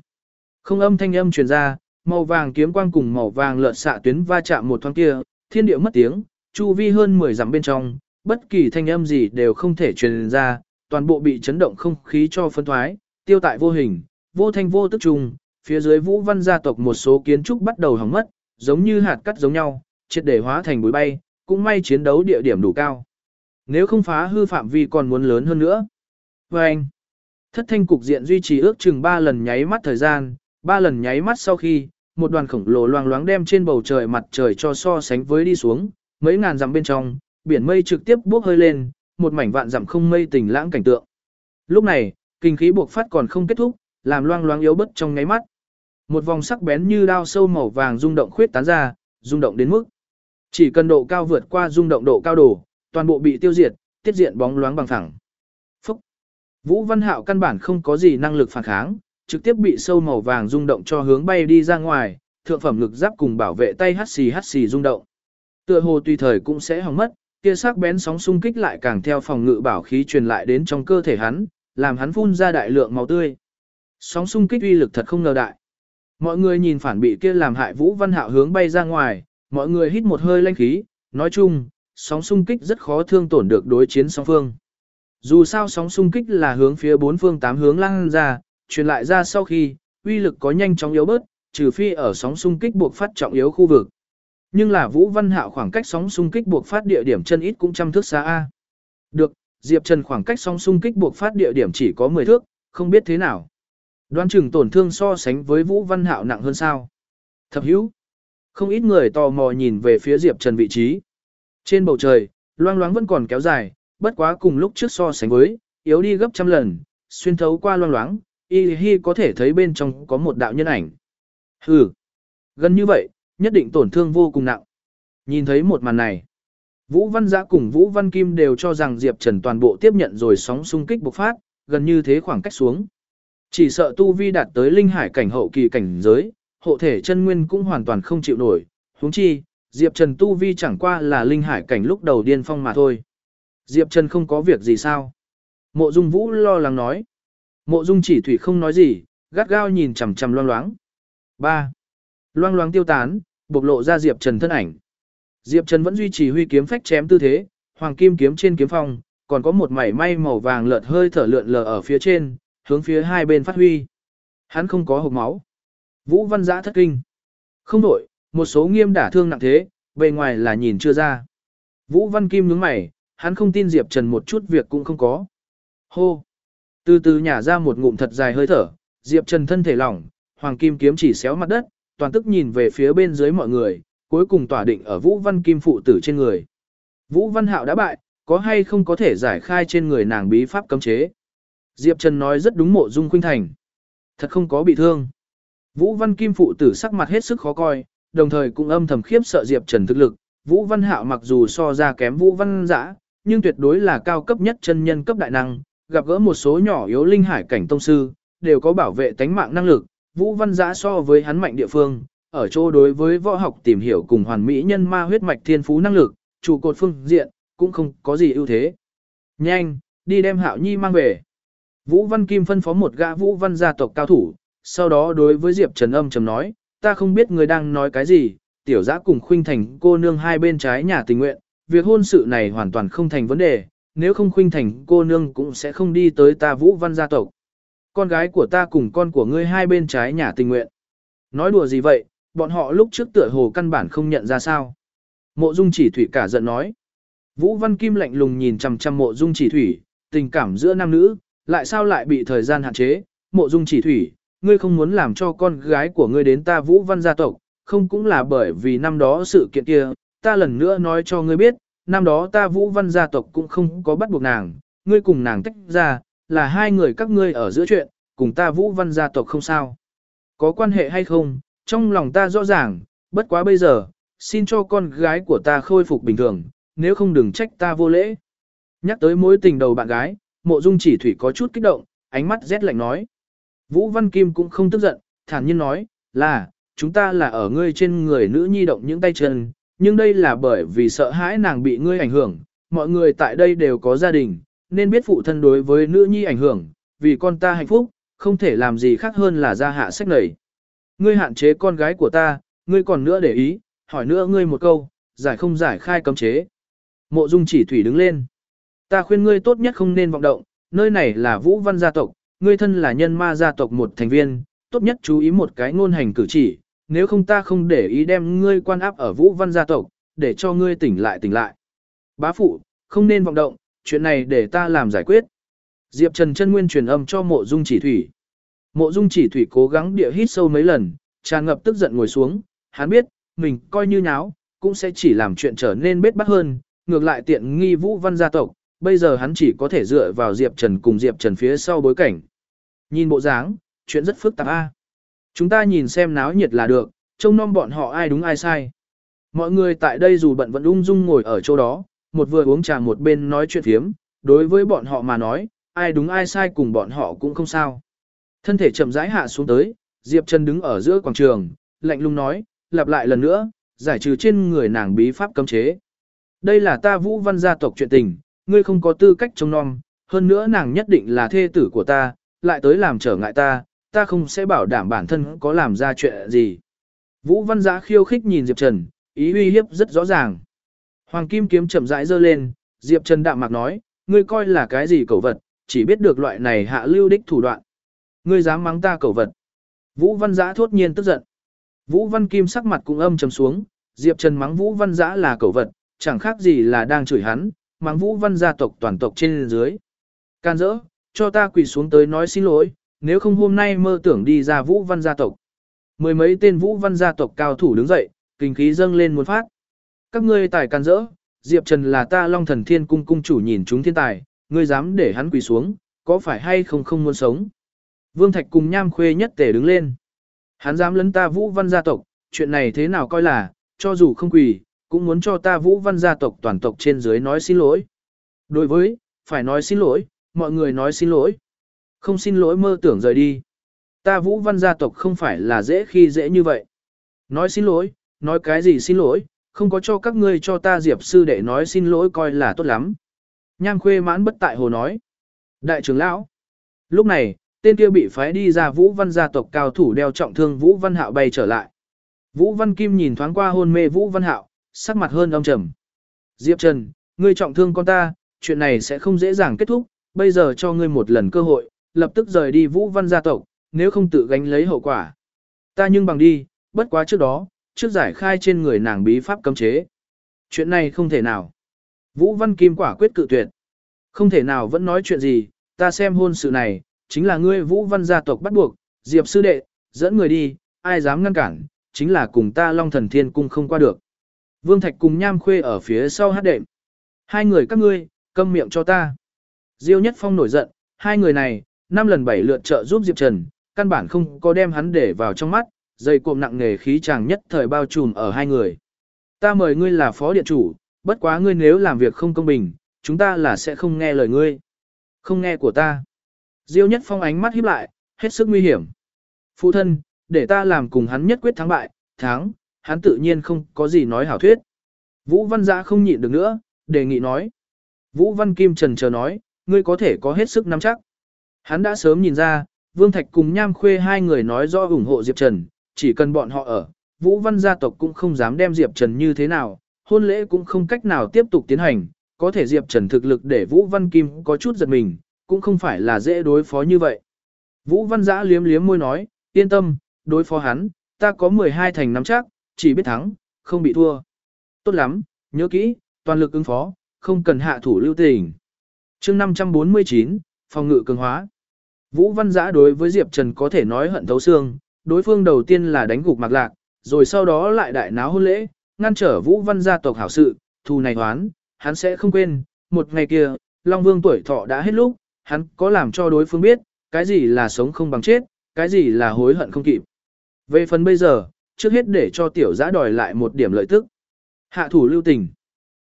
Không âm thanh âm truyền ra, màu vàng kiếm quang cùng màu vàng lợn xạ tuyến va chạm một thoáng kia, thiên địa mất tiếng, chu vi hơn 10 dặm bên trong, bất kỳ thanh âm gì đều không thể truyền ra, toàn bộ bị chấn động không khí cho phân thoái, tiêu tại vô hình, vô thanh vô tức trùng, phía dưới vũ văn gia tộc một số kiến trúc bắt đầu hỏng mất, giống như hạt cắt giống nhau, triệt để hóa thành bụi bay, cũng may chiến đấu địa điểm đủ cao. Nếu không phá hư phạm vi còn muốn lớn hơn nữa. Và anh, thất thanh cục diện duy trì ước chừng 3 lần nháy mắt thời gian, 3 lần nháy mắt sau khi, một đoàn khổng lồ loang loáng đem trên bầu trời mặt trời cho so sánh với đi xuống, mấy ngàn dặm bên trong, biển mây trực tiếp bốc hơi lên, một mảnh vạn dặm không mây tình lãng cảnh tượng. Lúc này, kinh khí buộc phát còn không kết thúc, làm loang loáng yếu bất trong ngáy mắt. Một vòng sắc bén như đao sâu màu vàng rung động khuyết tán ra, rung động đến mức chỉ cần độ cao vượt qua rung động độ cao đổ, toàn bộ bị tiêu diệt, tiết diện bóng loáng bằng phẳng. Phúc! Vũ Văn Hạo căn bản không có gì năng lực phản kháng, trực tiếp bị sâu màu vàng rung động cho hướng bay đi ra ngoài, thượng phẩm lực giáp cùng bảo vệ tay hắt xì hắt xì rung động. Tựa hồ tùy thời cũng sẽ hỏng mất, kia sắc bén sóng xung kích lại càng theo phòng ngự bảo khí truyền lại đến trong cơ thể hắn, làm hắn phun ra đại lượng máu tươi. Sóng xung kích uy lực thật không ngờ đại. Mọi người nhìn phản bị kia làm hại Vũ Văn Hạo hướng bay ra ngoài, mọi người hít một hơi lanh khí, nói chung, sóng xung kích rất khó thương tổn được đối chiến song phương. Dù sao sóng xung kích là hướng phía bốn phương tám hướng lan ra, truyền lại ra sau khi, uy lực có nhanh chóng yếu bớt, trừ phi ở sóng xung kích buộc phát trọng yếu khu vực. Nhưng là Vũ Văn Hạo khoảng cách sóng xung kích buộc phát địa điểm chân ít cũng trăm thước xa a. Được, Diệp Trần khoảng cách sóng xung kích buộc phát địa điểm chỉ có 10 thước, không biết thế nào. Đoán chừng tổn thương so sánh với Vũ Văn Hạo nặng hơn sao? Thập hữu. Không ít người tò mò nhìn về phía Diệp Trần vị trí. Trên bầu trời, loang loáng vẫn còn kéo dài, bất quá cùng lúc trước so sánh với, yếu đi gấp trăm lần, xuyên thấu qua loang loáng, y hi có thể thấy bên trong có một đạo nhân ảnh. Hừ, gần như vậy, nhất định tổn thương vô cùng nặng. Nhìn thấy một màn này, Vũ Văn Giã cùng Vũ Văn Kim đều cho rằng Diệp Trần toàn bộ tiếp nhận rồi sóng xung kích bộc phát, gần như thế khoảng cách xuống. Chỉ sợ tu vi đạt tới linh hải cảnh hậu kỳ cảnh giới, hộ thể chân nguyên cũng hoàn toàn không chịu nổi, huống chi, Diệp Trần tu vi chẳng qua là linh hải cảnh lúc đầu điên phong mà thôi. Diệp Trần không có việc gì sao? Mộ Dung Vũ lo lắng nói. Mộ Dung chỉ thủy không nói gì, gắt gao nhìn chằm chằm loang loáng. 3. Loang loáng tiêu tán, bộc lộ ra Diệp Trần thân ảnh. Diệp Trần vẫn duy trì huy kiếm phách chém tư thế, hoàng kim kiếm trên kiếm phong, còn có một mảy may màu vàng lợt hơi thở lượn lờ ở phía trên, hướng phía hai bên phát huy. Hắn không có hộp máu. Vũ Văn Giã thất kinh. Không đổi, một số nghiêm đả thương nặng thế, bề ngoài là nhìn chưa ra. Vũ Văn Kim nhướng mày, hắn không tin Diệp Trần một chút việc cũng không có. Hô! Từ từ nhả ra một ngụm thật dài hơi thở, Diệp Trần thân thể lỏng, Hoàng Kim kiếm chỉ xéo mặt đất, toàn tức nhìn về phía bên dưới mọi người, cuối cùng tỏa định ở Vũ Văn Kim phụ tử trên người. Vũ Văn Hạo đã bại, có hay không có thể giải khai trên người nàng bí pháp cấm chế. Diệp Trần nói rất đúng mộ dung khuynh thành. Thật không có bị thương. Vũ Văn Kim phụ tử sắc mặt hết sức khó coi, đồng thời cũng âm thầm khiếp sợ Diệp Trần thực lực. Vũ Văn Hạo mặc dù so ra kém Vũ Văn Dã, nhưng tuyệt đối là cao cấp nhất chân nhân cấp đại năng, gặp gỡ một số nhỏ yếu linh hải cảnh tông sư, đều có bảo vệ tánh mạng năng lực. Vũ Văn Dã so với hắn mạnh địa phương, ở chỗ đối với võ học tìm hiểu cùng hoàn mỹ nhân ma huyết mạch thiên phú năng lực, trụ cột phương diện, cũng không có gì ưu thế. Nhanh, đi đem Hạo Nhi mang về. Vũ Văn Kim phân phó một gã Vũ Văn gia tộc cao thủ, sau đó đối với Diệp Trần âm trầm nói, ta không biết người đang nói cái gì, tiểu giã cùng khuynh thành cô nương hai bên trái nhà tình nguyện, việc hôn sự này hoàn toàn không thành vấn đề, nếu không khuynh thành cô nương cũng sẽ không đi tới ta Vũ Văn gia tộc. Con gái của ta cùng con của ngươi hai bên trái nhà tình nguyện. Nói đùa gì vậy, bọn họ lúc trước tựa hồ căn bản không nhận ra sao. Mộ Dung chỉ thủy cả giận nói. Vũ Văn Kim lạnh lùng nhìn chằm chằm mộ Dung chỉ thủy, tình cảm giữa nam nữ, lại sao lại bị thời gian hạn chế, mộ Dung chỉ thủy, ngươi không muốn làm cho con gái của ngươi đến ta Vũ Văn gia tộc, không cũng là bởi vì năm đó sự kiện kia, ta lần nữa nói cho ngươi biết, năm đó ta Vũ Văn gia tộc cũng không có bắt buộc nàng, ngươi cùng nàng tách ra, là hai người các ngươi ở giữa chuyện, cùng ta Vũ Văn gia tộc không sao. Có quan hệ hay không, trong lòng ta rõ ràng, bất quá bây giờ, xin cho con gái của ta khôi phục bình thường, nếu không đừng trách ta vô lễ. Nhắc tới mối tình đầu bạn gái, mộ dung chỉ thủy có chút kích động, ánh mắt rét lạnh nói. Vũ Văn Kim cũng không tức giận, thản nhiên nói, là, chúng ta là ở ngươi trên người nữ nhi động những tay chân, nhưng đây là bởi vì sợ hãi nàng bị ngươi ảnh hưởng, mọi người tại đây đều có gia đình, nên biết phụ thân đối với nữ nhi ảnh hưởng, vì con ta hạnh phúc, không thể làm gì khác hơn là ra hạ sách này. Ngươi hạn chế con gái của ta, ngươi còn nữa để ý, hỏi nữa ngươi một câu, giải không giải khai cấm chế. Mộ Dung chỉ thủy đứng lên. Ta khuyên ngươi tốt nhất không nên vọng động, nơi này là Vũ Văn gia tộc, ngươi thân là nhân ma gia tộc một thành viên, tốt nhất chú ý một cái ngôn hành cử chỉ, nếu không ta không để ý đem ngươi quan áp ở Vũ Văn gia tộc, để cho ngươi tỉnh lại tỉnh lại. Bá phụ, không nên vọng động, chuyện này để ta làm giải quyết. Diệp Trần chân nguyên truyền âm cho mộ dung chỉ thủy. Mộ dung chỉ thủy cố gắng địa hít sâu mấy lần, tràn ngập tức giận ngồi xuống, hắn biết, mình coi như nháo, cũng sẽ chỉ làm chuyện trở nên bết bắt hơn, ngược lại tiện nghi vũ văn gia tộc, bây giờ hắn chỉ có thể dựa vào Diệp Trần cùng Diệp Trần phía sau bối cảnh. Nhìn bộ dáng, chuyện rất phức tạp a. Chúng ta nhìn xem náo nhiệt là được, trông nom bọn họ ai đúng ai sai. Mọi người tại đây dù bận vẫn ung dung ngồi ở chỗ đó, một vừa uống trà một bên nói chuyện phiếm, đối với bọn họ mà nói, ai đúng ai sai cùng bọn họ cũng không sao. Thân thể chậm rãi hạ xuống tới, Diệp Trần đứng ở giữa quảng trường, lạnh lùng nói, lặp lại lần nữa, giải trừ trên người nàng bí pháp cấm chế. Đây là ta vũ văn gia tộc chuyện tình, ngươi không có tư cách trông nom, hơn nữa nàng nhất định là thê tử của ta, lại tới làm trở ngại ta, ta không sẽ bảo đảm bản thân có làm ra chuyện gì. Vũ văn giã khiêu khích nhìn Diệp Trần, ý uy hiếp rất rõ ràng. Hoàng Kim kiếm chậm rãi giơ lên, Diệp Trần đạm mạc nói, ngươi coi là cái gì cầu vật, chỉ biết được loại này hạ lưu đích thủ đoạn. Ngươi dám mắng ta cầu vật. Vũ Văn Giã thốt nhiên tức giận. Vũ Văn Kim sắc mặt cũng âm trầm xuống, Diệp Trần mắng Vũ Văn Giã là cầu vật, chẳng khác gì là đang chửi hắn, mang Vũ Văn gia tộc toàn tộc trên dưới. Can dỡ, cho ta quỳ xuống tới nói xin lỗi, nếu không hôm nay mơ tưởng đi ra Vũ Văn gia tộc. Mười mấy tên Vũ Văn gia tộc cao thủ đứng dậy, kinh khí dâng lên muốn phát. Các ngươi tài can dỡ, Diệp Trần là ta Long Thần Thiên cung cung chủ nhìn chúng thiên tài, ngươi dám để hắn quỳ xuống, có phải hay không không muốn sống. Vương Thạch cùng Nham Khuê nhất tề đứng lên. Hắn dám lấn ta Vũ Văn gia tộc, chuyện này thế nào coi là, cho dù không quỳ, cũng muốn cho ta Vũ Văn gia tộc toàn tộc trên dưới nói xin lỗi. Đối với, phải nói xin lỗi, mọi người nói xin lỗi. Không xin lỗi mơ tưởng rời đi. Ta Vũ Văn gia tộc không phải là dễ khi dễ như vậy. Nói xin lỗi, nói cái gì xin lỗi, không có cho các ngươi cho ta Diệp sư đệ nói xin lỗi coi là tốt lắm. Nham khuê mãn bất tại hồ nói. Đại trưởng lão. Lúc này, tên kia bị phái đi ra Vũ Văn gia tộc cao thủ đeo trọng thương Vũ Văn Hạo bay trở lại. Vũ Văn Kim nhìn thoáng qua hôn mê Vũ Văn Hạo, sắc mặt hơn âm trầm. Diệp Trần, ngươi trọng thương con ta, chuyện này sẽ không dễ dàng kết thúc, bây giờ cho ngươi một lần cơ hội, lập tức rời đi Vũ Văn gia tộc, nếu không tự gánh lấy hậu quả. Ta nhưng bằng đi, bất quá trước đó, trước giải khai trên người nàng bí pháp cấm chế. Chuyện này không thể nào. Vũ Văn Kim quả quyết cự tuyệt. Không thể nào vẫn nói chuyện gì, ta xem hôn sự này, chính là ngươi Vũ Văn gia tộc bắt buộc, Diệp sư đệ, dẫn người đi, ai dám ngăn cản, chính là cùng ta Long Thần Thiên Cung không qua được. Vương Thạch cùng Nham Khuê ở phía sau hát đệm. Hai người các ngươi, câm miệng cho ta. Diêu Nhất Phong nổi giận, hai người này, năm lần bảy lượt trợ giúp Diệp Trần, căn bản không có đem hắn để vào trong mắt, dây cuộm nặng nghề khí chàng nhất thời bao trùm ở hai người. Ta mời ngươi là phó điện chủ, bất quá ngươi nếu làm việc không công bình, chúng ta là sẽ không nghe lời ngươi. Không nghe của ta. Diêu Nhất Phong ánh mắt híp lại, hết sức nguy hiểm. Phụ thân, để ta làm cùng hắn nhất quyết thắng bại, thắng, hắn tự nhiên không có gì nói hảo thuyết. Vũ Văn Giã không nhịn được nữa, đề nghị nói. Vũ Văn Kim trần chờ nói, ngươi có thể có hết sức nắm chắc. Hắn đã sớm nhìn ra, Vương Thạch cùng Nham Khuê hai người nói rõ ủng hộ Diệp Trần, chỉ cần bọn họ ở, Vũ Văn gia tộc cũng không dám đem Diệp Trần như thế nào, hôn lễ cũng không cách nào tiếp tục tiến hành, có thể Diệp Trần thực lực để Vũ Văn Kim có chút giật mình, cũng không phải là dễ đối phó như vậy. Vũ Văn Giã liếm liếm môi nói, yên tâm, đối phó hắn, ta có 12 thành nắm chắc, chỉ biết thắng, không bị thua. Tốt lắm, nhớ kỹ, toàn lực ứng phó, không cần hạ thủ lưu tình. chương 549, phòng ngự cường hóa. Vũ Văn Giã đối với Diệp Trần có thể nói hận thấu xương, đối phương đầu tiên là đánh gục mạc lạc, rồi sau đó lại đại náo hôn lễ, ngăn trở Vũ Văn gia tộc hảo sự, thù này hoán, hắn sẽ không quên, một ngày kia, Long Vương tuổi thọ đã hết lúc, hắn có làm cho đối phương biết, cái gì là sống không bằng chết, cái gì là hối hận không kịp. Về phần bây giờ, trước hết để cho tiểu giã đòi lại một điểm lợi tức. Hạ thủ lưu tình.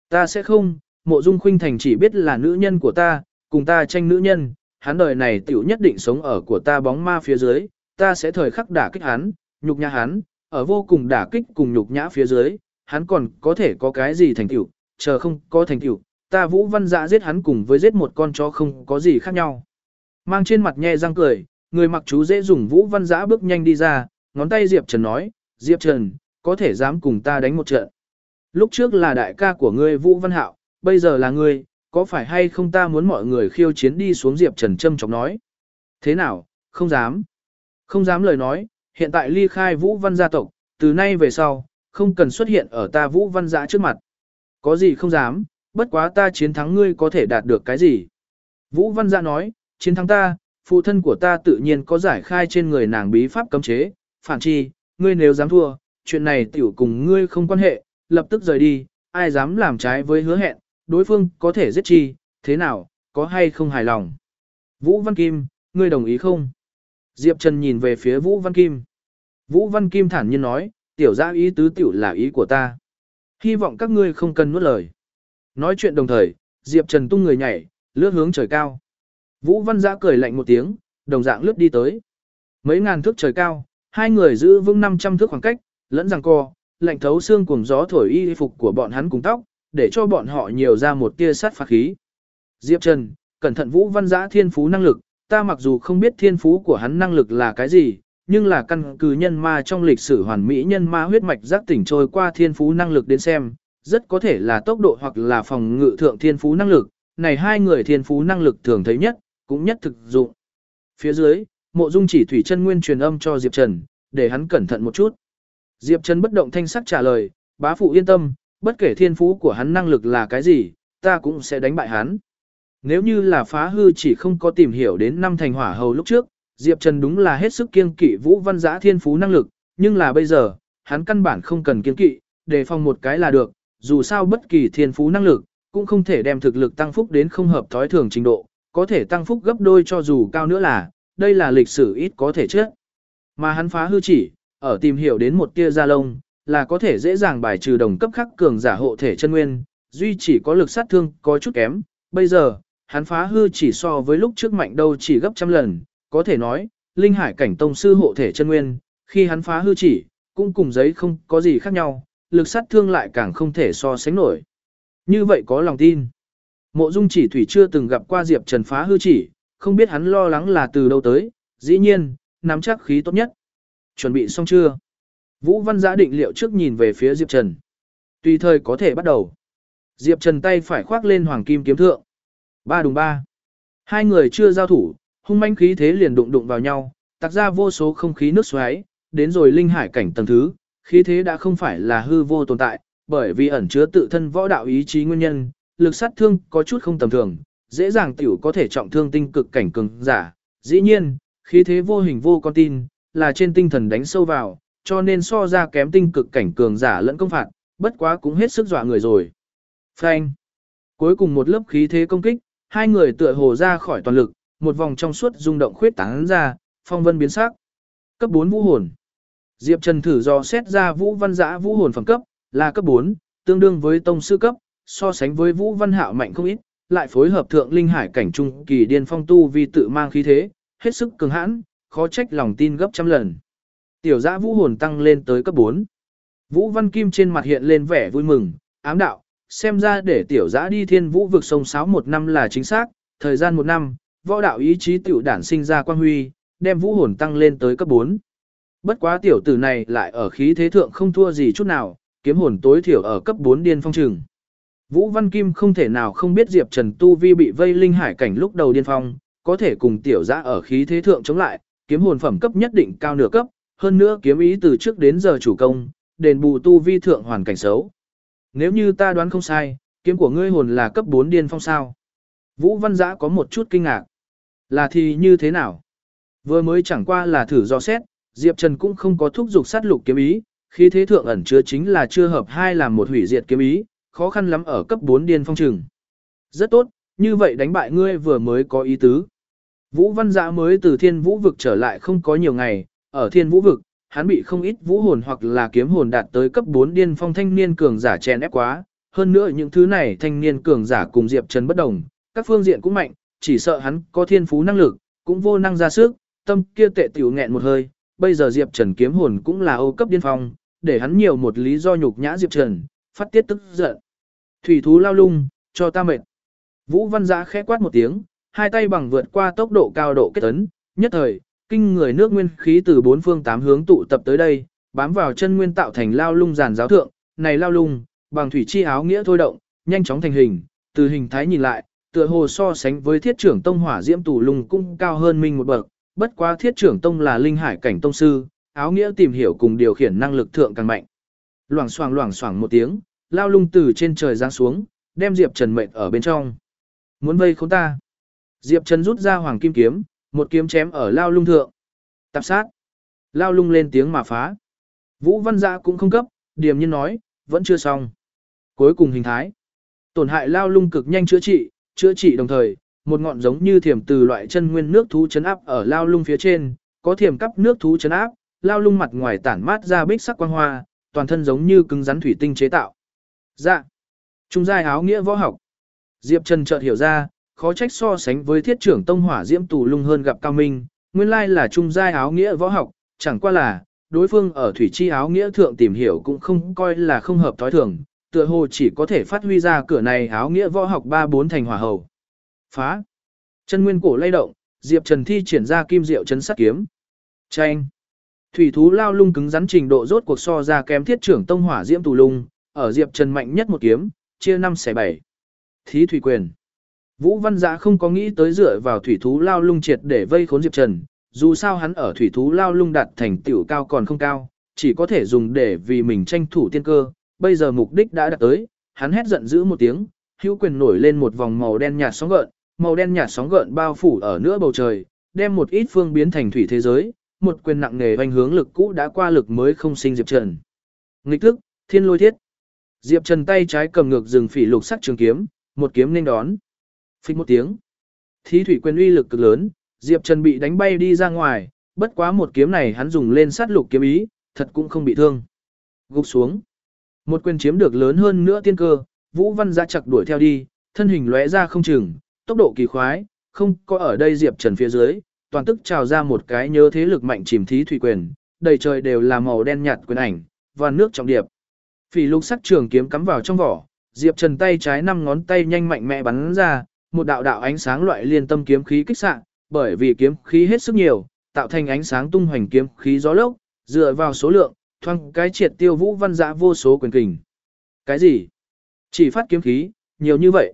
Ta sẽ không, mộ dung khuynh thành chỉ biết là nữ nhân của ta, cùng ta tranh nữ nhân, hắn đời này tiểu nhất định sống ở của ta bóng ma phía dưới, ta sẽ thời khắc đả kích hắn, nhục nhã hắn, ở vô cùng đả kích cùng nhục nhã phía dưới, hắn còn có thể có cái gì thành tựu, chờ không có thành tựu, ta Vũ Văn Dạ giết hắn cùng với giết một con chó không có gì khác nhau. Mang trên mặt nhe răng cười, người mặc chú dễ dùng Vũ Văn Dã bước nhanh đi ra, ngón tay Diệp Trần nói, Diệp Trần, có thể dám cùng ta đánh một trận. Lúc trước là đại ca của ngươi Vũ Văn Hạo, bây giờ là ngươi, có phải hay không ta muốn mọi người khiêu chiến đi xuống Diệp Trần châm chọc nói. Thế nào, không dám. Không dám lời nói, hiện tại ly khai Vũ Văn gia tộc, từ nay về sau, không cần xuất hiện ở ta Vũ Văn giã trước mặt. Có gì không dám, bất quá ta chiến thắng ngươi có thể đạt được cái gì. Vũ Văn giã nói, chiến thắng ta, phụ thân của ta tự nhiên có giải khai trên người nàng bí pháp cấm chế, phản chi, ngươi nếu dám thua, chuyện này tiểu cùng ngươi không quan hệ, lập tức rời đi, ai dám làm trái với hứa hẹn, đối phương có thể giết chi, thế nào, có hay không hài lòng. Vũ Văn Kim, ngươi đồng ý không? Diệp Trần nhìn về phía Vũ Văn Kim. Vũ Văn Kim thản nhiên nói, tiểu gia ý tứ tiểu là ý của ta. Hy vọng các ngươi không cần nuốt lời. Nói chuyện đồng thời, Diệp Trần tung người nhảy, lướt hướng trời cao. Vũ Văn Giã cười lạnh một tiếng, đồng dạng lướt đi tới. Mấy ngàn thước trời cao, hai người giữ vững 500 thước khoảng cách, lẫn rằng co, lạnh thấu xương cùng gió thổi y phục của bọn hắn cùng tóc, để cho bọn họ nhiều ra một tia sát phạt khí. Diệp Trần, cẩn thận Vũ Văn Giã thiên phú năng lực, ta mặc dù không biết thiên phú của hắn năng lực là cái gì, nhưng là căn cứ nhân ma trong lịch sử hoàn mỹ nhân ma huyết mạch giác tỉnh trôi qua thiên phú năng lực đến xem, rất có thể là tốc độ hoặc là phòng ngự thượng thiên phú năng lực, này hai người thiên phú năng lực thường thấy nhất, cũng nhất thực dụng. Phía dưới, mộ dung chỉ thủy chân nguyên truyền âm cho Diệp Trần, để hắn cẩn thận một chút. Diệp Trần bất động thanh sắc trả lời, bá phụ yên tâm, bất kể thiên phú của hắn năng lực là cái gì, ta cũng sẽ đánh bại hắn. Nếu như là phá hư chỉ không có tìm hiểu đến năm thành hỏa hầu lúc trước, Diệp Trần đúng là hết sức kiên kỵ Vũ Văn Giã thiên phú năng lực, nhưng là bây giờ, hắn căn bản không cần kiên kỵ, đề phòng một cái là được, dù sao bất kỳ thiên phú năng lực, cũng không thể đem thực lực tăng phúc đến không hợp thói thường trình độ, có thể tăng phúc gấp đôi cho dù cao nữa là, đây là lịch sử ít có thể chết. Mà hắn phá hư chỉ, ở tìm hiểu đến một tia da lông, là có thể dễ dàng bài trừ đồng cấp khắc cường giả hộ thể chân nguyên, duy chỉ có lực sát thương có chút kém, bây giờ, hắn phá hư chỉ so với lúc trước mạnh đâu chỉ gấp trăm lần, có thể nói, linh hải cảnh tông sư hộ thể chân nguyên, khi hắn phá hư chỉ, cũng cùng giấy không có gì khác nhau, lực sát thương lại càng không thể so sánh nổi. Như vậy có lòng tin. Mộ Dung chỉ thủy chưa từng gặp qua Diệp Trần phá hư chỉ, không biết hắn lo lắng là từ đâu tới, dĩ nhiên, nắm chắc khí tốt nhất. Chuẩn bị xong chưa? Vũ Văn Giã định liệu trước nhìn về phía Diệp Trần. Tùy thời có thể bắt đầu. Diệp Trần tay phải khoác lên hoàng kim kiếm thượng. Ba đùng ba. Hai người chưa giao thủ, hung manh khí thế liền đụng đụng vào nhau, tạc ra vô số không khí nước xoáy, đến rồi linh hải cảnh tầng thứ, khí thế đã không phải là hư vô tồn tại, bởi vì ẩn chứa tự thân võ đạo ý chí nguyên nhân, lực sát thương có chút không tầm thường, dễ dàng tiểu có thể trọng thương tinh cực cảnh cường giả. Dĩ nhiên, khí thế vô hình vô con tin, là trên tinh thần đánh sâu vào, cho nên so ra kém tinh cực cảnh cường giả lẫn công phạt, bất quá cũng hết sức dọa người rồi. Phanh. Cuối cùng một lớp khí thế công kích, hai người tựa hồ ra khỏi toàn lực, một vòng trong suốt rung động khuyết tán ra, phong vân biến sắc. Cấp 4 vũ hồn. Diệp Trần thử do xét ra vũ văn giã vũ hồn phẩm cấp, là cấp 4, tương đương với tông sư cấp, so sánh với vũ văn hạo mạnh không ít, lại phối hợp thượng linh hải cảnh trung kỳ điên phong tu vi tự mang khí thế, hết sức cường hãn, khó trách lòng tin gấp trăm lần. Tiểu giã vũ hồn tăng lên tới cấp 4. Vũ Văn Kim trên mặt hiện lên vẻ vui mừng, ám đạo, xem ra để tiểu giã đi thiên vũ vực sông sáo một năm là chính xác, thời gian một năm, võ đạo ý chí tiểu đản sinh ra quan huy, đem vũ hồn tăng lên tới cấp 4. Bất quá tiểu tử này lại ở khí thế thượng không thua gì chút nào, kiếm hồn tối thiểu ở cấp 4 điên phong trừng. Vũ Văn Kim không thể nào không biết Diệp Trần Tu Vi bị vây linh hải cảnh lúc đầu điên phong, có thể cùng tiểu giã ở khí thế thượng chống lại, kiếm hồn phẩm cấp nhất định cao nửa cấp, hơn nữa kiếm ý từ trước đến giờ chủ công, đền bù Tu Vi thượng hoàn cảnh xấu. Nếu như ta đoán không sai, kiếm của ngươi hồn là cấp 4 điên phong sao. Vũ Văn Giã có một chút kinh ngạc. Là thì như thế nào? Vừa mới chẳng qua là thử do xét, Diệp Trần cũng không có thúc dục sát lục kiếm ý, khi thế thượng ẩn chứa chính là chưa hợp hai làm một hủy diệt kiếm ý, khó khăn lắm ở cấp 4 điên phong trừng. Rất tốt, như vậy đánh bại ngươi vừa mới có ý tứ. Vũ Văn Giã mới từ thiên vũ vực trở lại không có nhiều ngày, ở thiên vũ vực, hắn bị không ít vũ hồn hoặc là kiếm hồn đạt tới cấp 4 điên phong thanh niên cường giả chèn ép quá. Hơn nữa những thứ này thanh niên cường giả cùng Diệp Trần bất đồng, các phương diện cũng mạnh, chỉ sợ hắn có thiên phú năng lực, cũng vô năng ra sức, tâm kia tệ tiểu nghẹn một hơi. Bây giờ Diệp Trần kiếm hồn cũng là ô cấp điên phong, để hắn nhiều một lý do nhục nhã Diệp Trần, phát tiết tức giận. Thủy thú lao lung, cho ta mệt. Vũ Văn Giã khẽ quát một tiếng, hai tay bằng vượt qua tốc độ cao độ kết tấn, nhất thời, kinh người nước nguyên khí từ bốn phương tám hướng tụ tập tới đây, bám vào chân nguyên tạo thành lao lung giàn giáo thượng, này lao lung, bằng thủy chi áo nghĩa thôi động, nhanh chóng thành hình, từ hình thái nhìn lại, tựa hồ so sánh với thiết trưởng tông hỏa diễm tù lung cũng cao hơn mình một bậc, bất quá thiết trưởng tông là linh hải cảnh tông sư, áo nghĩa tìm hiểu cùng điều khiển năng lực thượng càng mạnh. Loảng xoảng loảng xoảng một tiếng, lao lung từ trên trời giáng xuống, đem Diệp Trần mệnh ở bên trong. Muốn vây khốn ta. Diệp Trần rút ra hoàng kim kiếm, một kiếm chém ở lao lung thượng. Tạp sát. Lao lung lên tiếng mà phá. Vũ văn dạ cũng không cấp, điềm nhiên nói, vẫn chưa xong. Cuối cùng hình thái. Tổn hại lao lung cực nhanh chữa trị, chữa trị đồng thời, một ngọn giống như thiểm từ loại chân nguyên nước thú chấn áp ở lao lung phía trên, có thiểm cấp nước thú chấn áp, lao lung mặt ngoài tản mát ra bích sắc quang hoa, toàn thân giống như cứng rắn thủy tinh chế tạo. Dạ. Trung giai áo nghĩa võ học. Diệp Trần chợt hiểu ra, khó trách so sánh với thiết trưởng tông hỏa diễm tù lung hơn gặp cao minh, nguyên lai là trung giai áo nghĩa võ học, chẳng qua là, đối phương ở thủy chi áo nghĩa thượng tìm hiểu cũng không coi là không hợp thói thường, tựa hồ chỉ có thể phát huy ra cửa này áo nghĩa võ học ba bốn thành hỏa hầu. Phá. Chân nguyên cổ lay động, Diệp Trần thi triển ra kim diệu chấn sát kiếm. Chanh. Thủy thú lao lung cứng rắn trình độ rốt cuộc so ra kém thiết trưởng tông hỏa diễm tù lung, ở Diệp Trần mạnh nhất một kiếm, chia 5 xẻ 7. Thí thủy quyền. Vũ Văn Giã không có nghĩ tới dựa vào thủy thú lao lung triệt để vây khốn Diệp Trần, dù sao hắn ở thủy thú lao lung đạt thành tiểu cao còn không cao, chỉ có thể dùng để vì mình tranh thủ tiên cơ, bây giờ mục đích đã đạt tới, hắn hét giận dữ một tiếng, hữu quyền nổi lên một vòng màu đen nhạt sóng gợn, màu đen nhạt sóng gợn bao phủ ở nửa bầu trời, đem một ít phương biến thành thủy thế giới, một quyền nặng nề hoành hướng lực cũ đã qua lực mới không sinh Diệp Trần. Nghịch thức, thiên lôi thiết. Diệp Trần tay trái cầm ngược rừng phỉ lục sắc trường kiếm, một kiếm nên đón. Phích một tiếng. Thí thủy quyền uy lực cực lớn, Diệp Trần bị đánh bay đi ra ngoài, bất quá một kiếm này hắn dùng lên sát lục kiếm ý, thật cũng không bị thương. Gục xuống. Một quyền chiếm được lớn hơn nữa tiên cơ, Vũ Văn Giã chặt đuổi theo đi, thân hình lóe ra không chừng, tốc độ kỳ khoái, không có ở đây Diệp Trần phía dưới, toàn tức trào ra một cái nhớ thế lực mạnh chìm thí thủy quyền, đầy trời đều là màu đen nhạt quyền ảnh, và nước trọng điệp. Phỉ lục sắc trường kiếm cắm vào trong vỏ, Diệp Trần tay trái năm ngón tay nhanh mạnh mẽ bắn ra, một đạo đạo ánh sáng loại liên tâm kiếm khí kích xạ, bởi vì kiếm khí hết sức nhiều, tạo thành ánh sáng tung hoành kiếm khí gió lốc, dựa vào số lượng, thoang cái triệt tiêu Vũ Văn Dã vô số quyền kình. Cái gì? Chỉ phát kiếm khí, nhiều như vậy.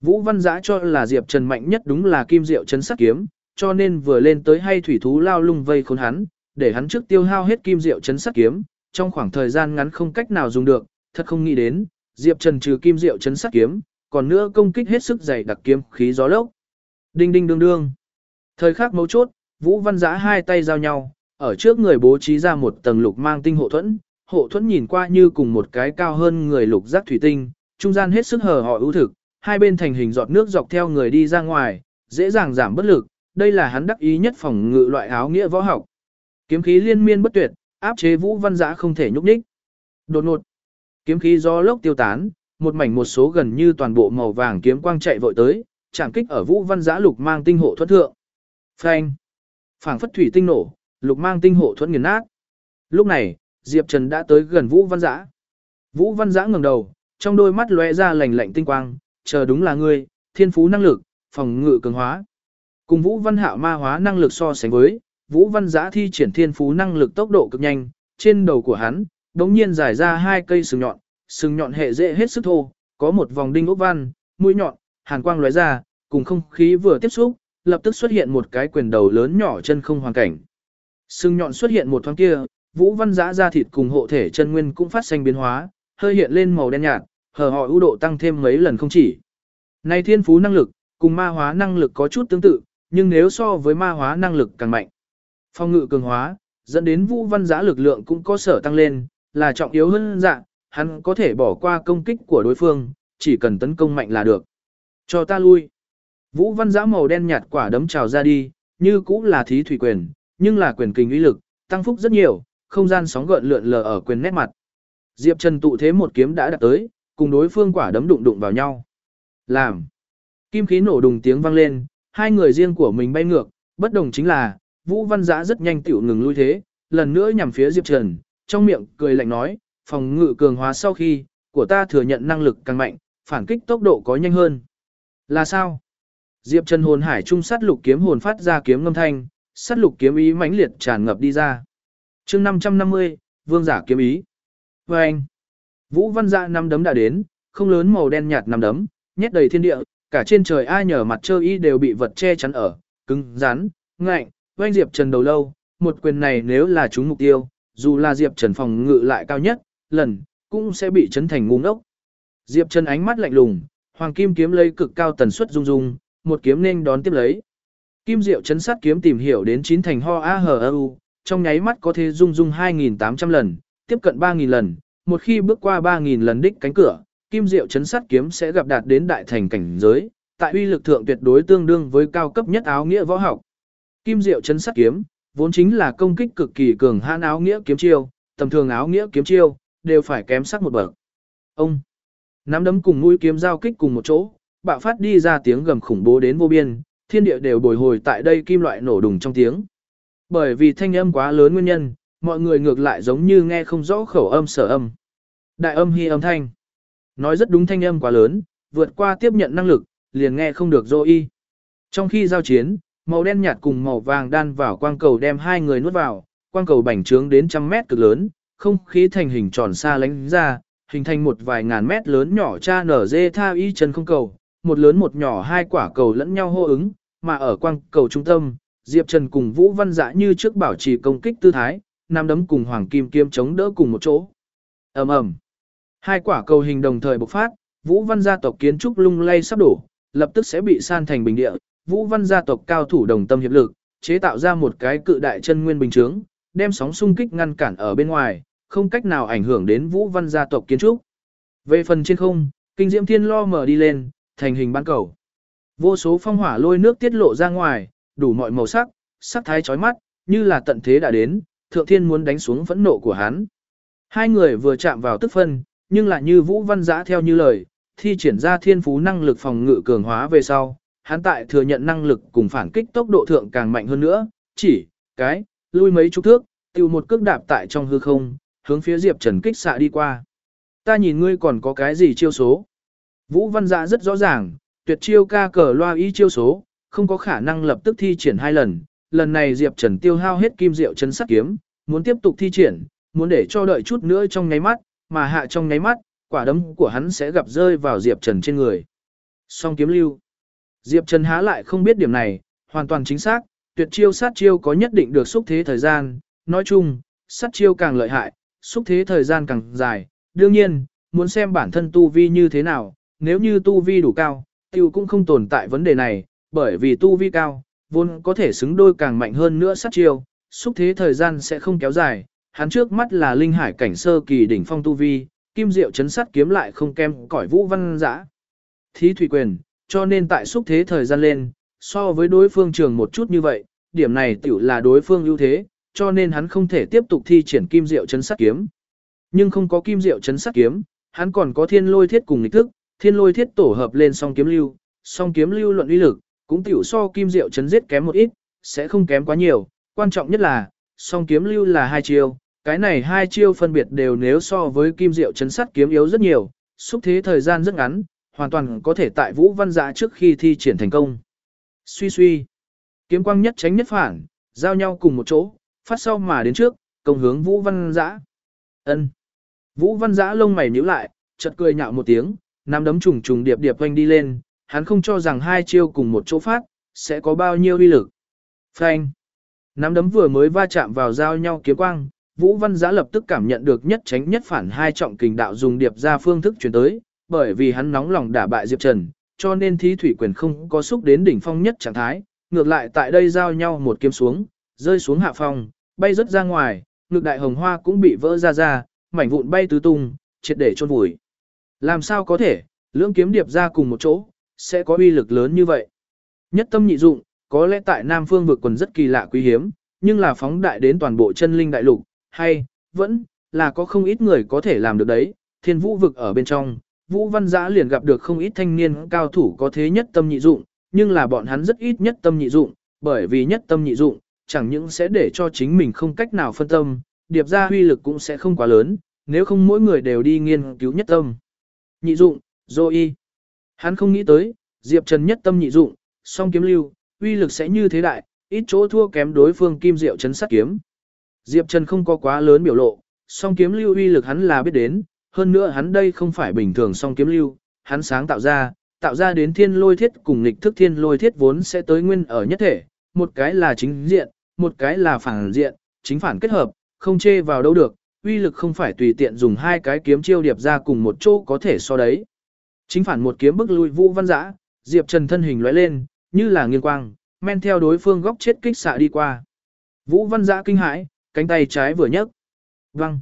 Vũ Văn Dã cho là Diệp Trần mạnh nhất đúng là kim diệu chấn sát kiếm, cho nên vừa lên tới hay thủy thú lao lung vây khốn hắn, để hắn trước tiêu hao hết kim diệu chấn sát kiếm, trong khoảng thời gian ngắn không cách nào dùng được, thật không nghĩ đến, Diệp Trần trừ kim diệu chấn sát kiếm, còn nữa công kích hết sức dày đặc kiếm khí gió lốc. Đinh đinh đương đương. Thời khắc mấu chốt, Vũ Văn Giã hai tay giao nhau, ở trước người bố trí ra một tầng lục mang tinh hộ thuẫn, hộ thuẫn nhìn qua như cùng một cái cao hơn người lục giác thủy tinh, trung gian hết sức hờ họ ưu thực, hai bên thành hình giọt nước dọc theo người đi ra ngoài, dễ dàng giảm bất lực, đây là hắn đắc ý nhất phòng ngự loại áo nghĩa võ học. Kiếm khí liên miên bất tuyệt, áp chế Vũ Văn Giã không thể nhúc nhích. Đột ngột, kiếm khí gió lốc tiêu tán, một mảnh một số gần như toàn bộ màu vàng kiếm quang chạy vội tới, chạm kích ở Vũ Văn Giã lục mang tinh hộ thuẫn thượng. Phanh! Phảng phất thủy tinh nổ, lục mang tinh hộ thuẫn nghiền nát. Lúc này, Diệp Trần đã tới gần Vũ Văn Giã. Vũ Văn Giã ngẩng đầu, trong đôi mắt lóe ra lạnh lạnh tinh quang, chờ đúng là ngươi, thiên phú năng lực, phòng ngự cường hóa. Cùng Vũ Văn Hạo ma hóa năng lực so sánh với, Vũ Văn Giã thi triển thiên phú năng lực tốc độ cực nhanh, trên đầu của hắn, đống nhiên dài ra hai cây sừng nhọn, sừng nhọn hệ dễ hết sức thô, có một vòng đinh ốc văn, mũi nhọn, hàn quang lóe ra, cùng không khí vừa tiếp xúc, lập tức xuất hiện một cái quyền đầu lớn nhỏ chân không hoàn cảnh. Sừng nhọn xuất hiện một thoáng kia, Vũ Văn Giã ra thịt cùng hộ thể chân nguyên cũng phát sinh biến hóa, hơi hiện lên màu đen nhạt, hở họ ưu độ tăng thêm mấy lần không chỉ. Này thiên phú năng lực, cùng ma hóa năng lực có chút tương tự, nhưng nếu so với ma hóa năng lực càng mạnh. Phong ngự cường hóa, dẫn đến vũ văn giã lực lượng cũng có sở tăng lên, là trọng yếu hơn dạng, hắn có thể bỏ qua công kích của đối phương, chỉ cần tấn công mạnh là được. Cho ta lui. Vũ văn giã màu đen nhạt quả đấm trào ra đi, như cũng là thí thủy quyền, nhưng là quyền kinh uy lực, tăng phúc rất nhiều, không gian sóng gợn lượn lờ ở quyền nét mặt. Diệp Trần tụ thế một kiếm đã đặt tới, cùng đối phương quả đấm đụng đụng vào nhau. Làm. Kim khí nổ đùng tiếng vang lên, hai người riêng của mình bay ngược, bất đồng chính là, Vũ Văn Giã rất nhanh tiểu ngừng lui thế, lần nữa nhằm phía Diệp Trần, trong miệng cười lạnh nói, phòng ngự cường hóa sau khi, của ta thừa nhận năng lực càng mạnh, phản kích tốc độ có nhanh hơn. Là sao? Diệp Trần hồn hải trung sát lục kiếm hồn phát ra kiếm ngâm thanh, sát lục kiếm ý mãnh liệt tràn ngập đi ra. Chương 550, Vương giả kiếm ý. Và anh, Vũ Văn Dạ năm đấm đã đến, không lớn màu đen nhạt năm đấm, nhét đầy thiên địa, cả trên trời ai nhờ mặt trơ y đều bị vật che chắn ở, cứng, rắn, ngạnh, oanh Diệp Trần đầu lâu, một quyền này nếu là chúng mục tiêu, dù là Diệp Trần phòng ngự lại cao nhất, lần, cũng sẽ bị chấn thành ngu ngốc. Diệp Trần ánh mắt lạnh lùng, hoàng kim kiếm lấy cực cao tần suất rung rung, một kiếm nên đón tiếp lấy. Kim Diệu chấn sát kiếm tìm hiểu đến chín thành ho a hờ u, trong nháy mắt có thể rung rung 2.800 lần, tiếp cận 3.000 lần, một khi bước qua 3.000 lần đích cánh cửa, kim diệu chấn sát kiếm sẽ gặp đạt đến đại thành cảnh giới, tại uy lực thượng tuyệt đối tương đương với cao cấp nhất áo nghĩa võ học. Kim diệu chấn sát kiếm, vốn chính là công kích cực kỳ cường hãn áo nghĩa kiếm chiêu, tầm thường áo nghĩa kiếm chiêu, đều phải kém sắc một bậc. Ông, nắm đấm cùng mũi kiếm giao kích cùng một chỗ, bạo phát đi ra tiếng gầm khủng bố đến vô biên, thiên địa đều bồi hồi tại đây kim loại nổ đùng trong tiếng. Bởi vì thanh âm quá lớn nguyên nhân, mọi người ngược lại giống như nghe không rõ khẩu âm sở âm. Đại âm hy âm thanh. Nói rất đúng thanh âm quá lớn, vượt qua tiếp nhận năng lực, liền nghe không được dô y. Trong khi giao chiến, màu đen nhạt cùng màu vàng đan vào quang cầu đem hai người nuốt vào, quang cầu bành trướng đến trăm mét cực lớn, không khí thành hình tròn xa lánh ra, hình thành một vài ngàn mét lớn nhỏ cha nở dê tha y chân không cầu, một lớn một nhỏ hai quả cầu lẫn nhau hô ứng, mà ở quang cầu trung tâm, Diệp Trần cùng Vũ Văn Dã như trước bảo trì công kích tư thái, nam đấm cùng hoàng kim kiếm chống đỡ cùng một chỗ. Ầm ầm. Hai quả cầu hình đồng thời bộc phát, Vũ Văn gia tộc kiến trúc lung lay sắp đổ, lập tức sẽ bị san thành bình địa. Vũ Văn gia tộc cao thủ đồng tâm hiệp lực, chế tạo ra một cái cự đại chân nguyên bình chướng, đem sóng xung kích ngăn cản ở bên ngoài, không cách nào ảnh hưởng đến Vũ Văn gia tộc kiến trúc. Về phần trên không, kinh diễm thiên lo mở đi lên, thành hình ban cầu. Vô số phong hỏa lôi nước tiết lộ ra ngoài, đủ mọi màu sắc, sắc thái chói mắt, như là tận thế đã đến, thượng thiên muốn đánh xuống phẫn nộ của hắn. Hai người vừa chạm vào tức phân, nhưng lại như Vũ Văn Giã theo như lời, thi triển ra thiên phú năng lực phòng ngự cường hóa về sau, hắn tại thừa nhận năng lực cùng phản kích tốc độ thượng càng mạnh hơn nữa, chỉ, cái, lui mấy chục thước, tiêu một cước đạp tại trong hư không, hướng phía Diệp Trần kích xạ đi qua. Ta nhìn ngươi còn có cái gì chiêu số. Vũ Văn Dạ rất rõ ràng, tuyệt chiêu ca cờ loa y chiêu số, không có khả năng lập tức thi triển hai lần. Lần này Diệp Trần tiêu hao hết kim diệu chân sắt kiếm, muốn tiếp tục thi triển, muốn để cho đợi chút nữa trong nháy mắt, mà hạ trong nháy mắt, quả đấm của hắn sẽ gặp rơi vào Diệp Trần trên người. Song kiếm lưu. Diệp Trần há lại không biết điểm này, hoàn toàn chính xác, tuyệt chiêu sát chiêu có nhất định được xúc thế thời gian, nói chung, sát chiêu càng lợi hại, xúc thế thời gian càng dài, đương nhiên, muốn xem bản thân tu vi như thế nào, nếu như tu vi đủ cao, tiêu cũng không tồn tại vấn đề này, bởi vì tu vi cao, vốn có thể xứng đôi càng mạnh hơn nữa sát chiêu, xúc thế thời gian sẽ không kéo dài, hắn trước mắt là linh hải cảnh sơ kỳ đỉnh phong tu vi, kim diệu chấn sát kiếm lại không kem cỏi vũ văn dã. Thí thủy quyền, cho nên tại xúc thế thời gian lên, so với đối phương trường một chút như vậy, điểm này tiểu là đối phương ưu thế, cho nên hắn không thể tiếp tục thi triển kim diệu chấn sát kiếm. Nhưng không có kim diệu chấn sát kiếm, hắn còn có thiên lôi thiết cùng nghịch thức, thiên lôi thiết tổ hợp lên song kiếm lưu, song kiếm lưu luận uy lực, cũng tiểu so kim diệu chấn giết kém một ít, sẽ không kém quá nhiều, quan trọng nhất là, song kiếm lưu là hai chiêu, cái này hai chiêu phân biệt đều nếu so với kim diệu chấn sát kiếm yếu rất nhiều, xúc thế thời gian rất ngắn, hoàn toàn có thể tại vũ văn dạ trước khi thi triển thành công. Suy suy, kiếm quang nhất tránh nhất phản, giao nhau cùng một chỗ, phát sau mà đến trước, công hướng vũ văn dã. ân Vũ văn dã lông mày nhíu lại, chợt cười nhạo một tiếng, nắm đấm trùng trùng điệp điệp quanh đi lên, hắn không cho rằng hai chiêu cùng một chỗ phát, sẽ có bao nhiêu uy lực. Phanh. Nắm đấm vừa mới va chạm vào giao nhau kiếm quang, Vũ Văn Giã lập tức cảm nhận được nhất tránh nhất phản hai trọng kình đạo dùng điệp ra phương thức chuyển tới, bởi vì hắn nóng lòng đả bại Diệp Trần, cho nên thí thủy quyền không có xúc đến đỉnh phong nhất trạng thái, ngược lại tại đây giao nhau một kiếm xuống, rơi xuống hạ phong, bay rất ra ngoài, ngược đại hồng hoa cũng bị vỡ ra ra, mảnh vụn bay tứ tung, triệt để chôn vùi. Làm sao có thể, lưỡng kiếm điệp ra cùng một chỗ, sẽ có uy lực lớn như vậy. Nhất tâm nhị dụng, có lẽ tại Nam Phương vực quần rất kỳ lạ quý hiếm, nhưng là phóng đại đến toàn bộ chân linh đại lục, hay, vẫn, là có không ít người có thể làm được đấy, thiên vũ vực ở bên trong, Vũ Văn Giã liền gặp được không ít thanh niên cao thủ có thế nhất tâm nhị dụng, nhưng là bọn hắn rất ít nhất tâm nhị dụng, bởi vì nhất tâm nhị dụng, chẳng những sẽ để cho chính mình không cách nào phân tâm, điệp ra huy lực cũng sẽ không quá lớn, nếu không mỗi người đều đi nghiên cứu nhất tâm. Nhị dụng, dô y. Hắn không nghĩ tới, Diệp Trần nhất tâm nhị dụng, song kiếm lưu, uy lực sẽ như thế đại, ít chỗ thua kém đối phương kim diệu chấn sát kiếm. Diệp Trần không có quá lớn biểu lộ, song kiếm lưu uy lực hắn là biết đến, hơn nữa hắn đây không phải bình thường song kiếm lưu, hắn sáng tạo ra, tạo ra đến thiên lôi thiết cùng nghịch thức thiên lôi thiết vốn sẽ tới nguyên ở nhất thể, một cái là chính diện, một cái là phản diện, chính phản kết hợp, không chê vào đâu được, uy lực không phải tùy tiện dùng hai cái kiếm chiêu điệp ra cùng một chỗ có thể so đấy. Chính phản một kiếm bức lui Vũ Văn Dã, Diệp Trần thân hình lóe lên, như là nghiêng quang, men theo đối phương góc chết kích xạ đi qua. Vũ Văn Dã kinh hãi, cánh tay trái vừa nhấc. Văng.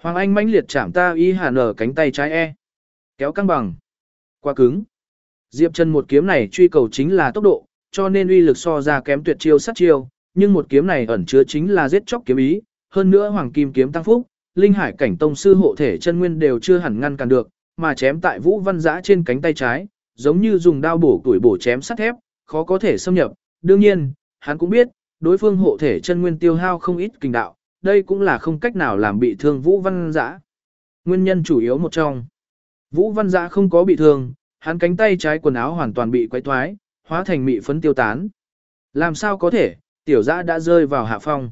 Hoàng Anh mãnh liệt chạm ta y hàn ở cánh tay trái e. Kéo căng bằng. Quá cứng. Diệp Trần một kiếm này truy cầu chính là tốc độ, cho nên uy lực so ra kém tuyệt chiêu sát chiêu, nhưng một kiếm này ẩn chứa chính là giết chóc kiếm ý, hơn nữa hoàng kim kiếm tăng phúc, linh hải cảnh tông sư hộ thể chân nguyên đều chưa hẳn ngăn cản được, mà chém tại Vũ Văn Giã trên cánh tay trái, giống như dùng đao bổ tuổi bổ chém sắt thép, khó có thể xâm nhập. Đương nhiên, hắn cũng biết, đối phương hộ thể chân nguyên tiêu hao không ít kinh đạo, đây cũng là không cách nào làm bị thương Vũ Văn Dã Nguyên nhân chủ yếu một trong. Vũ Văn Dã không có bị thương, hắn cánh tay trái quần áo hoàn toàn bị quấy thoái, hóa thành mị phấn tiêu tán. Làm sao có thể, tiểu Dã đã rơi vào hạ phong.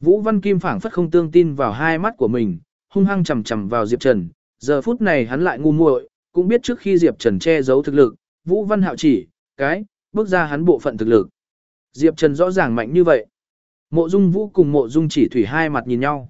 Vũ Văn Kim phảng phất không tương tin vào hai mắt của mình, hung hăng chầm chầm vào Diệp Trần, giờ phút này hắn lại ngu muội, cũng biết trước khi Diệp Trần che giấu thực lực, Vũ Văn Hạo chỉ, cái, bước ra hắn bộ phận thực lực. Diệp Trần rõ ràng mạnh như vậy. Mộ Dung Vũ cùng Mộ Dung Chỉ Thủy hai mặt nhìn nhau.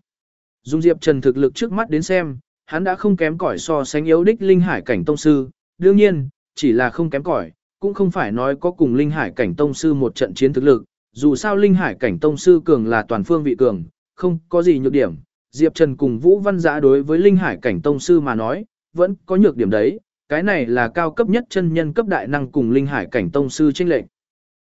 Dung Diệp Trần thực lực trước mắt đến xem, hắn đã không kém cỏi so sánh yếu đích linh hải cảnh tông sư, đương nhiên, chỉ là không kém cỏi, cũng không phải nói có cùng linh hải cảnh tông sư một trận chiến thực lực, dù sao linh hải cảnh tông sư cường là toàn phương vị cường, không có gì nhược điểm. Diệp Trần cùng Vũ Văn Giã đối với linh hải cảnh tông sư mà nói, vẫn có nhược điểm đấy, cái này là cao cấp nhất chân nhân cấp đại năng cùng linh hải cảnh tông sư chênh lệch.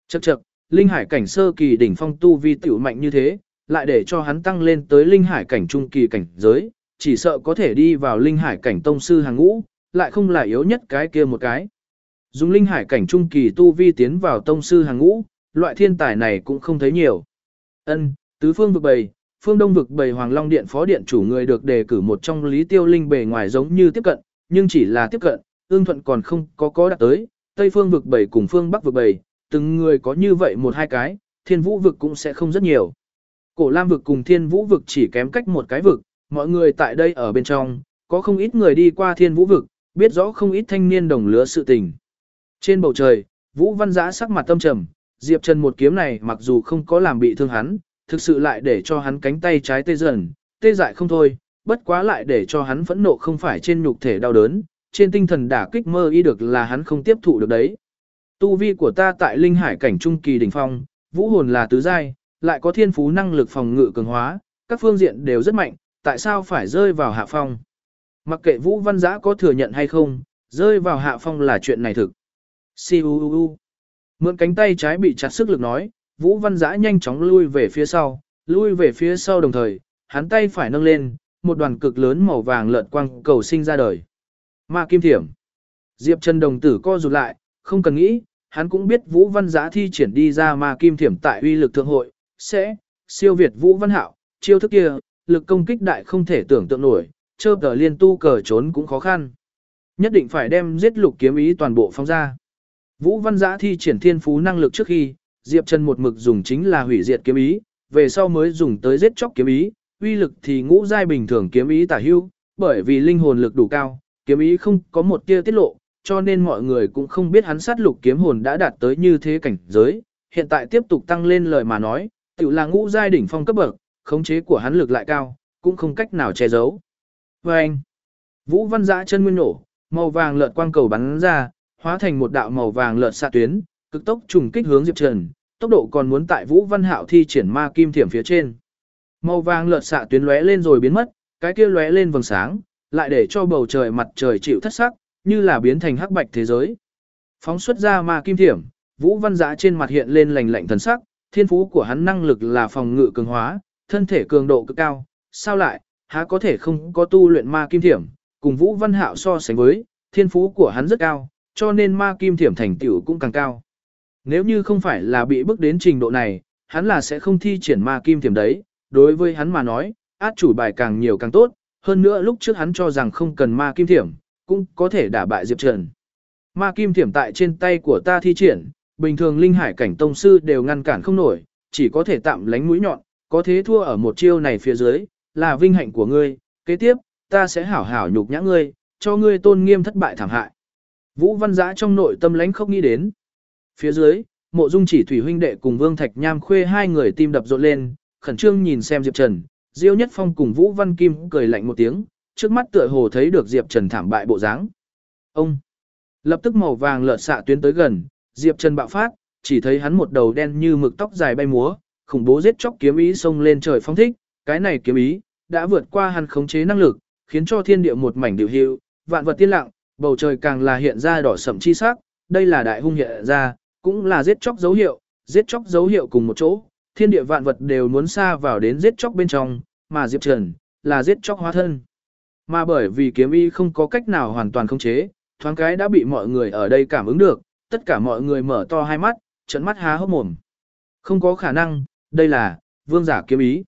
Chậc chậc, linh hải cảnh sơ kỳ đỉnh phong tu vi tiểu mạnh như thế, lại để cho hắn tăng lên tới linh hải cảnh trung kỳ cảnh giới, chỉ sợ có thể đi vào linh hải cảnh tông sư hàng ngũ, lại không là yếu nhất cái kia một cái. Dùng linh hải cảnh trung kỳ tu vi tiến vào tông sư hàng ngũ, loại thiên tài này cũng không thấy nhiều. Ân, tứ phương vực bầy, phương đông vực bầy Hoàng Long Điện phó điện chủ người được đề cử một trong lý tiêu linh bề ngoài giống như tiếp cận, nhưng chỉ là tiếp cận, ương thuận còn không có có đạt tới, tây phương vực bầy cùng phương bắc vực bầy, từng người có như vậy một hai cái, thiên vũ vực cũng sẽ không rất nhiều. Cổ Lam vực cùng thiên vũ vực chỉ kém cách một cái vực, mọi người tại đây ở bên trong, có không ít người đi qua thiên vũ vực, biết rõ không ít thanh niên đồng lứa sự tình. Trên bầu trời, Vũ Văn Giã sắc mặt tâm trầm, Diệp Trần một kiếm này mặc dù không có làm bị thương hắn, thực sự lại để cho hắn cánh tay trái tê dần, tê dại không thôi, bất quá lại để cho hắn phẫn nộ không phải trên nhục thể đau đớn, trên tinh thần đả kích mơ y được là hắn không tiếp thụ được đấy. Tu vi của ta tại linh hải cảnh trung kỳ đỉnh phong, vũ hồn là tứ giai, lại có thiên phú năng lực phòng ngự cường hóa, các phương diện đều rất mạnh, tại sao phải rơi vào hạ phong? Mặc kệ Vũ Văn Giã có thừa nhận hay không, rơi vào hạ phong là chuyện này thực. Siu Mượn cánh tay trái bị chặt sức lực nói, Vũ Văn Giã nhanh chóng lui về phía sau, lui về phía sau đồng thời, hắn tay phải nâng lên, một đoàn cực lớn màu vàng lợn quang cầu sinh ra đời. Ma Kim Thiểm. Diệp Trần đồng tử co rụt lại, không cần nghĩ, hắn cũng biết Vũ Văn Giá thi triển đi ra Ma Kim Thiểm tại uy lực thượng hội, sẽ siêu việt Vũ Văn Hạo, chiêu thức kia, lực công kích đại không thể tưởng tượng nổi, chơ cờ liên tu cờ trốn cũng khó khăn. Nhất định phải đem giết lục kiếm ý toàn bộ phóng ra. Vũ Văn Giã thi triển thiên phú năng lực trước khi, Diệp Trần một mực dùng chính là hủy diệt kiếm ý, về sau mới dùng tới giết chóc kiếm ý, uy lực thì ngũ giai bình thường kiếm ý tả hưu, bởi vì linh hồn lực đủ cao, kiếm ý không có một tia tiết lộ, cho nên mọi người cũng không biết hắn sát lục kiếm hồn đã đạt tới như thế cảnh giới, hiện tại tiếp tục tăng lên lời mà nói, tự là ngũ giai đỉnh phong cấp bậc, khống chế của hắn lực lại cao, cũng không cách nào che giấu. Và anh, Vũ Văn Giã chân nguyên nổ, màu vàng lợn quang cầu bắn ra, hóa thành một đạo màu vàng lợn xạ tuyến, cực tốc trùng kích hướng Diệp Trần, tốc độ còn muốn tại Vũ Văn Hạo thi triển ma kim thiểm phía trên. Màu vàng lợn xạ tuyến lóe lên rồi biến mất, cái kia lóe lên vầng sáng, lại để cho bầu trời mặt trời chịu thất sắc, như là biến thành hắc bạch thế giới. Phóng xuất ra ma kim thiểm, Vũ Văn Giã trên mặt hiện lên lành lạnh thần sắc, thiên phú của hắn năng lực là phòng ngự cường hóa, thân thể cường độ cực cao, sao lại, há có thể không có tu luyện ma kim thiểm, cùng Vũ Văn Hạo so sánh với, thiên phú của hắn rất cao, cho nên ma kim thiểm thành tựu cũng càng cao. Nếu như không phải là bị bức đến trình độ này, hắn là sẽ không thi triển ma kim thiểm đấy, đối với hắn mà nói, át chủ bài càng nhiều càng tốt, hơn nữa lúc trước hắn cho rằng không cần ma kim thiểm, cũng có thể đả bại Diệp Trần. Ma kim thiểm tại trên tay của ta thi triển, bình thường linh hải cảnh tông sư đều ngăn cản không nổi, chỉ có thể tạm lánh mũi nhọn, có thế thua ở một chiêu này phía dưới, là vinh hạnh của ngươi, kế tiếp, ta sẽ hảo hảo nhục nhã ngươi, cho ngươi tôn nghiêm thất bại thảm hại. Vũ Văn Giã trong nội tâm lánh không nghĩ đến. Phía dưới, mộ dung chỉ thủy huynh đệ cùng Vương Thạch Nham khuê hai người tim đập rộn lên, khẩn trương nhìn xem Diệp Trần, Diêu Nhất Phong cùng Vũ Văn Kim cười lạnh một tiếng, trước mắt tựa hồ thấy được Diệp Trần thảm bại bộ dáng. Ông lập tức màu vàng lợn xạ tuyến tới gần, Diệp Trần bạo phát, chỉ thấy hắn một đầu đen như mực tóc dài bay múa, khủng bố giết chóc kiếm ý xông lên trời phong thích, cái này kiếm ý đã vượt qua hắn khống chế năng lực, khiến cho thiên địa một mảnh điều hiệu, vạn vật tiên lặng, bầu trời càng là hiện ra đỏ sậm chi sắc, đây là đại hung hiện ra, cũng là giết chóc dấu hiệu, giết chóc dấu hiệu cùng một chỗ, thiên địa vạn vật đều muốn xa vào đến giết chóc bên trong, mà Diệp Trần là giết chóc hóa thân. Mà bởi vì kiếm ý không có cách nào hoàn toàn khống chế, thoáng cái đã bị mọi người ở đây cảm ứng được, tất cả mọi người mở to hai mắt, trận mắt há hốc mồm. Không có khả năng, đây là vương giả kiếm ý.